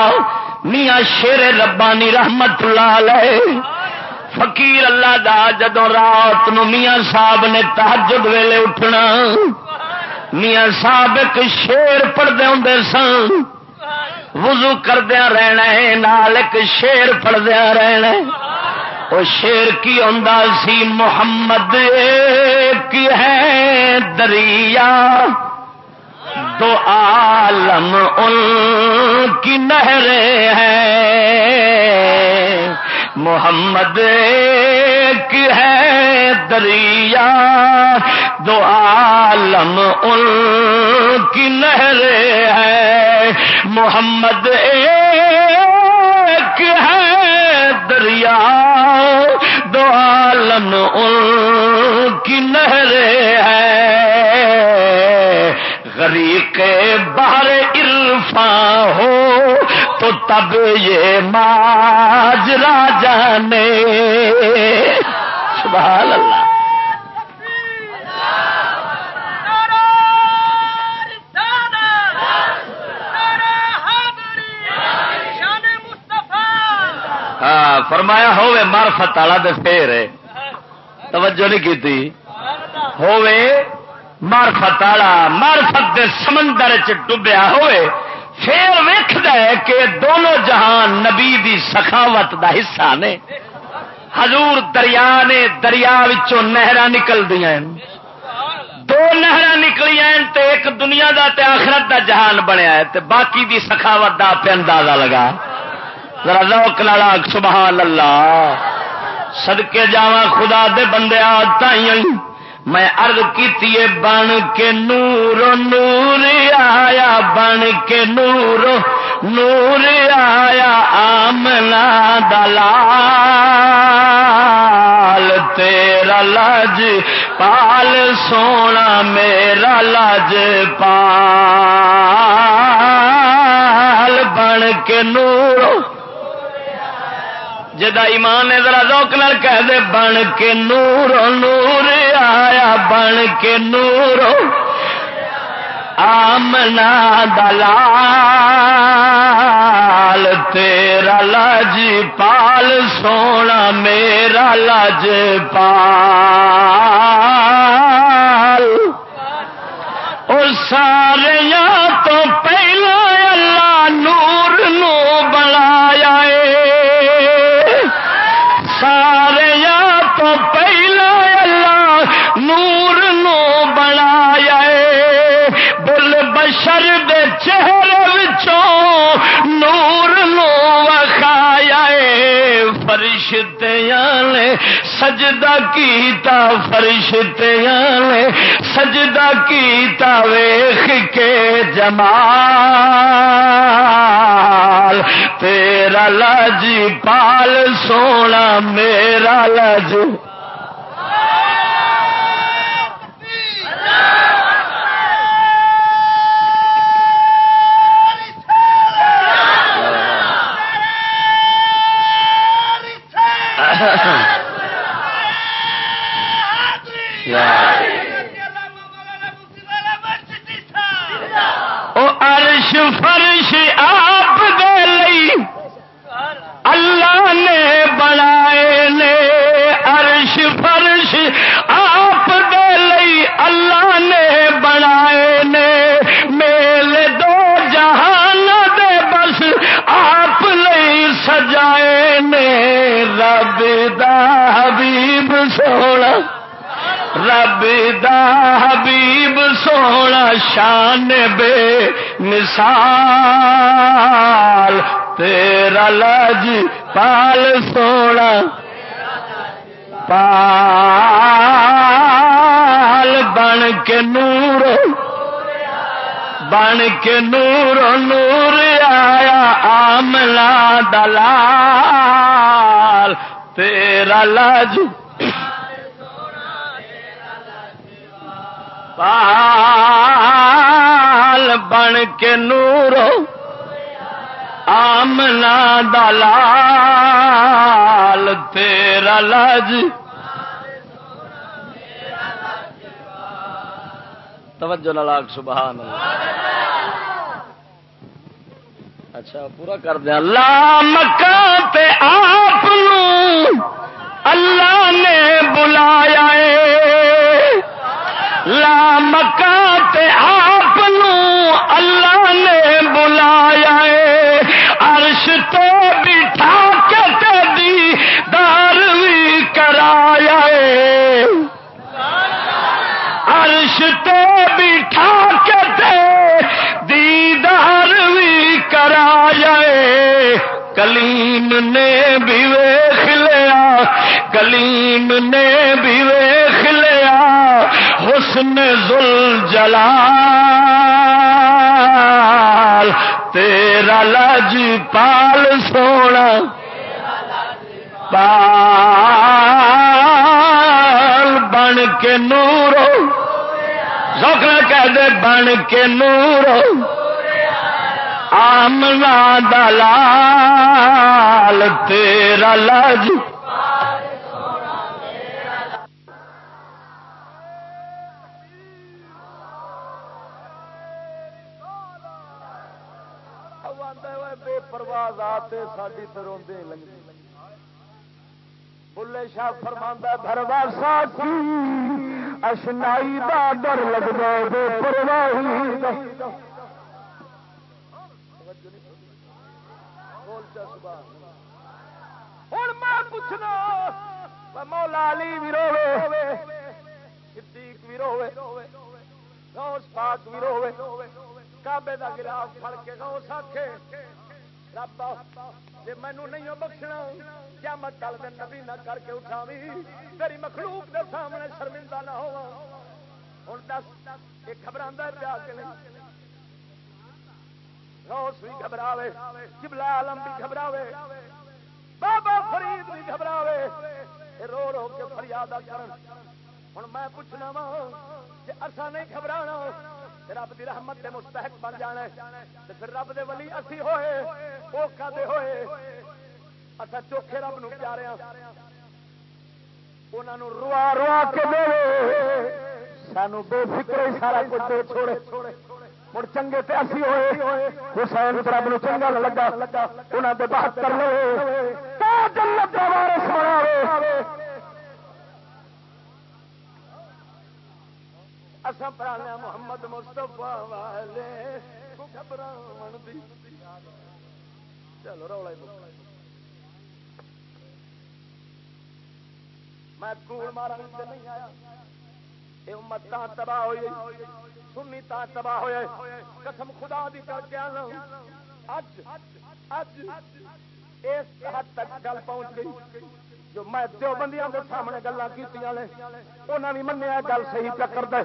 میاں شیر ربانی رحمت اللہ علیہ، فقیر اللہ دا جدو رات نو میاں صاحب نے تحجد ویلے اٹھنا۔ میاں صاحب ایک شیر پڑھتے ہوں سن۔ وضو کردیا رہنا ہے، نال ایک شیر پڑھدیا رہنا وہ شیر کی آ سی محمد، ایک ہے دریا۔ دو عالم ان کی نہریں ہیں۔ محمد کی ہے دریا، دو عالم ان کی نہریں ہیں۔ محمد ایک ہے دریا، دو عالم ان کی نہریں ہیں۔ غریق باہر عرفا ہو تو تب یہ ماجرا جانے۔ سبحان اللہ۔ ہاں فرمایا ہوے مارفت والا دے پھر توجہ نہیں کی ہوے مارفت والا مارفت دے سمندر چ ڈبیا ہوئے پھر ویخد کہ دونوں جہان نبی دی سخاوت دا حصہ نے۔ حضور دریا نے دریا نہر نکل دیا دو نہر نکلیاں تے ایک دنیا دا تے آخرت دا جہان بنیا ہے تے باقی دی سخاوت دا پہ اندازہ لگا۔ ذرا لوک لالا سبحان اللہ۔ صدقے جاواں خدا دے بندے آئی میں ارد کی بن کے نور نور آیا، بن کے نور نور آیا، آمنا دلال، تیرا لج پال، سونا میرا لج پال، بن کے نور۔ جدا ایمان ذرا روک نال کہہ دے، بن کے نور نور آیا، بن کے نور آمنا دلال، تیرا لج پال، سونا میرا لج پال۔ اور سارے وچوں نور نو وکھایا فرشتیاں نے، سجدہ کیتا فرشتیاں نے، سجدہ کیتا ویخ کے جمال، تیرا لج پال سونا، میرا لج دا حبیب سونا، رب دا حبیب سونا شان بے مثال تیرا لج پال سونا، پال بن کے نور، بن کے نور نور آیا آملا دلال تیرا لج پال بن کے نور آمنا دلال تیرا لج توجہ لاک سبحان اللہ۔ اچھا پورا کر دیا اللہ مکان تے آپ اللہ نے بلایا لا مکان تے آپ اللہ نے بلایا عرش تو بٹھا کے تے دی دار بھی کرایا عرش تو کرایا کلیم نے بھی ویخ لیا۔ کلیم نے بھی ویخ لیا۔ حسن زل جلال تیرا لج پال سونا۔ پال بن کے نورو سوکھنا کہہ دے، بن کے نورو آمنا دلال تیرا لج۔ بے پرواز آتے ساری بلے شاہ فرماندہ بھروا ساتھی اشنائی دا ڈر لگتا بے پرواہی دا ہوں میں پوچھنا مولا علی بھی روے صدیق بھی روے غوث پاک بھی روے کعبے دا گلاس پھڑ کے غوث آکھے رب جی مینو نہیں بخشنا کیا مت کل دن نبی نہ کر کے اٹھاوی تیری مخلوق دے سامنے شرمندہ نہ ہوا ہوں دس یہ خبر پیا کہ نہیں روس بھی گھبراوے جبلا عالم بھی گھبراوے بابا فرید بھی گھبراوے رو رو کے فریاد کرن۔ ہوں میں پوچھنا وا کہ اصا نہیں گھبرانا رب دی رحمت دے مستحق بن جانا تے پھر رب دے ولی اسی ہوئے، او کدے ہوئے؟ اچھا چوکھے رب نو پیارے ہاں۔ انہاں نو روا روا کے دے۔ سانو بے فکر سارا کچھ دے چھوڑے۔ مڑ چنگے تے اسی ہوئے۔ حسین رب نو چنگا لگا، انہاں دے بات کر لے دا وارث بناوے اسا پرانا محمد مصطفیٰ والے گھبراون دی۔ چلو رولا میں کوڑ مارن سے نہیں آیا۔ یہ امت تا تباہ ہوئی سنی تا تباہ ہوئے۔ قسم خدا دی کر کے آنا۔ اج اج۔ اس حد تک گل پہنچ گئی جو میں دو بندیاں کے سامنے گلا کی انہوں نے منیا گل صحیح پہ کر دے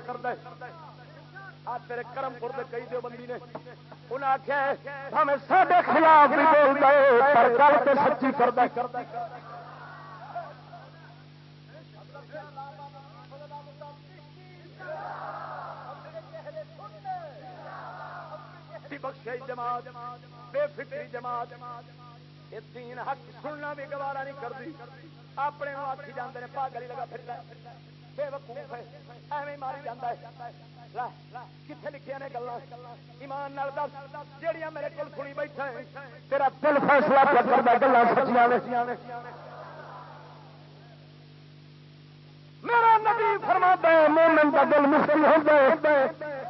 تیرے کرم پور کئی دو بندی نے انہیں ہمیں خلاف بھی بول پر گل سچی کر دے بخشی جماعت، بے فکری جماعت۔ یہ تین حق سننا بھی گوارا نہیں کرتی۔ اپنے ہاں آخی جانے پاگل لگا پھر بے وقوف ہے۔ ایویں ماری جانا ہے۔ کتنے لکھیا نے گلا ایمان دس جہیا میرے کو سنی بیٹھا تیرا دل فیصلہ کرتا گلا سچیاں میرا نبی فرما مومن کا دل مشکل ہو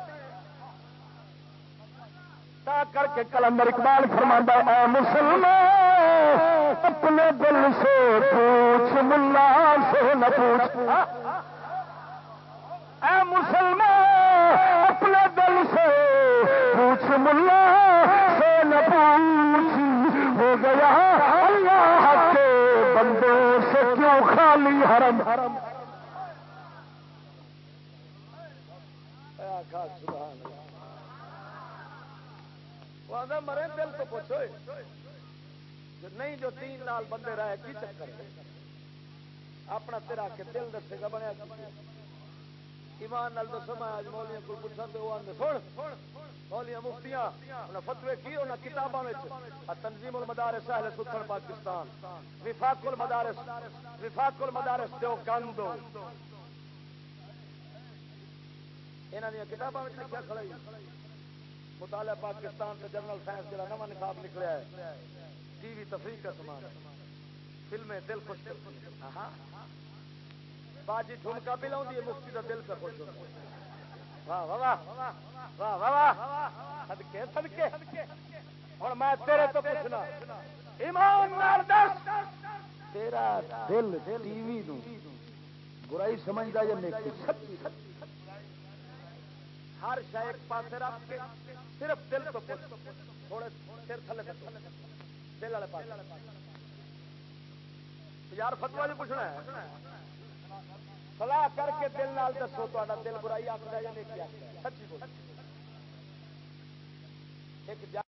تا کر کے کلندر اقبال فرما اے مسلمان، اپنے دل سے پوچھ، ملا سے نہ پوچھ۔ اے مسلمان، اپنے دل سے پوچھ، ملا سے نہ پوچھ۔ ہو گیا اللہ کے بندوں سے کیوں خالی حرم؟ حرم سبحان اللہ مرے دل تو پوچھو نہیں جو تین لال بندے رہے کی چکر اپنا تیرا کے دل دسے گا، بنیا ایمان نال دسو، میں آج مولیاں کو پوچھا تو وہ سن مولیاں مفتیاں انہیں فتوے کی انہیں کتابوں میں تنظیم المدارس اہل سکھن پاکستان، وفاق المدارس وفاق المدارس دیو کاندو انہاں دی کتاباں وچ لکھیا کھڑا مطالعہ پاکستان سے جنرل سائنس جڑا نواں نصاب نکلیا ہے۔ ٹی وی تفریح کا سامان۔ فلمیں دل خوش ہاں۔ باجی جھمکا بھی لاؤں مفتی کا دل کا خوش واہ واہ واہ واہ سدکے سدکے ہوں میں تیرے تو پوچھنا، ایمان تیرا دل ٹی وی برائی سمجھتا یا نیکی؟ سچی ہر شہ ایک پاس رکھ کے صرف دل تو تھوڑے سر تھلے دل والے پاس یار فتوا بھی پوچھنا ہے سلاح کر کے دل نال دسو تا دل برائی آخر یا نہیں سچی بول ایک